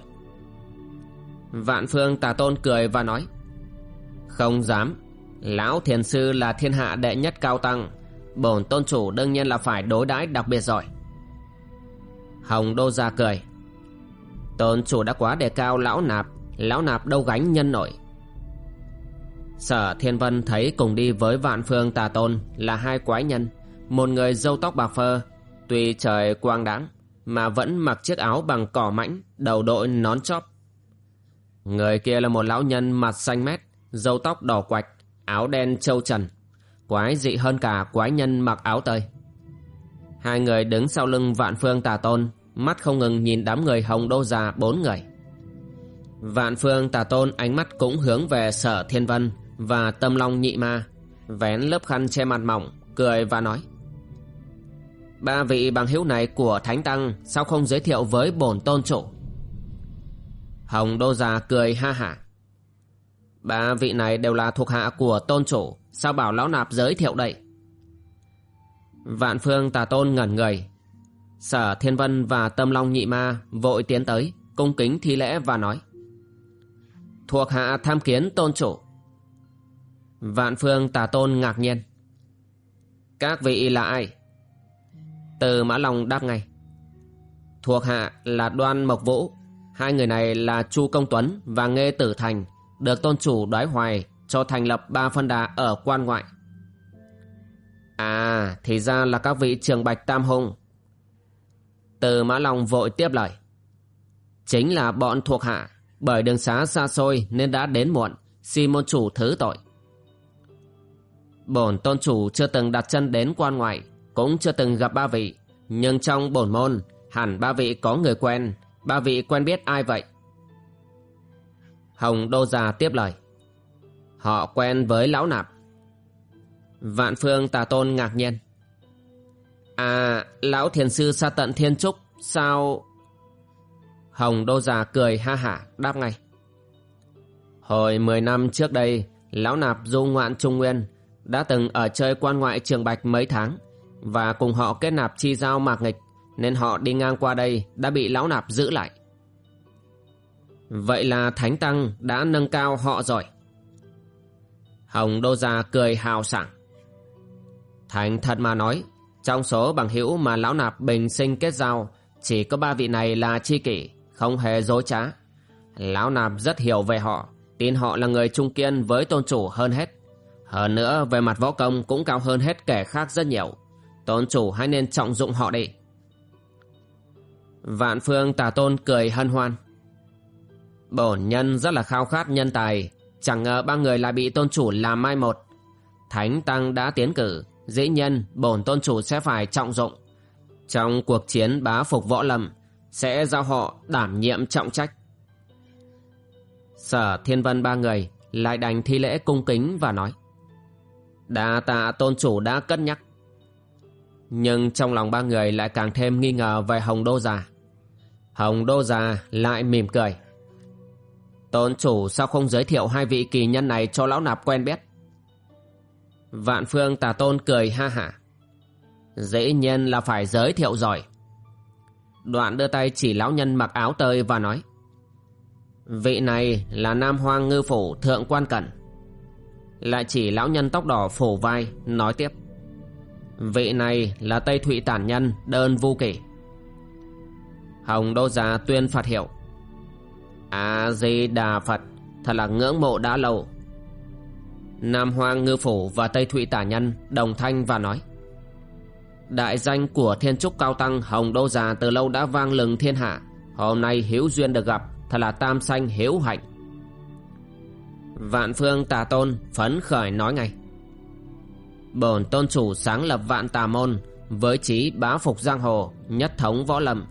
Speaker 1: Vạn phương tà tôn cười và nói, Không dám. Lão thiền sư là thiên hạ đệ nhất cao tăng. Bổn tôn chủ đương nhiên là phải đối đãi đặc biệt rồi. Hồng Đô Gia cười, Tôn chủ đã quá đề cao lão nạp. Lão nạp đâu gánh nhân nổi. Sở Thiên Vân thấy cùng đi với vạn phương tà tôn Là hai quái nhân. Một người râu tóc bạc phơ, Tuy trời quang đáng, Mà vẫn mặc chiếc áo bằng cỏ mãnh, Đầu đội nón chóp. Người kia là một lão nhân mặt xanh mét, Râu tóc đỏ quạch, Áo đen châu trần. Quái dị hơn cả quái nhân mặc áo tơi. Hai người đứng sau lưng vạn phương tà tôn, Mắt không ngừng nhìn đám người hồng đô già bốn người. Vạn phương tà tôn ánh mắt cũng hướng về sở thiên vân Và tâm long nhị ma, Vén lớp khăn che mặt mỏng, Cười và nói, Ba vị bằng hữu này của Thánh Tăng Sao không giới thiệu với bổn tôn chủ? Hồng đô già cười ha hả. Ba vị này đều là thuộc hạ của tôn chủ, Sao bảo lão nạp giới thiệu đây? Vạn phương tà tôn ngẩn người. Sở thiên vân và tâm long nhị ma Vội tiến tới, Cung kính thi lễ và nói. Thuộc hạ tham kiến tôn chủ. Vạn phương tà tôn ngạc nhiên. Các vị là ai? Từ mã long đáp ngay. Thuộc hạ là đoan mộc vũ Hai người này là Chu Công Tuấn và Nghê Tử Thành, Được tôn chủ đoái hoài cho thành lập ba phân đà ở quan ngoại. À thì ra là các vị trường bạch tam hùng. Từ Mã Long vội tiếp lời. Chính là bọn thuộc hạ, Bởi đường xá xa xôi nên đã đến muộn, Xin môn chủ thứ tội. Bổn tôn chủ chưa từng đặt chân đến quan ngoại, Cũng chưa từng gặp ba vị, Nhưng trong bổn môn, Hẳn ba vị có người quen Ba vị quen biết ai vậy? Hồng Đô Già tiếp lời. Họ quen với lão nạp. Vạn phương tà tôn ngạc nhiên. À lão thiền sư xa tận thiên trúc, Sao? Hồng đô già cười ha hả, đáp ngay. Hồi 10 năm trước đây, Lão nạp du ngoạn Trung Nguyên Đã từng ở chơi quan ngoại trường Bạch mấy tháng Và cùng họ kết nạp chi giao mạc nghịch. Nên họ đi ngang qua đây Đã bị lão nạp giữ lại Vậy là Thánh Tăng đã nâng cao họ rồi Hồng Đô Gia cười hào sảng. Thành thật mà nói, trong số bằng hữu mà lão nạp bình sinh kết giao, chỉ có ba vị này là chi kỷ, không hề dối trá. Lão nạp rất hiểu về họ, tin họ là người trung kiên với tôn chủ hơn hết. Hơn nữa về mặt võ công cũng cao hơn hết kẻ khác rất nhiều. Tôn chủ hãy nên trọng dụng họ đi. Vạn phương tà tôn cười hân hoan. Bổn nhân rất là khao khát nhân tài, Chẳng ngờ ba người lại bị tôn chủ làm mai một. Thánh Tăng đã tiến cử Dĩ nhân bổn tôn chủ sẽ phải trọng dụng. Trong cuộc chiến bá phục võ lâm Sẽ giao họ đảm nhiệm trọng trách. Sở thiên vân ba người Lại đành thi lễ cung kính và nói Đa tạ tôn chủ đã cất nhắc. Nhưng trong lòng ba người lại càng thêm nghi ngờ về Hồng Đô Già. Hồng Đô Già lại mỉm cười. Tôn chủ sao không giới thiệu hai vị kỳ nhân này cho lão nạp quen biết? Vạn phương tà tôn cười ha hả. Dĩ nhiên là phải giới thiệu rồi. Đoạn đưa tay chỉ lão nhân mặc áo tơi và nói. Vị này là Nam Hoang Ngư Phủ Thượng Quan Cẩn. Lại chỉ lão nhân tóc đỏ phủ vai, Nói tiếp. Vị này là Tây Thụy Tản Nhân Đơn Vu Kỷ. Hồng Đô Già tuyên phạt hiệu. A-di-đà Phật, Thật là ngưỡng mộ đã lâu. Nam Hoang Ngư Phủ và Tây Thụy Tả Nhân đồng thanh và nói, Đại danh của Thiên Trúc Cao Tăng Hồng Đô Già từ lâu đã vang lừng thiên hạ, Hôm nay hiếu duyên được gặp, Thật là tam sanh hiếu hạnh. Vạn phương tà tôn phấn khởi nói ngay, Bổn tôn chủ sáng lập vạn tà môn Với trí bá phục giang hồ, Nhất thống võ lâm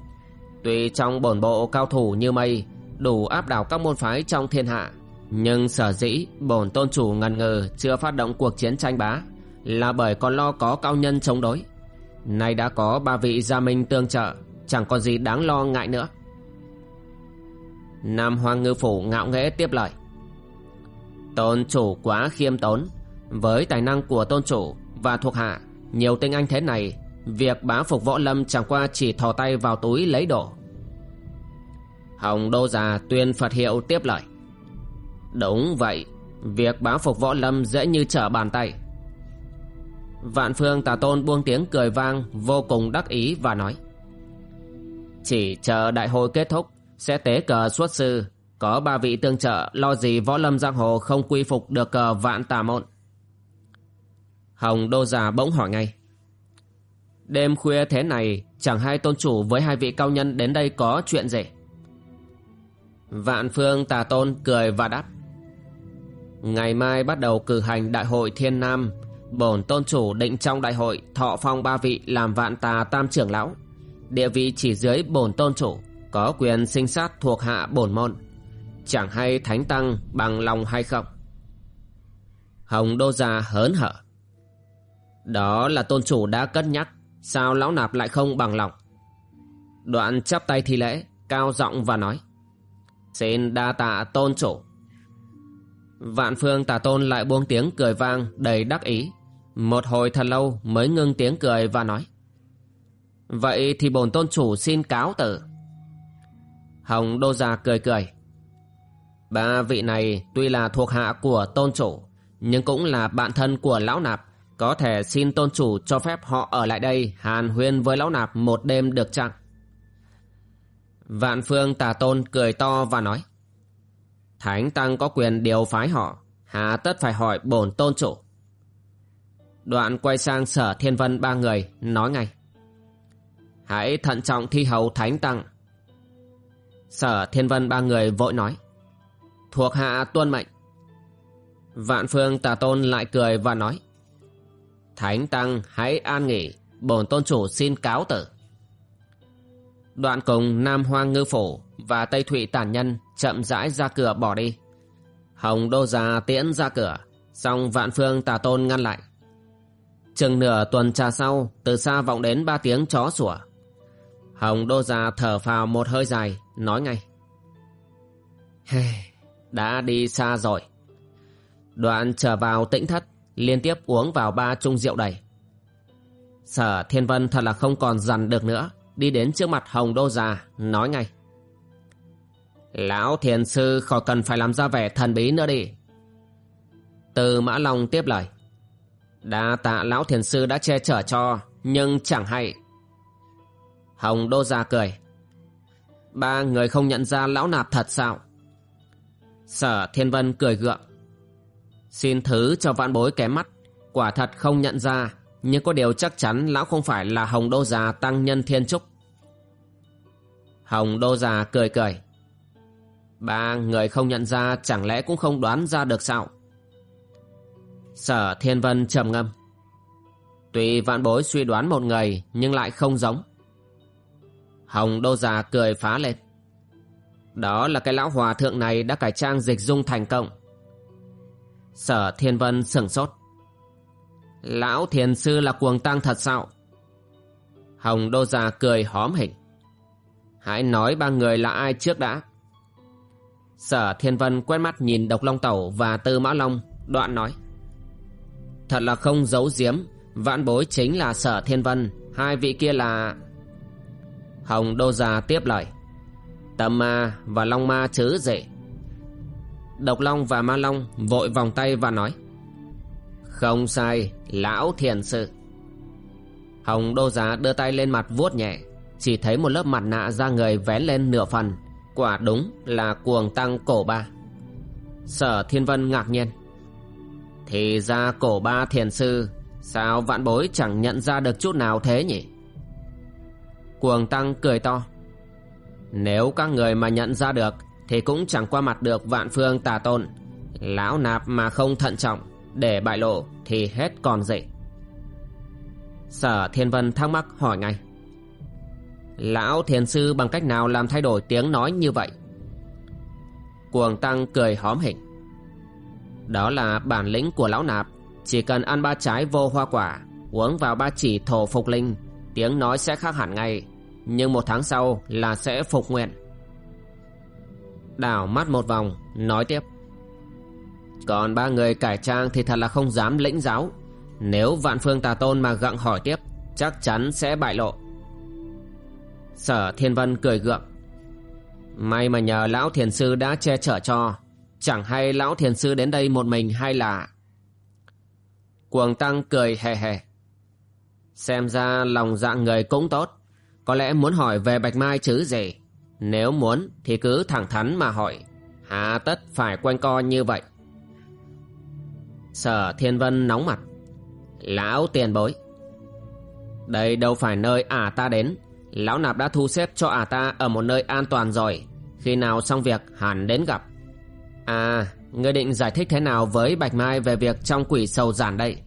Speaker 1: Tuy trong bổn bộ cao thủ như mây, đủ áp đảo các môn phái trong thiên hạ, Nhưng sở dĩ bổn tôn chủ ngần ngừ chưa phát động cuộc chiến tranh bá Là bởi còn lo có cao nhân chống đối. Nay đã có ba vị gia minh tương trợ, Chẳng có gì đáng lo ngại nữa. Nam Hoàng Ngư Phủ ngạo nghễ tiếp lời. Tôn chủ quá khiêm tốn, Với tài năng của tôn chủ và thuộc hạ, Nhiều tinh anh thế này Việc bá phục võ lâm chẳng qua chỉ thò tay vào túi lấy đồ. Hồng Đô Già tuyên Phật hiệu tiếp lời. Đúng vậy, Việc bá phục võ lâm dễ như trở bàn tay. Vạn phương tà tôn buông tiếng cười vang, Vô cùng đắc ý và nói, Chỉ chờ đại hội kết thúc, Sẽ tế cờ xuất sư. Có ba vị tương trợ, Lo gì võ lâm giang hồ không quy phục được cờ vạn tà môn? Hồng đô già bỗng hỏi ngay Đêm khuya thế này, Chẳng hai tôn chủ với hai vị cao nhân đến đây có chuyện gì? Vạn phương tà tôn cười và đáp. Ngày mai bắt đầu cử hành đại hội thiên nam, Bổn tôn chủ định trong đại hội thọ phong ba vị làm vạn tà tam trưởng lão. Địa vị chỉ dưới bổn tôn chủ, Có quyền sinh sát thuộc hạ bổn môn. Chẳng hay thánh tăng bằng lòng hay không? Hồng đô gia hớn hở. Đó là tôn chủ đã cất nhắc. Sao lão nạp lại không bằng lòng? Đoạn chắp tay thi lễ, Cao giọng và nói, Xin đa tạ tôn chủ. Vạn phương tà tôn lại buông tiếng cười vang đầy đắc ý. Một hồi thật lâu mới ngưng tiếng cười và nói, Vậy thì bổn tôn chủ xin cáo tử Hồng đô già cười cười, Ba vị này tuy là thuộc hạ của tôn chủ, Nhưng cũng là bạn thân của lão nạp có thể xin tôn chủ cho phép họ ở lại đây, Hàn huyên với lão nạp một đêm được chăng? Vạn phương tà tôn cười to và nói, Thánh Tăng có quyền điều phái họ, Hà tất phải hỏi bổn tôn chủ. Đoạn quay sang sở thiên vân ba người, Nói ngay, Hãy thận trọng thi hầu Thánh Tăng. Sở thiên vân ba người vội nói, Thuộc hạ tuân mệnh. Vạn phương tà tôn lại cười và nói Thánh Tăng hãy an nghỉ Bổn tôn chủ xin cáo tử Đoạn cùng Nam Hoang Ngư Phủ và Tây Thụy Tản Nhân chậm rãi ra cửa bỏ đi. Hồng Đô Già tiễn ra cửa, song Vạn Phương Tà Tôn ngăn lại. Chừng nửa tuần trà sau, từ xa vọng đến ba tiếng chó sủa. Hồng Đô Già thở phào một hơi dài, nói ngay. Đã đi xa rồi. Đoạn trở vào tĩnh thất, liên tiếp uống vào ba chung rượu đầy. Sở Thiên Vân thật là không còn dằn được nữa, đi đến trước mặt Hồng Đô Già, nói ngay. Lão thiền sư khỏi cần phải làm ra vẻ thần bí nữa đi. Từ Mã Long tiếp lời. Đa tạ lão thiền sư đã che chở cho, nhưng chẳng hay. Hồng Đô Già cười. Ba người không nhận ra lão nạp thật sao? Sở Thiên Vân cười gượng. Xin thứ cho vạn bối kém mắt, quả thật không nhận ra nhưng có điều chắc chắn lão không phải là Hồng Đô Già tăng nhân thiên trúc. Hồng Đô Già cười cười. Ba người không nhận ra chẳng lẽ cũng không đoán ra được sao? Sở Thiên Vân trầm ngâm. Tuy vạn bối suy đoán một người nhưng lại không giống. Hồng Đô Già cười phá lên. Đó là cái lão hòa thượng này đã cải trang dịch dung thành công. Sở Thiên Vân sửng sốt. Lão thiền sư là cuồng tăng thật sao? Hồng đô già cười hóm hình. Hãy nói ba người là ai trước đã. Sở thiên vân quét mắt nhìn độc long tẩu và tư mã long, đoạn nói. Thật là không giấu giếm, vạn bối chính là sở thiên vân, hai vị kia là... Hồng đô già tiếp lời. Tâm ma và long ma chứ dậy Độc long và ma long vội vòng tay và nói. Không sai, lão thiền sư. Hồng đô giá đưa tay lên mặt vuốt nhẹ, chỉ thấy một lớp mặt nạ da người vén lên nửa phần, quả đúng là cuồng tăng cổ ba. Sở thiên vân ngạc nhiên. Thì ra cổ ba thiền sư, sao vạn bối chẳng nhận ra được chút nào thế nhỉ? Cuồng tăng cười to. Nếu các người mà nhận ra được, thì cũng chẳng qua mặt được vạn phương tà tôn. Lão nạp mà không thận trọng, để bại lộ thì hết còn gì Sở Thiên Vân thắc mắc hỏi ngay. Lão thiền sư bằng cách nào làm thay đổi tiếng nói như vậy? Cuồng Tăng cười hóm hỉnh. Đó là bản lĩnh của lão nạp. Chỉ cần ăn ba trái vô hoa quả Uống vào ba chỉ thổ phục linh Tiếng nói sẽ khác hẳn ngay. Nhưng một tháng sau là sẽ phục nguyện. Đảo mắt một vòng, Nói tiếp. Còn ba người cải trang thì thật là không dám lĩnh giáo. Nếu vạn phương tà tôn mà gặng hỏi tiếp, Chắc chắn sẽ bại lộ. Sở Thiên Vân cười gượng. May mà nhờ lão thiền sư đã che chở cho. Chẳng hay lão thiền sư đến đây một mình hay là? Cuồng tăng cười hề hề Xem ra lòng dạ người cũng tốt. Có lẽ muốn hỏi về Bạch Mai chứ gì? Nếu muốn thì cứ thẳng thắn mà hỏi. Hà tất phải quanh co như vậy. Sở Thiên Vân nóng mặt. Lão tiền bối, Đây đâu phải nơi ả ta đến. Lão nạp đã thu xếp cho ả ta ở một nơi an toàn rồi. Khi nào xong việc, hẳn đến gặp. À Ngươi định giải thích thế nào với Bạch Mai Về việc trong quỷ sầu giản đây?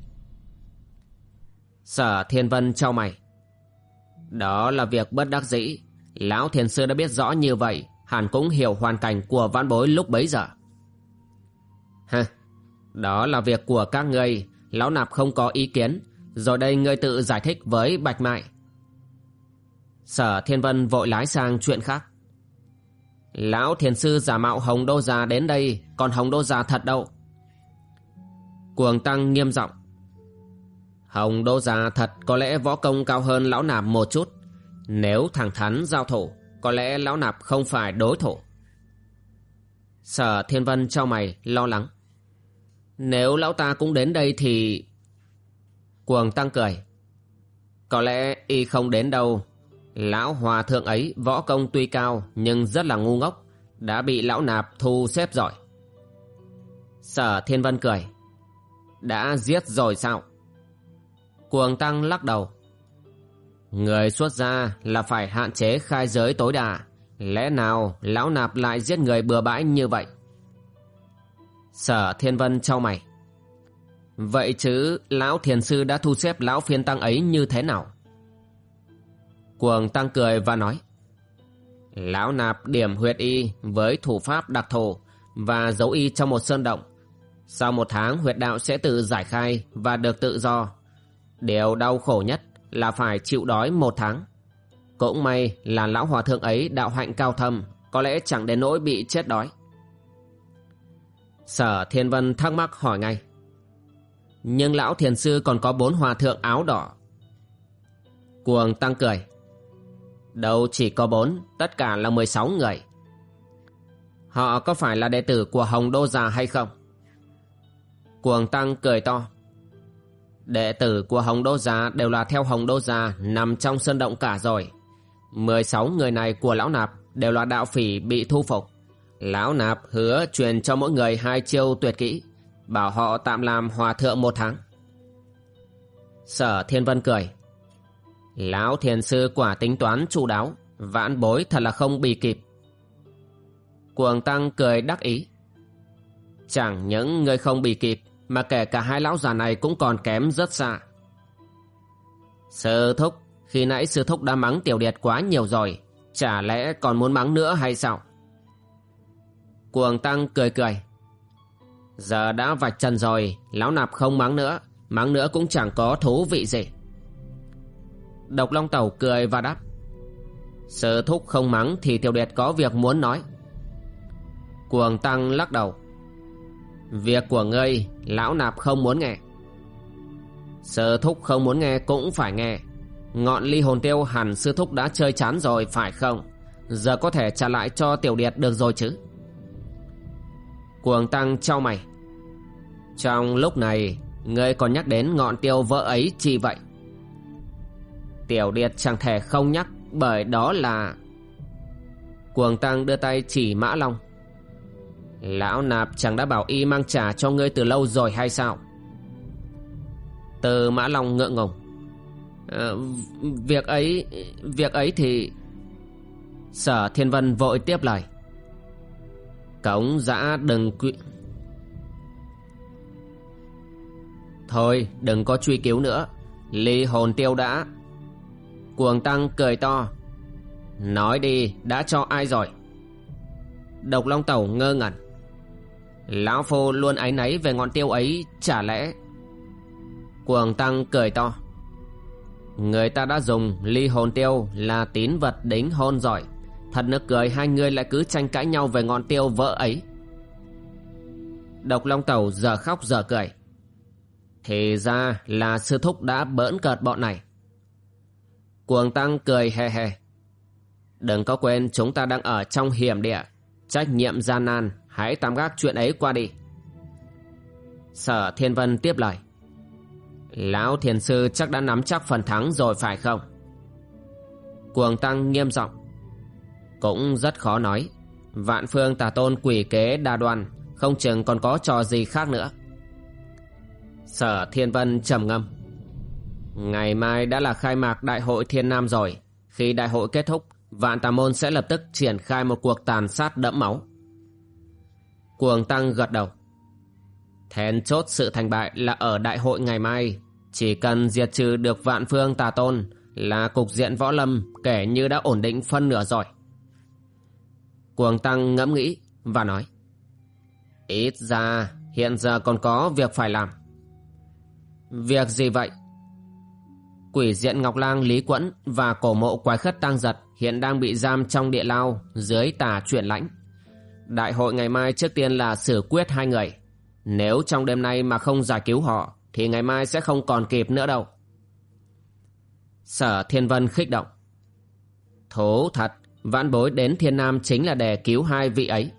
Speaker 1: Sở Thiên Vân trao mày. Đó là việc bất đắc dĩ. Lão Thiền Sư đã biết rõ như vậy, Hẳn cũng hiểu hoàn cảnh của vãn bối lúc bấy giờ. Ha Đó là việc của các ngươi. Lão Nạp không có ý kiến. Rồi đây ngươi tự giải thích với Bạch mại. Sở Thiên Vân vội lái sang chuyện khác. Lão thiền sư giả mạo Hồng Đô Già đến đây, Còn Hồng Đô Già thật đâu? Cuồng Tăng nghiêm giọng. Hồng Đô Già thật có lẽ võ công cao hơn Lão Nạp một chút. Nếu thẳng thắn giao thủ Có lẽ Lão Nạp không phải đối thủ Sở Thiên Vân cho mày lo lắng Nếu Lão ta cũng đến đây thì Cuồng Tăng cười Có lẽ y không đến đâu Lão hòa thượng ấy võ công tuy cao nhưng rất là ngu ngốc, đã bị lão nạp thu xếp giỏi Sở Thiên Vân cười. Đã giết rồi sao? Cuồng Tăng lắc đầu. Người xuất gia là phải hạn chế khai giới tối đa. Lẽ nào lão nạp lại giết người bừa bãi như vậy? Sở Thiên Vân trao mày. Vậy chứ lão thiền sư đã thu xếp lão phiên tăng ấy như thế nào? Cuồng tăng cười và nói Lão nạp điểm huyệt y với thủ pháp đặc thù và giấu y trong một sơn động. Sau một tháng huyệt đạo sẽ tự giải khai và được tự do. Điều đau khổ nhất là phải chịu đói một tháng. Cũng may là lão hòa thượng ấy đạo hạnh cao thâm, có lẽ chẳng đến nỗi bị chết đói. Sở Thiên Vân thắc mắc hỏi ngay. Nhưng lão thiền sư còn có bốn hòa thượng áo đỏ. Cuồng tăng cười. Đâu chỉ có bốn, tất cả là 16 người. Họ có phải là đệ tử của Hồng Đô Già hay không? Cuồng Tăng cười to. Đệ tử của Hồng Đô Già đều là theo Hồng Đô Già nằm trong sơn động cả rồi. 16 người này của Lão Nạp đều là đạo phỉ bị thu phục. Lão Nạp hứa truyền cho mỗi người hai chiêu tuyệt kỹ, bảo họ tạm làm hòa thượng một tháng. Sở Thiên Vân cười. Lão thiền sư quả tính toán chu đáo, vãn bối thật là không bì kịp. Cuồng tăng cười đắc ý. Chẳng những người không bì kịp, mà kể cả hai lão già này cũng còn kém rất xa. Sư thúc, khi nãy sư thúc đã mắng tiểu điệt quá nhiều rồi, chả lẽ còn muốn mắng nữa hay sao? Cuồng tăng cười cười. Giờ đã vạch trần rồi, lão nạp không mắng nữa, mắng nữa cũng chẳng có thú vị gì. Độc Long Tẩu cười và đáp Sư thúc không mắng thì tiểu điệt có việc muốn nói Cuồng Tăng lắc đầu Việc của ngươi, Lão nạp không muốn nghe. Sư thúc không muốn nghe cũng phải nghe. Ngọn ly hồn tiêu hẳn sư thúc đã chơi chán rồi, phải không? Giờ có thể trả lại cho tiểu điệt được rồi chứ? Cuồng Tăng trao mày. Trong lúc này, Ngươi còn nhắc đến ngọn tiêu vợ ấy chi vậy? Tiểu Điệt chẳng thể không nhắc, bởi đó là... Cuồng Tăng đưa tay chỉ Mã Long. Lão Nạp chẳng đã bảo y mang trả cho ngươi từ lâu rồi hay sao? Từ Mã Long ngượng ngùng. À, việc ấy, việc ấy thì... Sở Thiên Vân vội tiếp lời. Cống dã đừng quy... Thôi đừng có truy cứu nữa Ly hồn tiêu đã Cuồng Tăng cười to Nói đi đã cho ai rồi Độc Long Tẩu ngơ ngẩn Lão Phu luôn áy náy về ngọn tiêu ấy, Chả lẽ Cuồng Tăng cười to. Người ta đã dùng ly hồn tiêu Là tín vật đính hôn giỏi. Thật nực cười, hai người lại cứ tranh cãi nhau Về ngọn tiêu vỡ ấy. Độc Long Tẩu giờ khóc giờ cười. Thì ra là sư thúc đã bỡn cợt bọn này. Cuồng Tăng cười hề hề Đừng có quên chúng ta đang ở trong hiểm địa. Trách nhiệm gian nan. Hãy tạm gác chuyện ấy qua đi. Sở Thiên Vân tiếp lời. Lão thiền sư chắc đã nắm chắc phần thắng rồi phải không? Cuồng Tăng nghiêm giọng. Cũng rất khó nói. Vạn phương tà tôn quỷ kế đa đoan, Không chừng còn có trò gì khác nữa. Sở Thiên Vân trầm ngâm. Ngày mai đã là khai mạc đại hội thiên nam rồi. Khi đại hội kết thúc, Vạn tà môn sẽ lập tức triển khai một cuộc tàn sát đẫm máu. Cuồng Tăng gật đầu Then chốt sự thành bại là ở đại hội ngày mai Chỉ cần diệt trừ được vạn phương tà tôn Là cục diện võ lâm kể như đã ổn định phân nửa rồi Cuồng Tăng ngẫm nghĩ và nói, Ít ra hiện giờ còn có việc phải làm Việc gì vậy? Quỷ diện Ngọc Lang, Lý Quẫn và cổ mộ quái khất tăng giật hiện đang bị giam trong địa lao dưới tà chuyển lãnh. Đại hội ngày mai trước tiên là xử quyết hai người. Nếu trong đêm nay mà không giải cứu họ thì ngày mai sẽ không còn kịp nữa đâu. Sở Thiên Vân khích động. Thố thật, vãn bối đến Thiên Nam chính là để cứu hai vị ấy.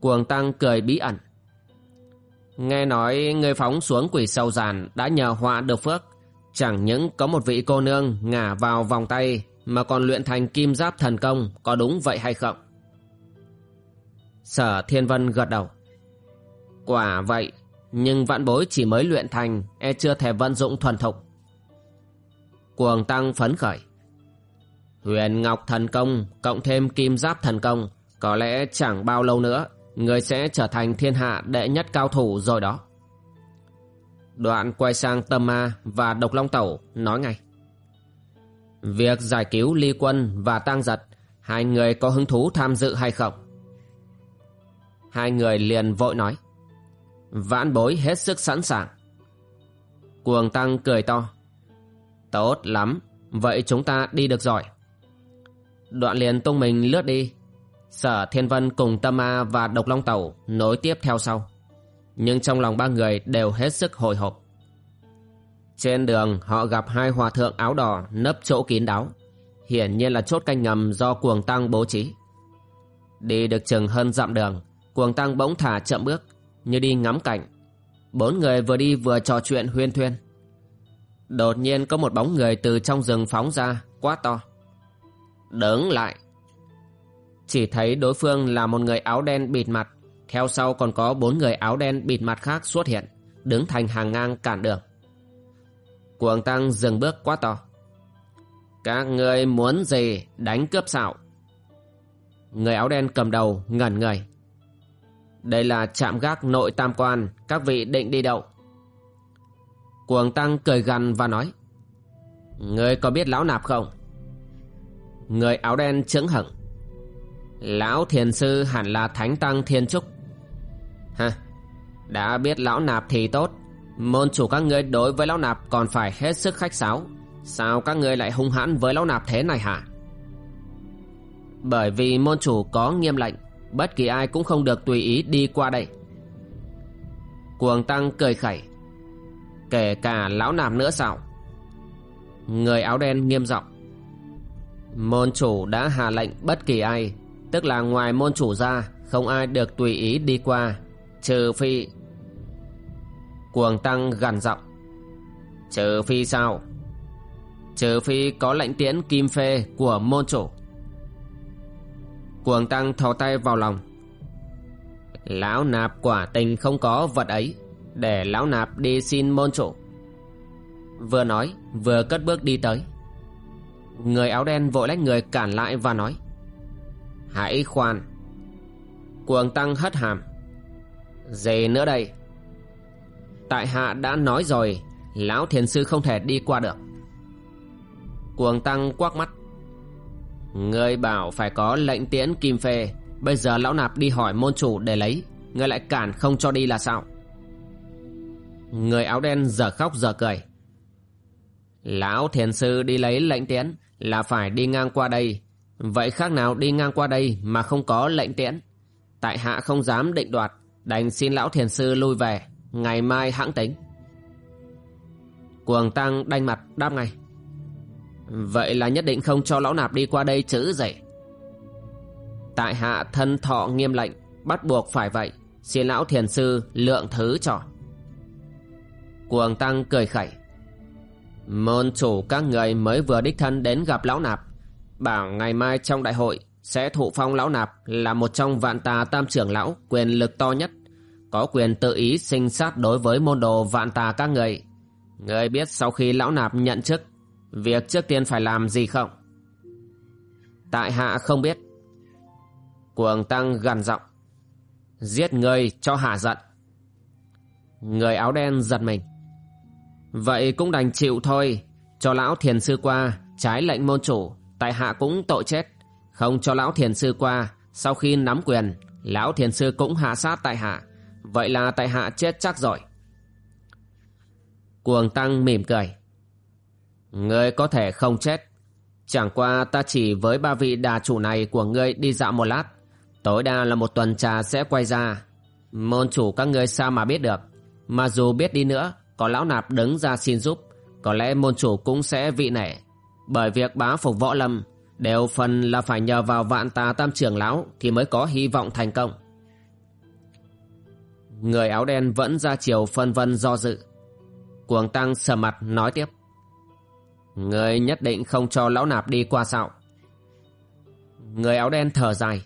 Speaker 1: Cuồng Tăng cười bí ẩn. Nghe nói người phóng xuống quỷ sâu giàn đã nhờ họa được phước. Chẳng những có một vị cô nương ngả vào vòng tay mà còn luyện thành kim giáp thần công có đúng vậy hay không? Sở Thiên Vân gật đầu. Quả vậy, nhưng vạn bối chỉ mới luyện thành, e chưa thể vận dụng thuần thục. Cuồng Tăng phấn khởi. Huyền Ngọc Thần Công cộng thêm Kim Giáp Thần Công, có lẽ chẳng bao lâu nữa, người sẽ trở thành thiên hạ đệ nhất cao thủ rồi đó. Đoạn quay sang Tâm Ma và Độc Long Tẩu nói ngay. Việc giải cứu ly quân và tăng giật, hai người có hứng thú tham dự hay không? Hai người liền vội nói. Vãn bối hết sức sẵn sàng. Cuồng tăng cười to. Tốt lắm, vậy chúng ta đi được rồi. Đoạn liền tung mình lướt đi. Sở Thiên Vân cùng Tâm A và Độc Long Tẩu nối tiếp theo sau. Nhưng trong lòng ba người đều hết sức hồi hộp. Trên đường họ gặp hai hòa thượng áo đỏ nấp chỗ kín đáo. Hiển nhiên là chốt canh ngầm do cuồng tăng bố trí. Đi được chừng hơn dặm đường, cuồng tăng bỗng thả chậm bước, như đi ngắm cảnh. Bốn người vừa đi vừa trò chuyện huyên thuyên. Đột nhiên có một bóng người từ trong rừng phóng ra, quá to. Đứng lại. Chỉ thấy đối phương là một người áo đen bịt mặt, theo sau còn có bốn người áo đen bịt mặt khác xuất hiện, đứng thành hàng ngang cản đường. Cuồng tăng dừng bước quá to. Các người muốn gì đánh cướp xạo? Người áo đen cầm đầu ngẩn người. Đây là trạm gác nội tam quan, các vị định đi đâu? Cuồng tăng cười gằn và nói. Người có biết lão nạp không? Người áo đen chững hững. Lão thiền sư hẳn là thánh tăng thiên trúc. Ha, đã biết lão nạp thì tốt. Môn chủ các ngươi đối với lão nạp còn phải hết sức khách sáo Sao các ngươi lại hung hãn với lão nạp thế này hả Bởi vì môn chủ có nghiêm lệnh Bất kỳ ai cũng không được tùy ý đi qua đây. Cuồng tăng cười khẩy. Kể cả lão nạp nữa sao? Người áo đen nghiêm giọng. Môn chủ đã hạ lệnh bất kỳ ai, Tức là ngoài môn chủ ra, Không ai được tùy ý đi qua, Trừ phi Cuồng tăng gằn giọng. Trừ phi sao? Trừ phi có lệnh tiễn kim phê của môn chủ. Cuồng tăng thò tay vào lòng. Lão nạp quả tình không có vật ấy, Để lão nạp đi xin môn chủ. Vừa nói, vừa cất bước đi tới. Người áo đen vội lách người cản lại và nói, Hãy khoan. Cuồng tăng hất hàm, Gì nữa đây? Tại hạ đã nói rồi, Lão thiền sư không thể đi qua được. Cuồng tăng quắc mắt Người bảo phải có lệnh tiễn kim phê. Bây giờ lão nạp đi hỏi môn chủ để lấy. Ngươi lại cản không cho đi là sao? Người áo đen giờ khóc giờ cười. Lão thiền sư đi lấy lệnh tiễn Là phải đi ngang qua đây. Vậy khác nào đi ngang qua đây Mà không có lệnh tiễn? Tại hạ không dám định đoạt. Đành xin lão thiền sư lui về. Ngày mai hãng tính. Cuồng tăng đanh mặt đáp ngay. Vậy là nhất định không cho lão nạp đi qua đây chữ gì Tại hạ thân thọ nghiêm lệnh, Bắt buộc phải vậy, Xin lão thiền sư lượng thứ cho. Cuồng tăng cười khẩy. Môn chủ các người mới vừa đích thân đến gặp lão nạp, Bảo ngày mai trong đại hội Sẽ thụ phong lão nạp Là một trong vạn tà tam trưởng lão Quyền lực to nhất, Có quyền tự ý sinh sát đối với môn đồ vạn tà các người. Người biết sau khi lão nạp nhận chức Việc trước tiên phải làm gì không? Tại hạ không biết. Cuồng tăng gần giọng. Giết người cho hạ giận. Người áo đen giật mình. Vậy cũng đành chịu thôi. Cho lão thiền sư qua, Trái lệnh môn chủ, Tại hạ cũng tội chết. Không cho lão thiền sư qua, Sau khi nắm quyền, Lão thiền sư cũng hạ sát tại hạ. Vậy là tại hạ chết chắc rồi. Cuồng tăng mỉm cười. Ngươi có thể không chết. Chẳng qua ta chỉ với ba vị đà chủ này của ngươi đi dạo một lát. Tối đa là một tuần trà sẽ quay ra. Môn chủ các ngươi sao mà biết được? Mà dù biết đi nữa, Có lão nạp đứng ra xin giúp, Có lẽ môn chủ cũng sẽ vị nể. Bởi việc bá phục võ lâm, Đều phần là phải nhờ vào vạn tà tam trưởng lão Thì mới có hy vọng thành công. Người áo đen vẫn ra chiều phân vân do dự. Cuồng tăng sờ mặt nói tiếp. Người nhất định không cho lão nạp đi qua sao? Người áo đen thở dài.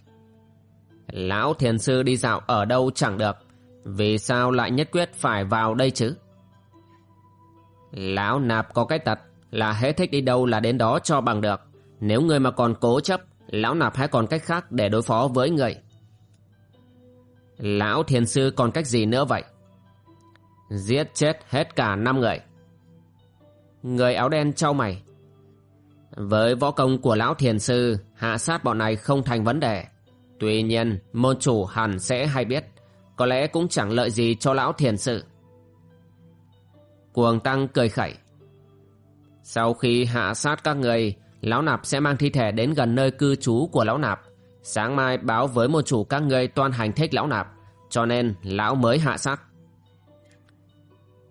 Speaker 1: Lão thiền sư đi dạo ở đâu chẳng được, Vì sao lại nhất quyết phải vào đây chứ? Lão nạp có cái tật Là hết thích đi đâu là đến đó cho bằng được. Nếu người mà còn cố chấp, Lão nạp hãy còn cách khác để đối phó với người. Lão thiền sư còn cách gì nữa vậy? Giết chết hết cả năm người. Người áo đen trao mày. Với võ công của lão thiền sư, Hạ sát bọn này không thành vấn đề. Tuy nhiên, môn chủ hẳn sẽ hay biết, Có lẽ cũng chẳng lợi gì cho lão thiền sư. Cuồng tăng cười khẩy. Sau khi hạ sát các người, Lão nạp sẽ mang thi thể đến gần nơi cư trú của lão nạp. Sáng mai báo với môn chủ các người toan hành thích lão nạp, Cho nên lão mới hạ sát.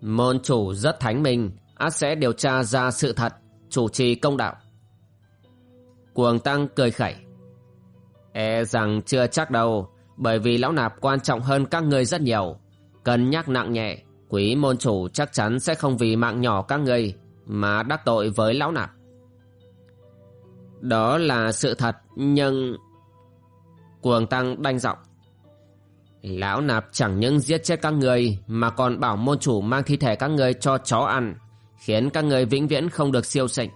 Speaker 1: Môn chủ rất thánh minh át sẽ điều tra ra sự thật, chủ trì công đạo. Cuồng tăng cười khẩy. E rằng chưa chắc đâu, bởi vì lão nạp quan trọng hơn các ngươi rất nhiều. Cân nhắc nặng nhẹ, quý môn chủ chắc chắn sẽ không vì mạng nhỏ các ngươi mà đắc tội với lão nạp. Đó là sự thật, nhưng cuồng tăng đanh giọng. Lão nạp chẳng những giết chết các người mà còn bảo môn chủ mang thi thể các người cho chó ăn khiến các người vĩnh viễn không được siêu sịnh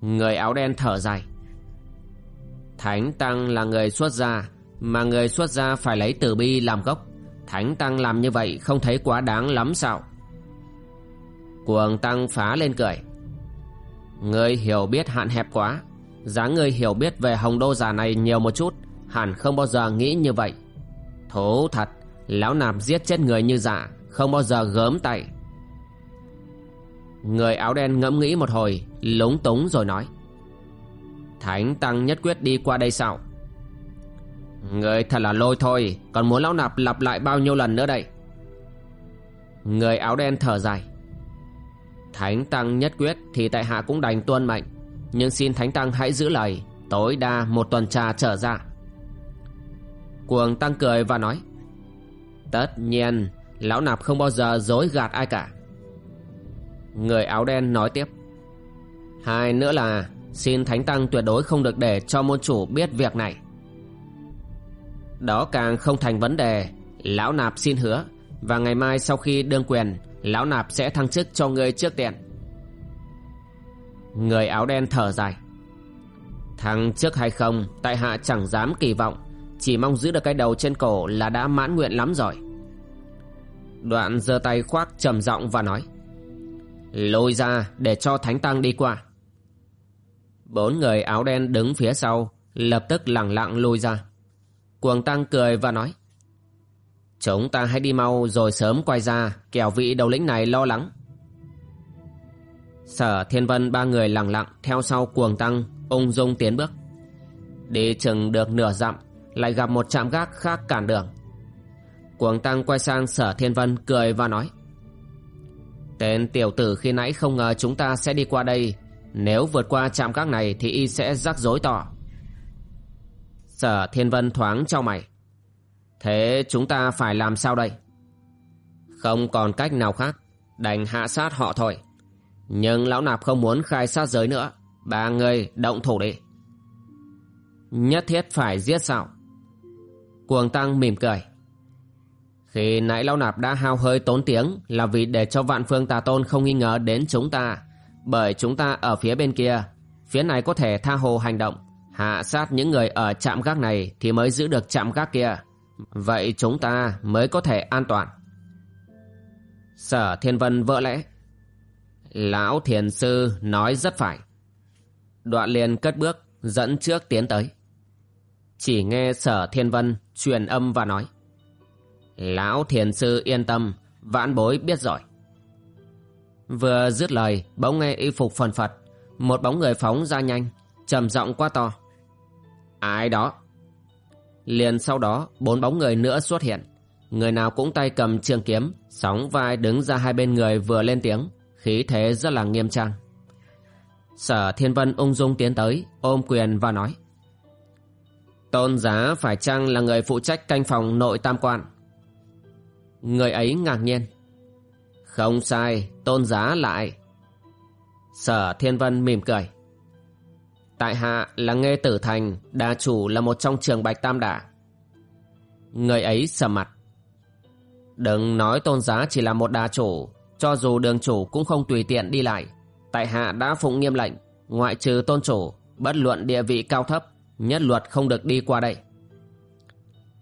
Speaker 1: người áo đen thở dài. Thánh tăng là người xuất gia mà người xuất gia phải lấy từ bi làm gốc. Thánh tăng làm như vậy không thấy quá đáng lắm sao? Cuồng tăng phá lên cười. Người hiểu biết hạn hẹp quá. Giá người hiểu biết về hồng đô già này nhiều một chút hẳn không bao giờ nghĩ như vậy. Thố thật lão nạp giết chết người như giả, không bao giờ gớm tay. Người áo đen ngẫm nghĩ một hồi, Lúng túng rồi nói. Thánh Tăng nhất quyết đi qua đây sao? Người thật là lôi thôi, Còn muốn lão nạp lặp lại bao nhiêu lần nữa đây? Người áo đen thở dài. Thánh Tăng nhất quyết Thì tại hạ cũng đành tuân mệnh, Nhưng xin Thánh Tăng hãy giữ lời, Tối đa một tuần trà trở ra. Cuồng Tăng cười và nói, Tất nhiên, Lão nạp không bao giờ dối gạt ai cả. Người áo đen nói tiếp. Hai nữa là, Xin Thánh Tăng tuyệt đối không được để cho môn chủ biết việc này. Đó càng không thành vấn đề, Lão Nạp xin hứa, Và ngày mai sau khi đương quyền, Lão Nạp sẽ thăng chức cho người trước tiện. Người áo đen thở dài. Thăng chức hay không, Tại hạ chẳng dám kỳ vọng, Chỉ mong giữ được cái đầu trên cổ là đã mãn nguyện lắm rồi. Đoạn giơ tay khoác trầm giọng và nói. Lôi ra để cho Thánh Tăng đi qua. Bốn người áo đen đứng phía sau, Lập tức lẳng lặng lôi ra. Cuồng Tăng cười và nói, Chúng ta hãy đi mau rồi sớm quay ra, Kẻo vị đầu lĩnh này lo lắng. Sở Thiên Vân ba người lẳng lặng Theo sau cuồng tăng, Ung dung tiến bước. Đi chừng được nửa dặm, Lại gặp một trạm gác khác cản đường. Cuồng tăng quay sang sở Thiên Vân Cười và nói Tên tiểu tử khi nãy không ngờ chúng ta sẽ đi qua đây. Nếu vượt qua trạm các này Thì y sẽ rắc rối tỏ Sở Thiên Vân thoáng cho mày. Thế chúng ta phải làm sao đây? Không còn cách nào khác, Đành hạ sát họ thôi. Nhưng lão nạp không muốn khai sát giới nữa. Ba người động thủ đi. Nhất thiết phải giết sao? Cuồng tăng mỉm cười. Khi nãy lão nạp đã hao hơi tốn tiếng Là vì để cho vạn phương tà tôn không nghi ngờ đến chúng ta. Bởi chúng ta ở phía bên kia, Phía này có thể tha hồ hành động. Hạ sát những người ở trạm gác này Thì mới giữ được trạm gác kia. Vậy chúng ta mới có thể an toàn. Sở Thiên Vân vỡ lẽ. Lão Thiền Sư nói rất phải. Đoạn liền cất bước, Dẫn trước tiến tới. Chỉ nghe Sở Thiên Vân truyền âm và nói. Lão Thiền Sư yên tâm, Vãn bối biết rồi. Vừa dứt lời, Bỗng nghe y phục phần phật, Một bóng người phóng ra nhanh, trầm giọng quá to. Ai đó? Liền sau đó, bốn bóng người nữa xuất hiện. Người nào cũng tay cầm trường kiếm, Sóng vai đứng ra hai bên người vừa lên tiếng, Khí thế rất là nghiêm trang. Sở Thiên Vân ung dung tiến tới, Ôm quyền và nói. Tôn giá phải chăng là người phụ trách canh phòng nội tam quan? Người ấy ngạc nhiên Không sai Tôn giá lại Sở Thiên Vân mỉm cười Tại hạ là Nghê Tử Thành, đà chủ là một trong trường Bạch Tam Đả. Người ấy sầm mặt. Đừng nói tôn giá chỉ là một đà chủ, cho dù đường chủ cũng không tùy tiện đi lại. Tại hạ đã phụng nghiêm lệnh, ngoại trừ tôn chủ, bất luận địa vị cao thấp, nhất luật không được đi qua đây.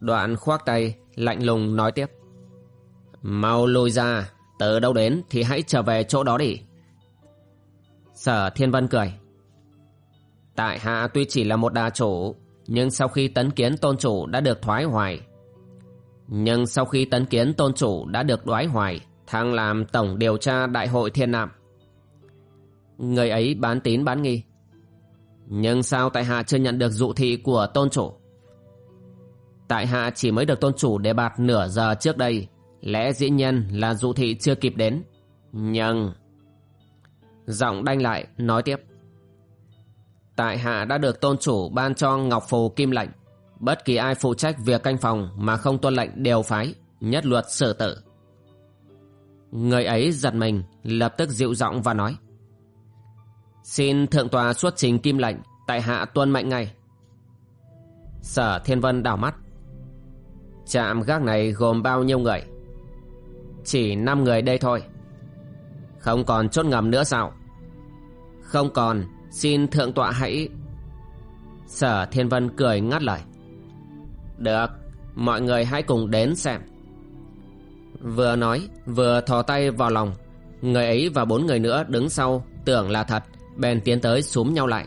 Speaker 1: Đoạn khoác tay, lạnh lùng nói tiếp. Mau lôi ra, từ đâu đến thì hãy trở về chỗ đó đi. Sở Thiên Vân cười. Tại hạ tuy chỉ là một đà chủ, nhưng sau khi tấn kiến tôn chủ đã được thoái hoài. Nhưng sau khi tấn kiến tôn chủ đã được đoái hoài, thăng làm tổng điều tra đại hội thiên nạm. Người ấy bán tín bán nghi. Nhưng sao tại hạ chưa nhận được dụ thị của tôn chủ? Tại hạ chỉ mới được tôn chủ đề bạt nửa giờ trước đây, lẽ dĩ nhiên là dụ thị chưa kịp đến. Nhưng... Giọng đanh lại, nói tiếp. Tại hạ đã được tôn chủ ban cho ngọc phù kim lệnh. Bất kỳ ai phụ trách việc canh phòng mà không tuân lệnh đều phái nhất luật xử tử. Người ấy giật mình lập tức dịu giọng và nói. Xin thượng tòa xuất trình kim lệnh tại hạ tuân mệnh ngay. Sở thiên vân đảo mắt. Trạm gác này gồm bao nhiêu người? Chỉ năm người đây thôi. Không còn chốt ngầm nữa sao? Không còn, Xin thượng tọa hãy. Sở Thiên Vân cười ngắt lời. Được, Mọi người hãy cùng đến xem. Vừa nói, Vừa thò tay vào lòng. Người ấy và bốn người nữa đứng sau, Tưởng là thật, Bèn tiến tới súm nhau lại.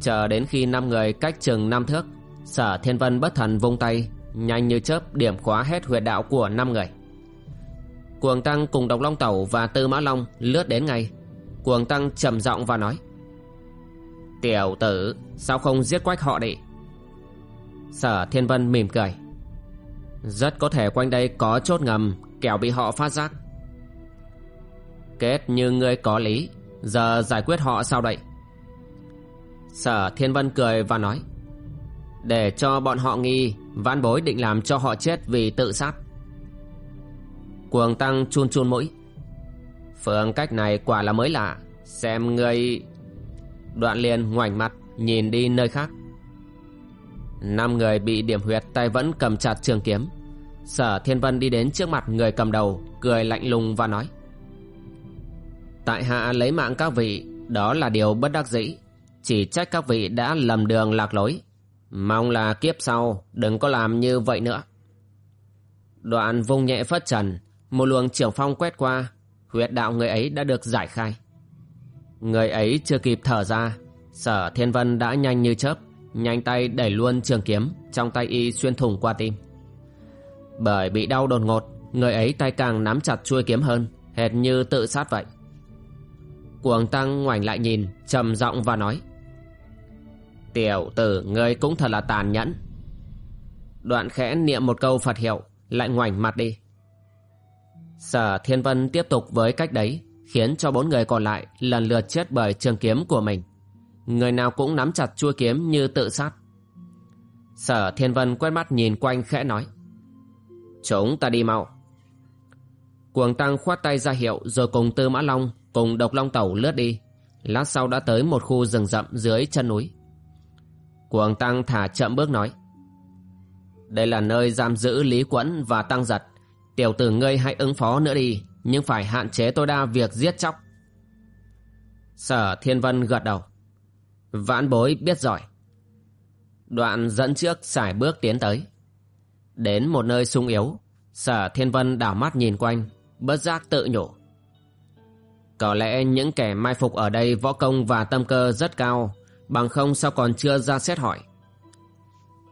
Speaker 1: Chờ đến khi năm người cách chừng năm thước, Sở Thiên Vân bất thần vung tay, Nhanh như chớp điểm khóa hết huyệt đạo của năm người. Cuồng Tăng cùng Độc Long Tẩu và Tư Mã Long lướt đến ngay. Cuồng Tăng trầm giọng và nói, Tiểu tử, Sao không giết quách họ đi? Sở Thiên Vân mỉm cười, Rất có thể quanh đây có chốt ngầm, Kẻo bị họ phát giác. Kết như ngươi có lý, Giờ giải quyết họ sao đây? Sở Thiên Vân cười và nói, Để cho bọn họ nghi, Vãn bối định làm cho họ chết vì tự sát. Cuồng Tăng chun chun mũi. Phương cách này quả là mới lạ. Xem ngươi Đoạn liền ngoảnh mặt, Nhìn đi nơi khác. Năm người bị điểm huyệt tay vẫn cầm chặt trường kiếm. Sở Thiên Vân đi đến trước mặt người cầm đầu, Cười lạnh lùng và nói, Tại hạ lấy mạng các vị, Đó là điều bất đắc dĩ. Chỉ trách các vị đã lầm đường lạc lối. Mong là kiếp sau Đừng có làm như vậy nữa. Đoạn vung nhẹ phất trần một luồng trưởng phong quét qua huyệt đạo người ấy đã được giải khai. Người ấy chưa kịp thở ra, sở thiên vân đã nhanh như chớp, nhanh tay đẩy luôn trường kiếm trong tay y xuyên thủng qua tim. Bởi bị đau đột ngột Người ấy tay càng nắm chặt chuôi kiếm hơn Hệt như tự sát vậy Cuồng tăng ngoảnh lại nhìn trầm giọng và nói Tiểu tử ngươi cũng thật là tàn nhẫn Đoạn khẽ niệm một câu Phật hiệu Lại ngoảnh mặt đi Sở Thiên Vân tiếp tục với cách đấy, Khiến cho bốn người còn lại Lần lượt chết bởi trường kiếm của mình. Người nào cũng nắm chặt chuôi kiếm như tự sát. Sở Thiên Vân quét mắt nhìn quanh khẽ nói, Chúng ta đi mau. Cuồng Tăng khoát tay ra hiệu Rồi cùng Tư Mã Long Cùng Độc Long Tẩu lướt đi. Lát sau đã tới một khu rừng rậm dưới chân núi. Cuồng Tăng thả chậm bước nói, Đây là nơi giam giữ Lý Quẫn và Tăng Giật. Tiểu tử ngươi hãy ứng phó nữa đi, Nhưng phải hạn chế tối đa việc giết chóc. Sở Thiên Vân gật đầu. Vãn bối biết giỏi Đoạn dẫn trước xài bước tiến tới. Đến một nơi sung yếu, Sở Thiên Vân đảo mắt nhìn quanh, Bất giác tự nhủ. Có lẽ những kẻ mai phục ở đây Võ công và tâm cơ rất cao, Bằng không sao còn chưa ra xét hỏi.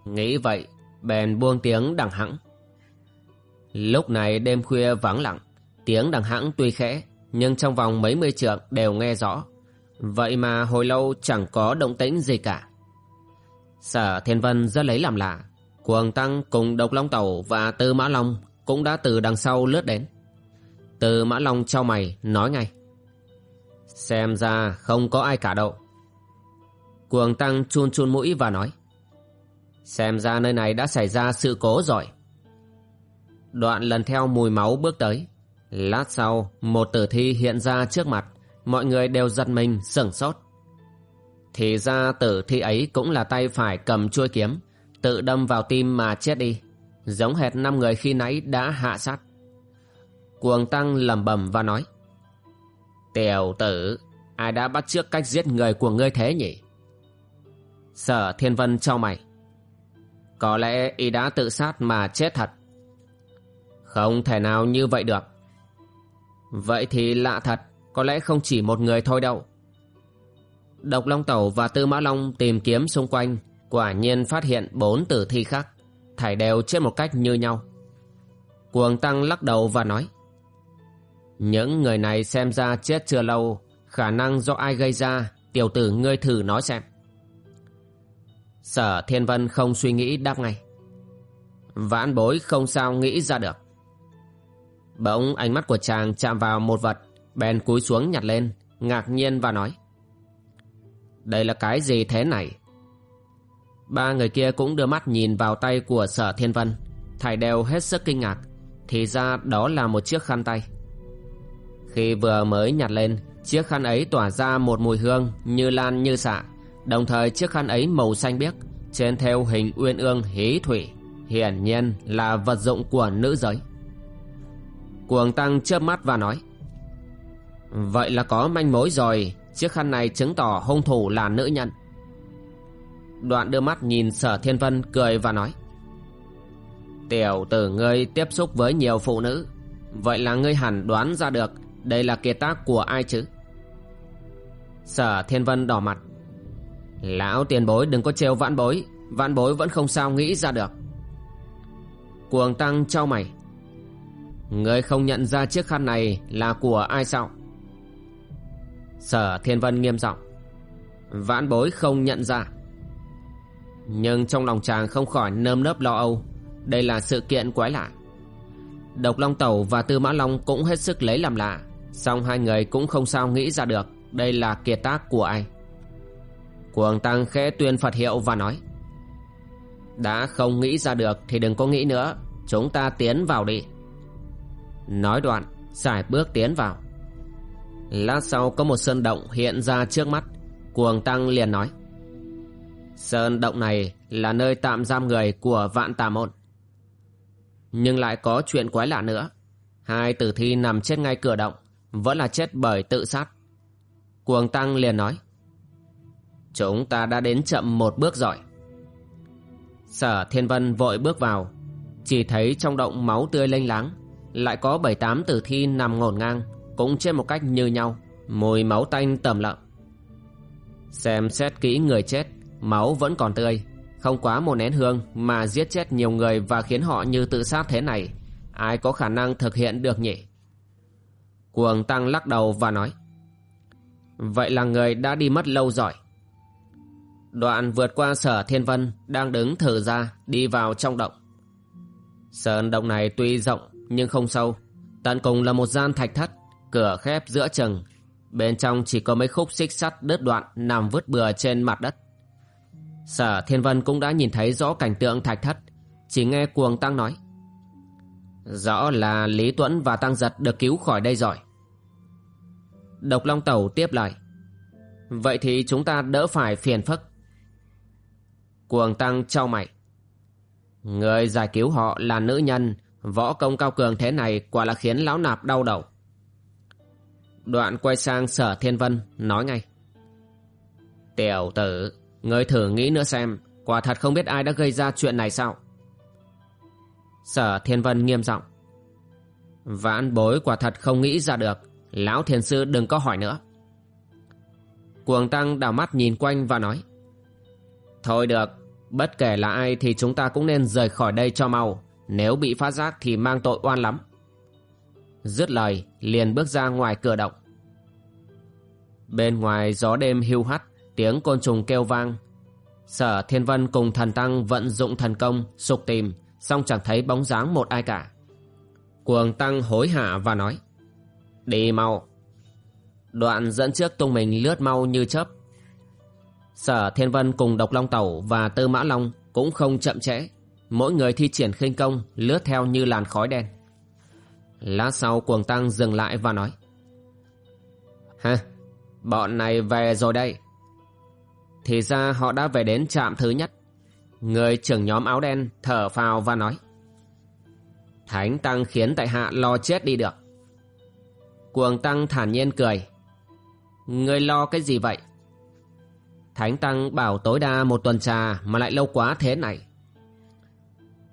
Speaker 1: Nghĩ vậy, Bèn buông tiếng đằng hẳng Lúc này đêm khuya vắng lặng, Tiếng đằng hãng tuy khẽ, Nhưng trong vòng mấy mươi trượng đều nghe rõ. Vậy mà hồi lâu chẳng có động tĩnh gì cả. Sở Thiên Vân rất lấy làm lạ, Cuồng Tăng cùng Độc Long Tẩu và Tư Mã Long Cũng đã từ đằng sau lướt đến. Tư Mã Long trao mày nói ngay. Xem ra không có ai cả đâu. Cuồng Tăng chun chun mũi và nói. Xem ra nơi này đã xảy ra sự cố rồi. Đoạn lần theo mùi máu bước tới. Lát sau, một tử thi hiện ra trước mặt. Mọi người đều giật mình, sửng sốt. Thì ra tử thi ấy cũng là tay phải cầm chuôi kiếm, Tự đâm vào tim mà chết đi. Giống hệt năm người khi nãy đã hạ sát. Cuồng tăng lẩm bẩm và nói, Tiểu tử, Ai đã bắt trước cách giết người của ngươi thế nhỉ? Sở thiên vân cho mày, Có lẽ y đã tự sát mà chết thật. Không thể nào như vậy được. Vậy thì lạ thật, Có lẽ không chỉ một người thôi đâu. Độc Long Tẩu và Tư Mã Long tìm kiếm xung quanh, Quả nhiên phát hiện bốn tử thi khác, Thải đều chết một cách như nhau. Cuồng Tăng lắc đầu và nói, Những người này xem ra chết chưa lâu, Khả năng do ai gây ra, Tiểu tử ngươi thử nói xem. Sở Thiên Vân không suy nghĩ đáp ngay, Vãn bối không sao nghĩ ra được. Bỗng ánh mắt của chàng chạm vào một vật, Bèn cúi xuống nhặt lên, Ngạc nhiên và nói, Đây là cái gì thế này? Ba người kia cũng đưa mắt nhìn vào tay của sở thiên vân. Thải đều hết sức kinh ngạc, Thì ra đó là một chiếc khăn tay. Khi vừa mới nhặt lên, Chiếc khăn ấy tỏa ra một mùi hương Như lan như xạ, Đồng thời chiếc khăn ấy màu xanh biếc, Trên theo hình uyên ương hí thủy, Hiển nhiên là vật dụng của nữ giới. Cuồng tăng chớp mắt và nói, Vậy là có manh mối rồi. Chiếc khăn này chứng tỏ hung thủ là nữ nhân. Đoạn đưa mắt nhìn sở thiên vân cười và nói, Tiểu tử ngươi tiếp xúc với nhiều phụ nữ, Vậy là ngươi hẳn đoán ra được Đây là kiệt tác của ai chứ? Sở thiên vân đỏ mặt, Lão tiền bối đừng có trêu vãn bối Vãn bối vẫn không sao nghĩ ra được. Cuồng tăng trao mày người không nhận ra chiếc khăn này là của ai sao? Sở thiên vân nghiêm giọng. Vãn bối không nhận ra. Nhưng trong lòng chàng không khỏi nơm nớp lo âu. Đây là sự kiện quái lạ. Độc Long Tẩu và Tư Mã Long cũng hết sức lấy làm lạ. Song hai người cũng không sao nghĩ ra được Đây là kiệt tác của ai. Cuồng Tăng khẽ tuyên Phật hiệu và nói, Đã không nghĩ ra được thì đừng có nghĩ nữa. Chúng ta tiến vào đi. Nói đoạn Xài bước tiến vào Lát sau có một sơn động hiện ra trước mắt Cuồng Tăng liền nói Sơn động này là nơi tạm giam người của vạn tà môn. Nhưng lại có chuyện quái lạ nữa. Hai tử thi nằm chết ngay cửa động, vẫn là chết bởi tự sát. Cuồng Tăng liền nói. Chúng ta đã đến chậm một bước rồi. Sở Thiên Vân vội bước vào, chỉ thấy trong động máu tươi lênh láng, lại có bảy tám tử thi nằm ngổn ngang, cũng chết một cách như nhau, mùi máu tanh tầm lợm. Xem xét kỹ người chết, máu vẫn còn tươi Không quá một nén hương mà giết chết nhiều người và khiến họ như tự sát thế này Ai có khả năng thực hiện được nhỉ? Cuồng tăng lắc đầu và nói Vậy là người đã đi mất lâu rồi. Đoạn vượt qua sở thiên vân Đang đứng thở ra Đi vào trong động. Sơn động này tuy rộng nhưng không sâu. Tận cùng là một gian thạch thất, Cửa khép giữa chừng. Bên trong chỉ có mấy khúc xích sắt đứt đoạn Nằm vứt bừa trên mặt đất. Sở thiên vân cũng đã nhìn thấy rõ cảnh tượng thạch thất, Chỉ nghe cuồng tăng nói. Rõ là Lý Tuấn và Tăng Giật được cứu khỏi đây rồi. Độc Long Tẩu tiếp lại Vậy thì chúng ta đỡ phải phiền phức. Cuồng Tăng trao mày. Người giải cứu họ là nữ nhân Võ công cao cường thế này quả là khiến lão nạp đau đầu. Đoạn quay sang sở thiên vân, Nói ngay. Tiểu tử Người thử nghĩ nữa xem, Quả thật không biết ai đã gây ra chuyện này sao? Sở thiên vân nghiêm giọng. Vãn bối quả thật không nghĩ ra được, Lão thiền sư đừng có hỏi nữa. Cuồng tăng đảo mắt nhìn quanh và nói. Thôi được, Bất kể là ai thì chúng ta cũng nên rời khỏi đây cho mau. Nếu bị phát giác thì mang tội oan lắm. Dứt lời, liền bước ra ngoài cửa động. Bên ngoài gió đêm hưu hắt, Tiếng côn trùng kêu vang. Sở Thiên Vân cùng thần tăng vận dụng thần công, Sục tìm Xong chẳng thấy bóng dáng một ai cả. Cuồng tăng hối hả và nói, Đi mau. Đoạn dẫn trước tung mình lướt mau như chớp. Sở Thiên Vân cùng Độc Long Tẩu và Tư Mã Long cũng không chậm trễ. Mỗi người thi triển khinh công lướt theo như làn khói đen. Lát sau cuồng tăng dừng lại và nói Ha, bọn này về rồi đây. Thì ra họ đã về đến trạm thứ nhất. Người trưởng nhóm áo đen thở phào và nói Thánh Tăng khiến tại hạ lo chết đi được. Cuồng Tăng thản nhiên cười Người lo cái gì vậy? Thánh Tăng bảo tối đa một tuần trà mà lại lâu quá thế này.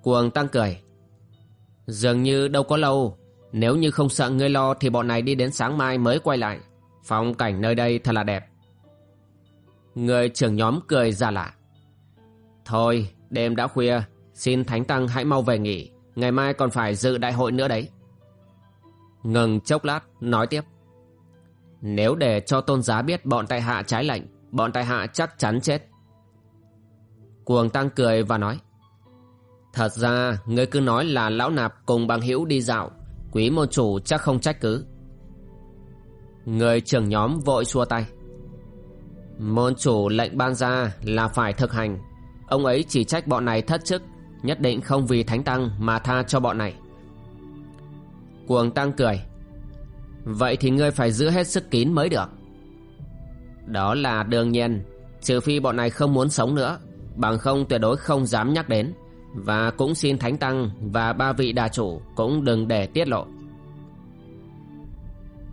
Speaker 1: Cuồng Tăng cười Dường như đâu có lâu Nếu như không sợ ngươi lo thì bọn này đi đến sáng mai mới quay lại Phong cảnh nơi đây thật là đẹp Người trưởng nhóm cười ra lạ Thôi, đêm đã khuya, xin Thánh Tăng hãy mau về nghỉ, ngày mai còn phải dự đại hội nữa đấy. Ngừng chốc lát, nói tiếp. Nếu để cho tôn giá biết bọn tại hạ trái lệnh, bọn tại hạ chắc chắn chết. Cuồng Tăng cười và nói. Thật ra, ngươi cứ nói là lão nạp cùng bằng hữu đi dạo, quý môn chủ chắc không trách cứ. Người trưởng nhóm vội xua tay. Môn chủ lệnh ban ra là phải thực hành. Ông ấy chỉ trách bọn này thất chức Nhất định không vì thánh tăng mà tha cho bọn này. Cuồng tăng cười. Vậy thì ngươi phải giữ hết sức kín mới được. Đó là đương nhiên Trừ phi bọn này không muốn sống nữa Bằng không tuyệt đối không dám nhắc đến. Và cũng xin Thánh Tăng Và ba vị đà chủ Cũng đừng để tiết lộ.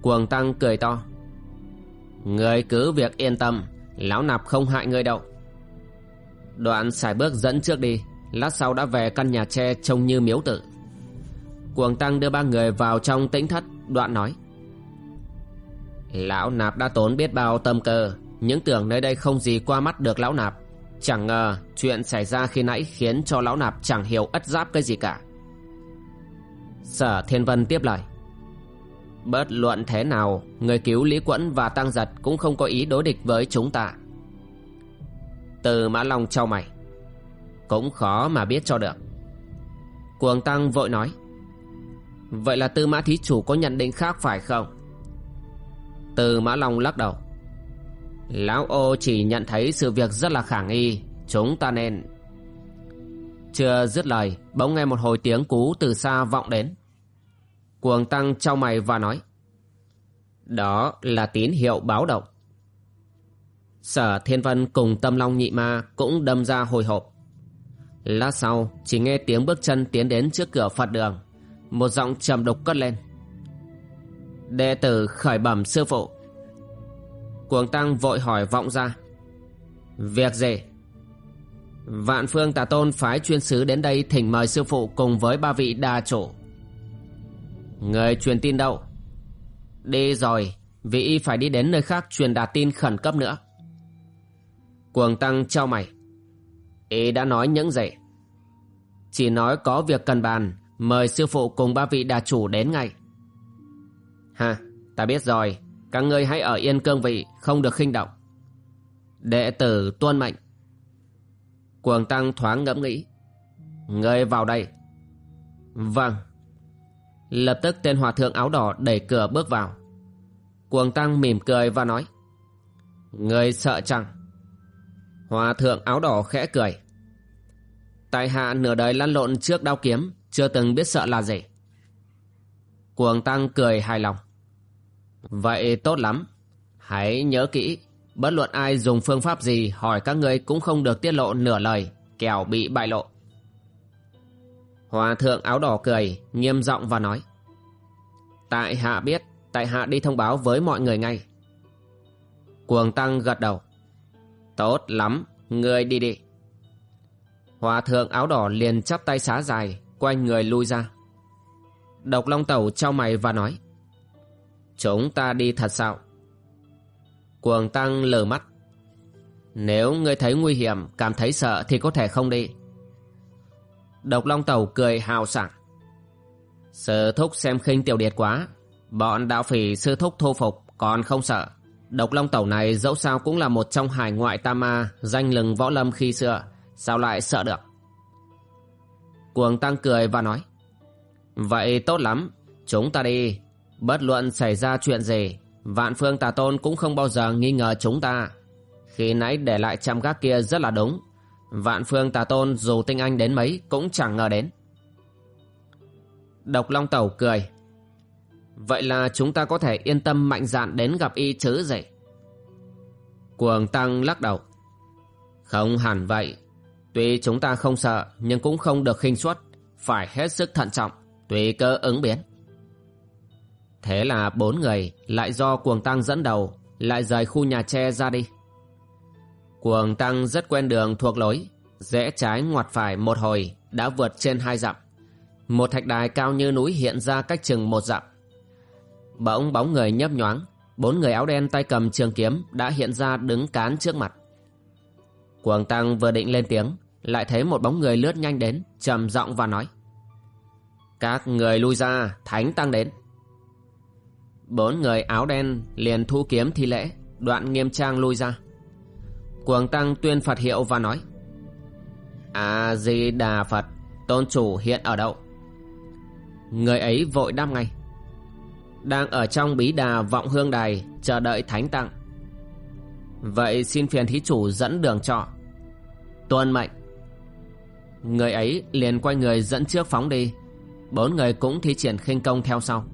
Speaker 1: Cuồng Tăng cười to. Người cứ việc yên tâm, Lão nạp không hại người đâu. Đoạn xài bước dẫn trước đi, Lát sau đã về căn nhà tre trông như miếu tử. Cuồng Tăng đưa ba người vào trong tĩnh thất, Đoạn nói. Lão nạp đã tốn biết bao tâm cơ, Những tưởng nơi đây không gì qua mắt được lão nạp. Chẳng ngờ, chuyện xảy ra khi nãy Khiến cho lão nạp chẳng hiểu ất giáp cái gì cả. Sở Thiên Vân tiếp lời. Bất luận thế nào, Người cứu Lý Quẫn và Tăng Giật Cũng không có ý đối địch với chúng ta. Từ Mã Long trao mày. Cũng khó mà biết cho được. Cuồng Tăng vội nói. Vậy là Tư Mã Thí Chủ có nhận định khác phải không? Từ Mã Long lắc đầu. Lão ô chỉ nhận thấy sự việc rất là khả nghi Chúng ta nên Chưa dứt lời Bỗng nghe một hồi tiếng cú từ xa vọng đến Cuồng Tăng trao mày và nói Đó là tín hiệu báo động Sở Thiên Vân cùng Tâm Long Nhị Ma cũng đâm ra hồi hộp. Lát sau, chỉ nghe tiếng bước chân tiến đến trước cửa Phật đường. Một giọng trầm đục cất lên. Đệ tử khởi bẩm sư phụ. Cuồng Tăng vội hỏi vọng ra. Việc gì? Vạn phương tà tôn phái chuyên sứ đến đây thỉnh mời sư phụ cùng với ba vị đà chủ. Người truyền tin đâu? Đi rồi, vì y phải đi đến nơi khác truyền đạt tin khẩn cấp nữa. Cuồng tăng trao mày Y đã nói những gì? Chỉ nói có việc cần bàn, mời sư phụ cùng ba vị đà chủ đến ngay. Ha, ta biết rồi, các ngươi hãy ở yên cương vị, không được khinh động. Đệ tử tuân mệnh. Cuồng tăng thoáng ngẫm nghĩ. Ngươi vào đây. Vâng. Lập tức tên hòa thượng áo đỏ đẩy cửa bước vào. Cuồng tăng mỉm cười và nói. Ngươi sợ chăng? Hòa thượng áo đỏ khẽ cười. Tại hạ nửa đời lăn lộn trước đao kiếm, chưa từng biết sợ là gì. Cuồng tăng cười hài lòng. Vậy tốt lắm. Hãy nhớ kỹ, bất luận ai dùng phương pháp gì hỏi các ngươi cũng không được tiết lộ nửa lời, kẻo bị bại lộ. Hòa thượng áo đỏ cười, nghiêm giọng và nói. Tại hạ biết, tại hạ đi thông báo với mọi người ngay. Cuồng tăng gật đầu. Tốt lắm, ngươi đi đi. Hòa thượng áo đỏ liền chắp tay xá dài, quay người lui ra. Độc Long Tẩu trao mày và nói. Chúng ta đi thật sao? Cuồng tăng lờ mắt. Nếu ngươi thấy nguy hiểm, cảm thấy sợ thì có thể không đi. Độc Long Tẩu cười hào sảng. Sư thúc xem khinh tiểu điệt quá. Bọn đạo phỉ sư thúc thô phục còn không sợ. Độc Long Tẩu này dẫu sao cũng là một trong hải ngoại tam ma danh lừng võ lâm khi xưa. Sao lại sợ được? Cuồng tăng cười và nói. Vậy tốt lắm, chúng ta đi. Bất luận xảy ra chuyện gì, vạn phương tà tôn cũng không bao giờ nghi ngờ chúng ta. Khi nãy để lại trăm gác kia rất là đúng. Vạn phương tà tôn dù tinh anh đến mấy cũng chẳng ngờ đến. Độc Long Tẩu cười. Vậy là chúng ta có thể yên tâm mạnh dạn đến gặp y chứ gì? Cuồng Tăng lắc đầu. Không hẳn vậy. Tuy chúng ta không sợ nhưng cũng không được khinh suất. Phải hết sức thận trọng, tùy cơ ứng biến. Thế là bốn người lại do Cuồng Tăng dẫn đầu lại rời khu nhà tre ra đi. Cuồng Tăng rất quen đường thuộc lối, rẽ trái ngoặt phải một hồi đã vượt trên hai dặm. Một thạch đài cao như núi hiện ra cách chừng một dặm. Bỗng bóng người nhấp nhoáng, bốn người áo đen tay cầm trường kiếm đã hiện ra đứng cán trước mặt. Cuồng Tăng vừa định lên tiếng, lại thấy một bóng người lướt nhanh đến, trầm giọng và nói. Các người lui ra, Thánh Tăng đến. Bốn người áo đen liền thu kiếm thi lễ, đoạn nghiêm trang lui ra. Cuồng Tăng tuyên Phật hiệu và nói. A-di-đà Phật, tôn chủ hiện ở đâu? Người ấy vội đáp ngay đang ở trong bí đà vọng hương đài chờ đợi thánh tặng vậy xin phiền thí chủ dẫn đường cho tuân mệnh người ấy liền quay người dẫn trước phóng đi bốn người cũng thi triển khinh công theo sau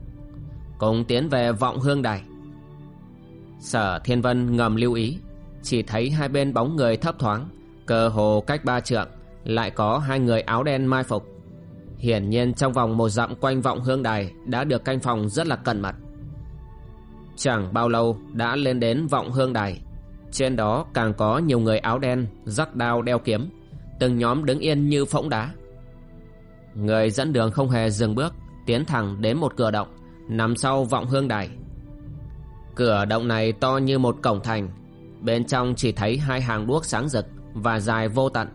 Speaker 1: cùng tiến về vọng hương đài sở thiên vân ngầm lưu ý chỉ thấy hai bên bóng người thấp thoáng cơ hồ cách ba trượng lại có hai người áo đen mai phục Hiển nhiên trong vòng một dặm quanh vọng hương đài đã được canh phòng rất là cẩn mật. Chẳng bao lâu đã lên đến vọng hương đài. Trên đó càng có nhiều người áo đen, rắc đao đeo kiếm, từng nhóm đứng yên như phỗng đá. Người dẫn đường không hề dừng bước, tiến thẳng đến một cửa động, nằm sau vọng hương đài. Cửa động này to như một cổng thành, bên trong chỉ thấy hai hàng đuốc sáng rực và dài vô tận.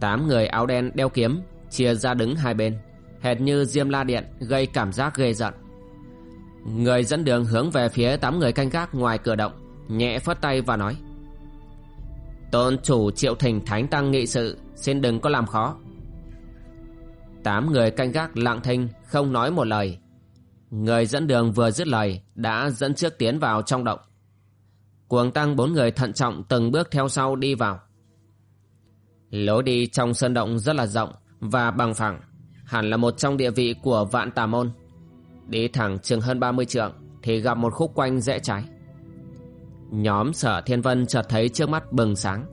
Speaker 1: Tám người áo đen đeo kiếm chia ra đứng hai bên hệt như diêm la điện gây cảm giác ghê giận người dẫn đường hướng về phía tám người canh gác ngoài cửa động nhẹ phất tay và nói tôn chủ triệu thỉnh thánh tăng nghị sự xin đừng có làm khó tám người canh gác lặng thinh không nói một lời người dẫn đường vừa dứt lời, đã dẫn trước tiến vào trong động. Cuồng tăng bốn người thận trọng từng bước theo sau đi vào. Lối đi trong sơn động rất là rộng và bằng phẳng, hẳn là một trong địa vị của vạn tà môn. Đi thẳng chừng hơn 30 trượng thì gặp một khúc quanh rẽ trái. Nhóm sở thiên vân chợt thấy trước mắt bừng sáng.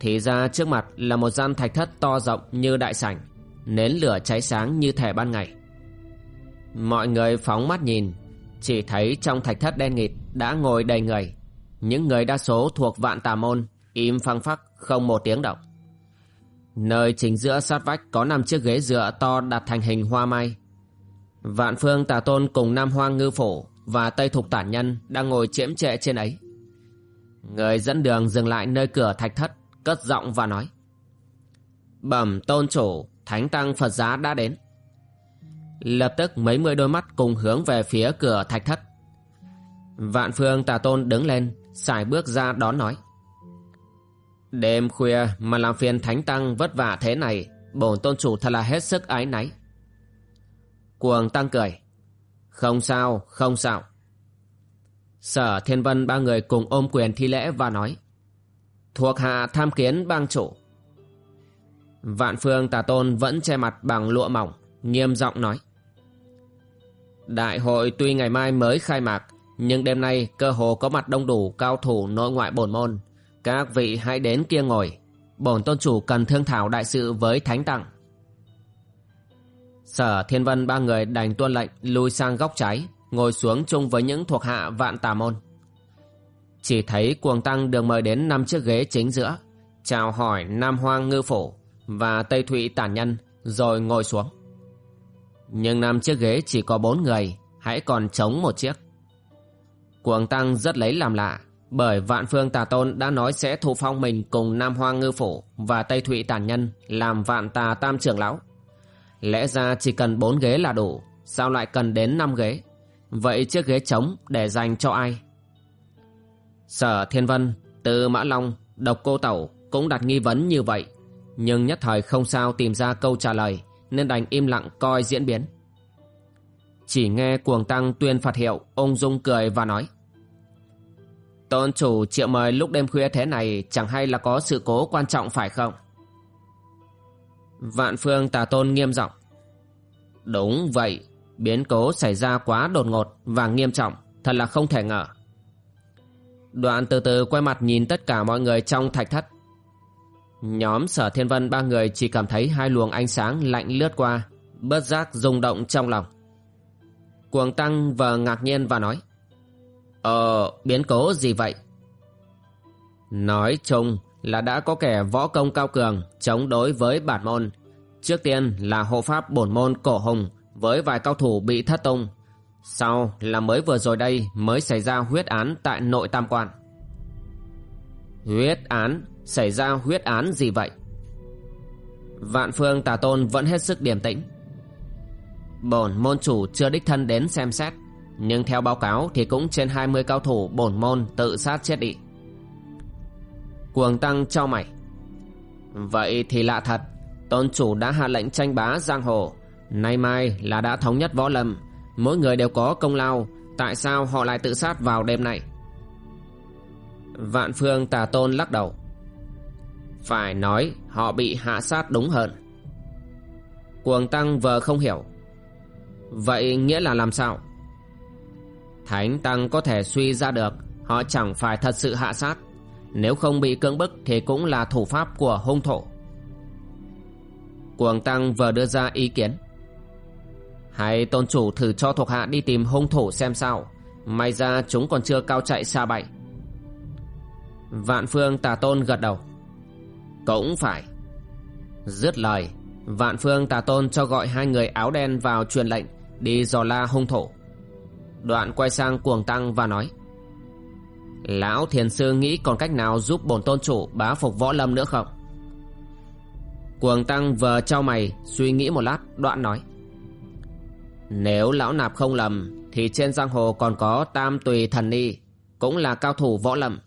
Speaker 1: Thì ra trước mặt là một gian thạch thất to rộng như đại sảnh, nến lửa cháy sáng như thể ban ngày mọi người phóng mắt nhìn chỉ thấy trong thạch thất đen nghịt đã ngồi đầy người những người đa số thuộc vạn tà môn im phăng phắc không một tiếng động Nơi chính giữa sát vách có năm chiếc ghế dựa to đặt thành hình hoa mai. Vạn phương tà tôn cùng Nam Hoang Ngư Phổ và Tây Thục Tản Nhân đang ngồi chiếm trệ trên ấy. Người dẫn đường dừng lại nơi cửa thạch thất, cất giọng và nói. Bẩm tôn chủ, thánh tăng Phật giá đã đến. Lập tức mấy mươi đôi mắt cùng hướng về phía cửa thạch thất. Vạn phương tà tôn đứng lên, xài bước ra đón nói. Đêm khuya mà làm phiền thánh tăng vất vả thế này, bổn tôn chủ thật là hết sức ái náy. Cuồng tăng cười. Không sao, không sao. Sở Thiên Vân ba người cùng ôm quyền thi lễ và nói. Thuộc hạ tham kiến bang chủ. Vạn phương tà tôn vẫn che mặt bằng lụa mỏng, nghiêm giọng nói. Đại hội tuy ngày mai mới khai mạc, nhưng đêm nay cơ hồ có mặt đông đủ cao thủ nội ngoại bổn môn. Các vị hãy đến kia ngồi. Bổn tôn chủ cần thương thảo đại sự với thánh tặng. Sở Thiên Vân ba người đành tuân lệnh lui sang góc trái, ngồi xuống chung với những thuộc hạ vạn tà môn. Chỉ thấy cuồng tăng được mời đến năm chiếc ghế chính giữa, chào hỏi Nam Hoang Ngư Phổ và Tây Thụy Tản Nhân rồi ngồi xuống. Nhưng năm chiếc ghế chỉ có bốn người, hãy còn trống một chiếc. Cuồng tăng rất lấy làm lạ, bởi vạn phương tà tôn đã nói sẽ thu phong mình cùng Nam Hoang Ngư Phủ và Tây Thụy Tản Nhân làm vạn tà tam trưởng lão. Lẽ ra chỉ cần bốn ghế là đủ, sao lại cần đến năm ghế? Vậy chiếc ghế trống để dành cho ai? Sở Thiên Vân, Từ Mã Long, Độc Cô Tẩu cũng đặt nghi vấn như vậy, nhưng nhất thời không sao tìm ra câu trả lời, nên đành im lặng coi diễn biến. Chỉ nghe cuồng tăng tuyên phạt hiệu, ông Dung cười và nói. Tôn chủ triệu mời lúc đêm khuya thế này chẳng hay là có sự cố quan trọng phải không? Vạn phương tà tôn nghiêm giọng Đúng vậy, biến cố xảy ra quá đột ngột và nghiêm trọng, thật là không thể ngờ. Đoạn từ từ quay mặt nhìn tất cả mọi người trong thạch thất. Nhóm sở thiên vân ba người chỉ cảm thấy hai luồng ánh sáng lạnh lướt qua, bất giác rung động trong lòng. Cuồng tăng vờ ngạc nhiên và nói Ờ, biến cố gì vậy? Nói chung là đã có kẻ võ công cao cường chống đối với bản môn. Trước tiên là hộ pháp bổn môn cổ hùng với vài cao thủ bị thất tung. Sau là mới vừa rồi đây mới xảy ra huyết án tại nội tam quan. Huyết án? Xảy ra huyết án gì vậy? Vạn phương, tà tôn vẫn hết sức điềm tĩnh. Bổn môn chủ chưa đích thân đến xem xét, Nhưng theo báo cáo thì cũng trên 20 cao thủ bổn môn tự sát chết đi. Cuồng tăng cho mày. Vậy thì lạ thật, Tôn chủ đã hạ lệnh tranh bá giang hồ. Nay mai là đã thống nhất võ lâm. Mỗi người đều có công lao. Tại sao họ lại tự sát vào đêm này Vạn phương, tà tôn lắc đầu. Phải nói họ bị hạ sát đúng hơn. Cuồng tăng vờ không hiểu. Vậy nghĩa là làm sao? Thánh Tăng có thể suy ra được Họ chẳng phải thật sự hạ sát. Nếu không bị cưỡng bức Thì cũng là thủ pháp của hung thổ Cuồng Tăng vừa đưa ra ý kiến. Hãy tôn chủ thử cho thuộc hạ đi tìm hung thủ xem sao. May ra chúng còn chưa cao chạy xa bay Vạn phương tà tôn gật đầu. Cũng phải. Dứt lời, Vạn phương tà tôn cho gọi hai người áo đen vào truyền lệnh, đi dò la hung thủ. Đoạn quay sang cuồng tăng và nói, lão thiền sư nghĩ còn cách nào giúp bổn tôn chủ bá phục võ lâm nữa không? Cuồng tăng vờ trao mày, suy nghĩ một lát, đoạn nói, nếu lão nạp không lầm, thì trên giang hồ còn có tam tùy thần ni, cũng là cao thủ võ lâm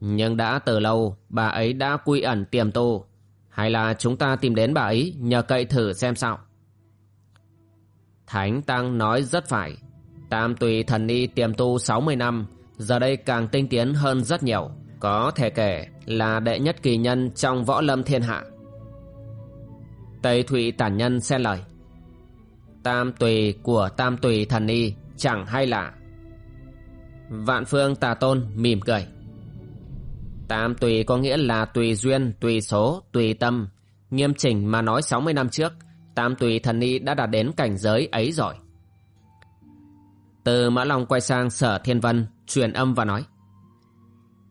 Speaker 1: nhưng đã từ lâu bà ấy đã quy ẩn tiềm tu hay là chúng ta tìm đến bà ấy nhờ cậy thử xem sao Thánh Tăng nói rất phải. Tam tùy thần ni tiềm tu 60 năm, giờ đây càng tinh tiến hơn rất nhiều. Có thể kể là đệ nhất kỳ nhân trong võ lâm thiên hạ. Tây Thụy tản nhân xen lời. Tam tùy của tam tùy thần ni chẳng hay lạ. Vạn phương tà tôn mỉm cười. Tam tùy có nghĩa là tùy duyên, tùy số, tùy tâm. Nghiêm chỉnh mà nói 60 năm trước Tam tùy thần ni đã đạt đến cảnh giới ấy rồi. Từ Mã Long quay sang sở thiên vân, truyền âm và nói.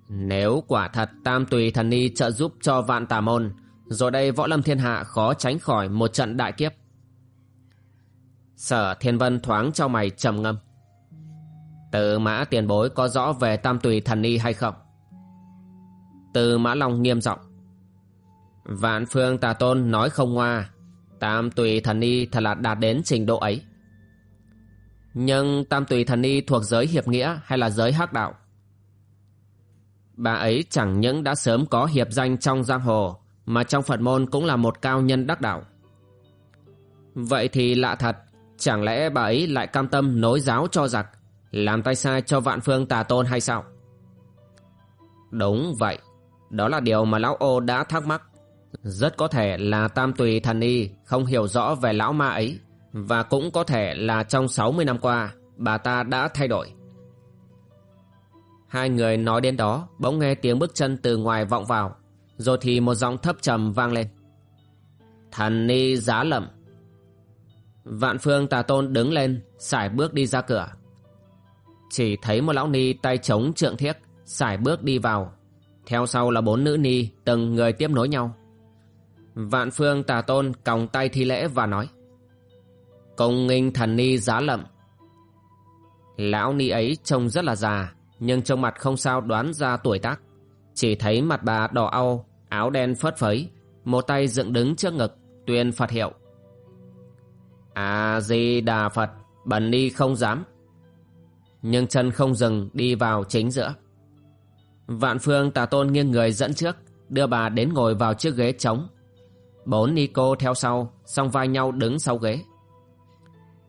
Speaker 1: Nếu quả thật tam tùy thần ni trợ giúp cho vạn tà môn, rồi đây võ lâm thiên hạ khó tránh khỏi một trận đại kiếp. Sở thiên vân thoáng cho mày trầm ngâm. Từ mã tiền bối có rõ về tam tùy thần ni hay không? Từ mã long nghiêm giọng. Vạn phương tà tôn nói không ngoa, Tam tùy thần y thật là đạt đến trình độ ấy. Nhưng tam tùy thần y thuộc giới hiệp nghĩa hay là giới hắc đạo? Bà ấy chẳng những đã sớm có hiệp danh trong giang hồ, Mà trong Phật môn cũng là một cao nhân đắc đạo. Vậy thì lạ thật, Chẳng lẽ bà ấy lại cam tâm nối giáo cho giặc, Làm tay sai cho vạn phương tà tôn hay sao? Đúng vậy. Đó là điều mà lão ô đã thắc mắc. Rất có thể là tam tùy thần y Không hiểu rõ về lão ma ấy, Và cũng có thể là trong 60 năm qua, Bà ta đã thay đổi. Hai người nói đến đó, Bỗng nghe tiếng bước chân từ ngoài vọng vào, Rồi thì một giọng thấp trầm vang lên. Thần ni giá lầm. Vạn phương tà tôn đứng lên Xài bước đi ra cửa. Chỉ thấy một lão ni tay chống trượng thiếc Xài bước đi vào. Theo sau là bốn nữ ni, Từng người tiếp nối nhau. Vạn phương, tà tôn còng tay thi lễ và nói Công nghinh thần ni giá lậm. Lão ni ấy trông rất là già, Nhưng trông mặt không sao đoán ra tuổi tác. Chỉ thấy mặt bà đỏ au, Áo đen phớt phới, Một tay dựng đứng trước ngực, Tuyên Phật hiệu. A-di-đà Phật, Bần ni không dám. Nhưng chân không dừng, đi vào chính giữa. Vạn phương tà tôn nghiêng người dẫn trước, Đưa bà đến ngồi vào chiếc ghế trống. Bốn ni cô theo sau, Song vai nhau đứng sau ghế.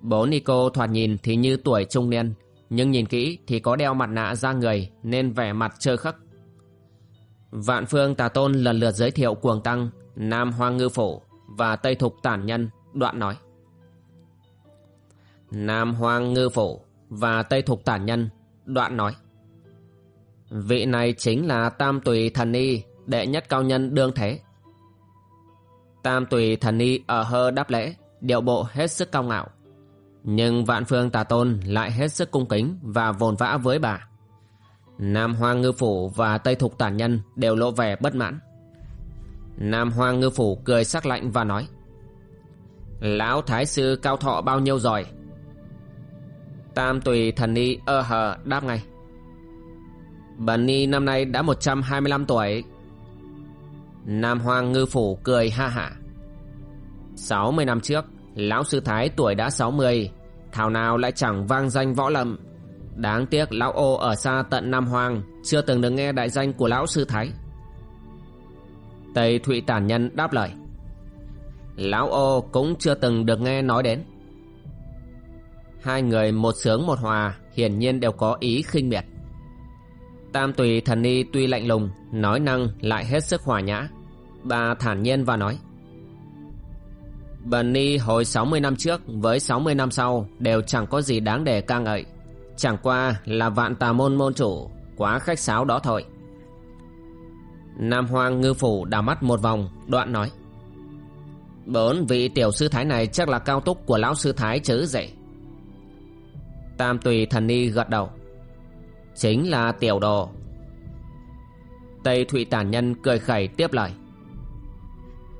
Speaker 1: Bốn ni cô thoạt nhìn thì như tuổi trung niên, Nhưng nhìn kỹ thì có đeo mặt nạ ra người Nên vẻ mặt trơ khắc. Vạn phương tà tôn lần lượt giới thiệu cuồng tăng, Nam Hoang Ngư Phổ Và Tây Thục Tản Nhân, Đoạn nói. Nam Hoang Ngư Phổ Và Tây Thục Tản Nhân, Đoạn nói. Vị này chính là Tam Tùy Thần Y Đệ nhất cao nhân đương thế. Tam Tùy Thần Y ở hơ đáp lễ, Điệu bộ hết sức cao ngạo. Nhưng Vạn Phương Tà Tôn lại hết sức cung kính Và vồn vã với bà. Nam Hoang Ngư Phủ và Tây Thục Tản Nhân Đều lộ vẻ bất mãn. Nam Hoang Ngư Phủ cười sắc lạnh và nói, Lão Thái Sư cao thọ bao nhiêu rồi? Tam Tùy Thần Y ơ hờ đáp ngay Bần Ni năm nay đã 125 tuổi. Nam Hoàng Ngư Phủ cười ha hả. 60 năm trước, Lão Sư Thái tuổi đã 60 Thảo nào lại chẳng vang danh võ lâm. Đáng tiếc Lão Ô ở xa tận Nam Hoàng Chưa từng được nghe đại danh của Lão Sư Thái. Tây Thụy Tản Nhân đáp lời, Lão Ô cũng chưa từng được nghe nói đến. Hai người một sướng một hòa Hiển nhiên đều có ý khinh miệt. Tam tùy thần ni tuy lạnh lùng Nói năng lại hết sức hòa nhã Bà thản nhiên và nói Bần ni hồi 60 năm trước với 60 năm sau đều chẳng có gì đáng để ca ngợi. Chẳng qua là vạn tà môn môn chủ, quá khách sáo đó thôi. Nam Hoang ngư phủ đào mắt một vòng, đoạn nói. Bốn vị tiểu sư thái này chắc là cao túc của lão sư thái chứ dậy. Tam tùy thần ni gật đầu. Chính là tiểu đồ. Tây Thụy Tản Nhân cười khẩy tiếp lời.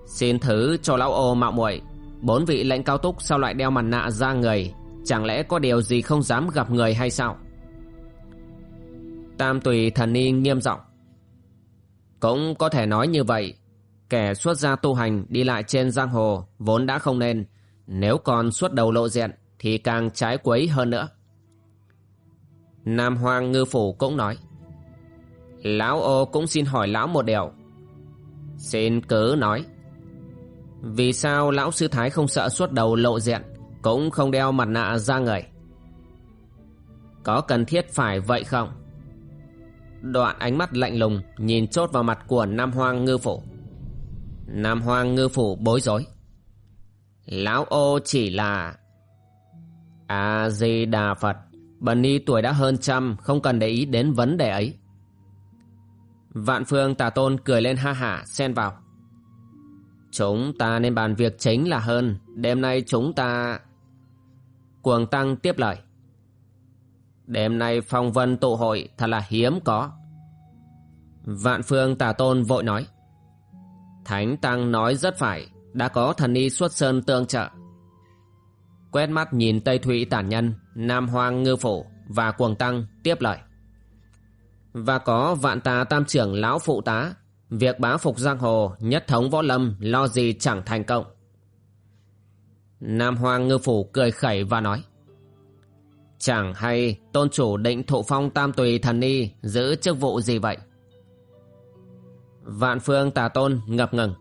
Speaker 1: Xin thứ cho lão ô mạo muội, Bốn vị lệnh cao túc sao lại đeo mặt nạ ra người, Chẳng lẽ có điều gì không dám gặp người hay sao Tam tùy thần y nghiêm giọng Cũng có thể nói như vậy, Kẻ xuất gia tu hành đi lại trên giang hồ Vốn đã không nên, Nếu còn xuất đầu lộ diện Thì càng trái quấy hơn nữa Nam Hoàng Ngư Phủ cũng nói. Lão ô cũng xin hỏi lão một điều. Xin cứ nói, vì sao lão sư thái không sợ suốt đầu lộ diện, Cũng không đeo mặt nạ ra người? Có cần thiết phải vậy không? Đoạn ánh mắt lạnh lùng Nhìn chốt vào mặt của Nam hoàng Ngư Phủ. Nam hoàng Ngư Phủ bối rối. Lão ô chỉ là A-di-đà Phật. Bần ni tuổi đã hơn trăm, Không cần để ý đến vấn đề ấy. Vạn phương, tà tôn cười lên ha hả, xen vào. Chúng ta nên bàn việc chính là hơn, Đêm nay chúng ta Cuồng Tăng tiếp lời. Đêm nay phong vân tụ hội, Thật là hiếm có. Vạn phương, tà tôn vội nói. Thánh Tăng nói rất phải, Đã có thần y xuất sơn tương trợ. Quét mắt nhìn Tây Thụy tản nhân. Nam Hoàng ngư phủ Và cuồng tăng tiếp lời. Và có vạn tà tam trưởng lão phụ tá, Việc bá phục giang hồ Nhất thống võ lâm Lo gì chẳng thành công. Nam Hoàng ngư phủ cười khẩy và nói, Chẳng hay tôn chủ định thụ phong tam tùy thần ni Giữ chức vụ gì vậy? Vạn phương tà tôn ngập ngừng,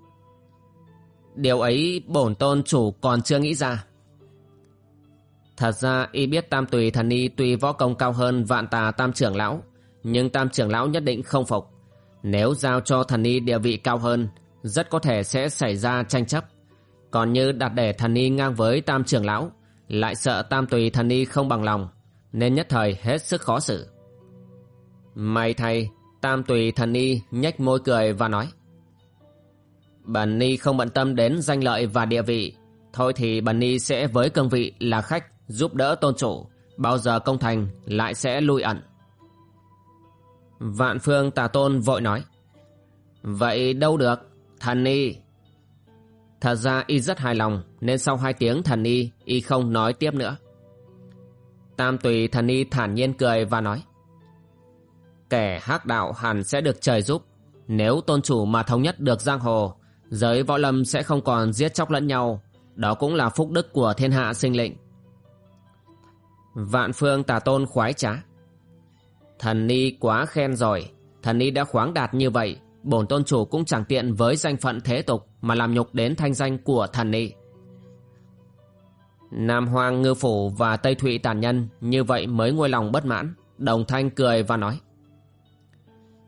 Speaker 1: Điều ấy bổn tôn chủ còn chưa nghĩ ra. Thật ra, y biết tam tùy thần ni tuy võ công cao hơn vạn tà tam trưởng lão, Nhưng tam trưởng lão nhất định không phục. Nếu giao cho thần ni địa vị cao hơn, Rất có thể sẽ xảy ra tranh chấp. Còn như đặt để thần ni ngang với tam trưởng lão, Lại sợ tam tùy thần ni không bằng lòng, Nên nhất thời hết sức khó xử. May thay, Tam tùy thần ni nhếch môi cười và nói, Bần ni không bận tâm đến danh lợi và địa vị, Thôi thì bần ni sẽ với cương vị là khách giúp đỡ tôn chủ, Bao giờ công thành lại sẽ lui ẩn. Vạn phương tà tôn vội nói, Vậy đâu được, Thần y Thật ra y rất hài lòng, Nên sau hai tiếng thần y Y không nói tiếp nữa. Tam tùy thần y thản nhiên cười và nói, Kẻ hắc đạo hẳn sẽ được trời giúp. Nếu tôn chủ mà thống nhất được giang hồ, Giới võ lâm sẽ không còn giết chóc lẫn nhau. Đó cũng là phúc đức của thiên hạ sinh lệnh. Vạn phương tà tôn khoái trá. Thần ni quá khen rồi, Thần ni đã khoáng đạt như vậy, Bổn tôn chủ cũng chẳng tiện với danh phận thế tục Mà làm nhục đến thanh danh của thần ni. Nam Hoang Ngư Phủ và Tây Thụy Tản Nhân Như vậy mới nguôi lòng bất mãn, Đồng thanh cười và nói.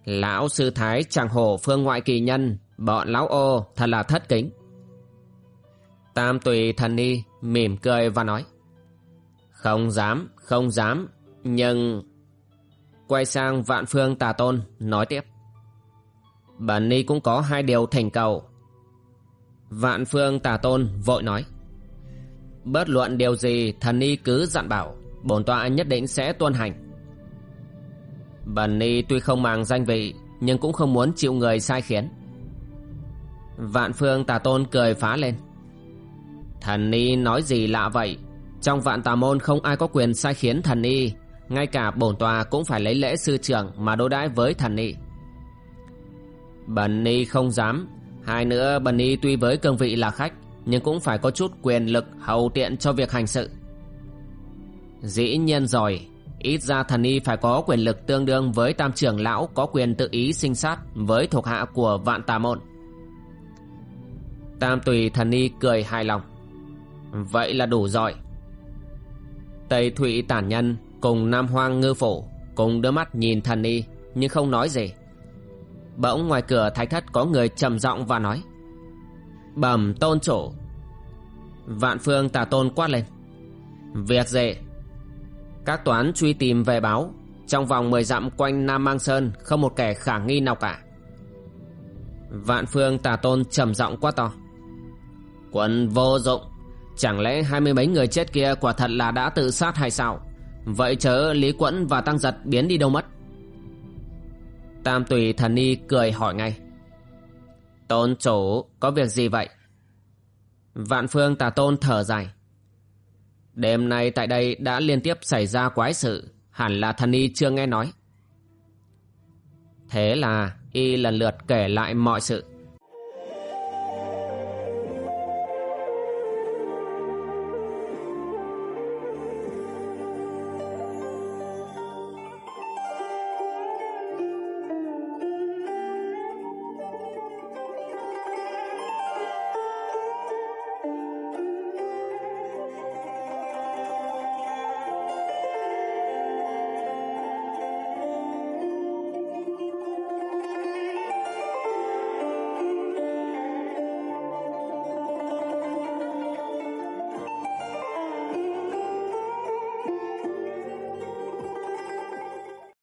Speaker 1: Lão sư thái chẳng hổ phương ngoại kỳ nhân, Bọn lão ô, thật là thất kính. Tam tùy thần ni mỉm cười và nói. Không dám, không dám Nhưng Quay sang vạn phương tà tôn Nói tiếp. Bản ni cũng có hai điều thành cầu. Vạn phương tà tôn vội nói Bất luận điều gì thần ni cứ dặn bảo Bổn tọa nhất định sẽ tuân hành. Bản ni tuy không màng danh vị Nhưng cũng không muốn chịu người sai khiến. Vạn phương tà tôn cười phá lên Thần ni nói gì lạ vậy? Trong vạn tà môn không ai có quyền sai khiến thần ni Ngay cả bổn tòa cũng phải lấy lễ sư trưởng Mà đối đãi với thần ni Bần ni không dám, Hai nữa bần ni tuy với cương vị là khách, Nhưng cũng phải có chút quyền lực hầu tiện cho việc hành sự Dĩ nhiên rồi, Ít ra thần y phải có quyền lực tương đương với tam trưởng lão có quyền tự ý sinh sát với thuộc hạ của vạn tà môn. Tam tùy thần y cười hài lòng. Vậy là đủ rồi. Tây Thụy tản nhân cùng Nam Hoang ngư Phổ cùng đưa mắt nhìn thần y, nhưng không nói gì. Bỗng ngoài cửa thạch thất có người trầm giọng và nói, Bẩm tôn chủ. Vạn phương tà tôn quát lên, Việc gì? Các toán truy tìm về báo, Trong vòng 10 dặm quanh Nam Mang Sơn Không một kẻ khả nghi nào cả. Vạn phương tà tôn trầm giọng quá to Quân vô dụng. Chẳng lẽ hai mươi mấy người chết kia Quả thật là đã tự sát hay sao? Vậy chớ Lý Quẫn và Tăng Giật biến đi đâu mất. Tam tùy thần ni cười hỏi ngay. Tôn chủ, có việc gì vậy? Vạn phương tà tôn thở dài. Đêm nay tại đây đã liên tiếp xảy ra quái sự, Hẳn là thần y chưa nghe nói. Thế là y lần lượt kể lại mọi sự.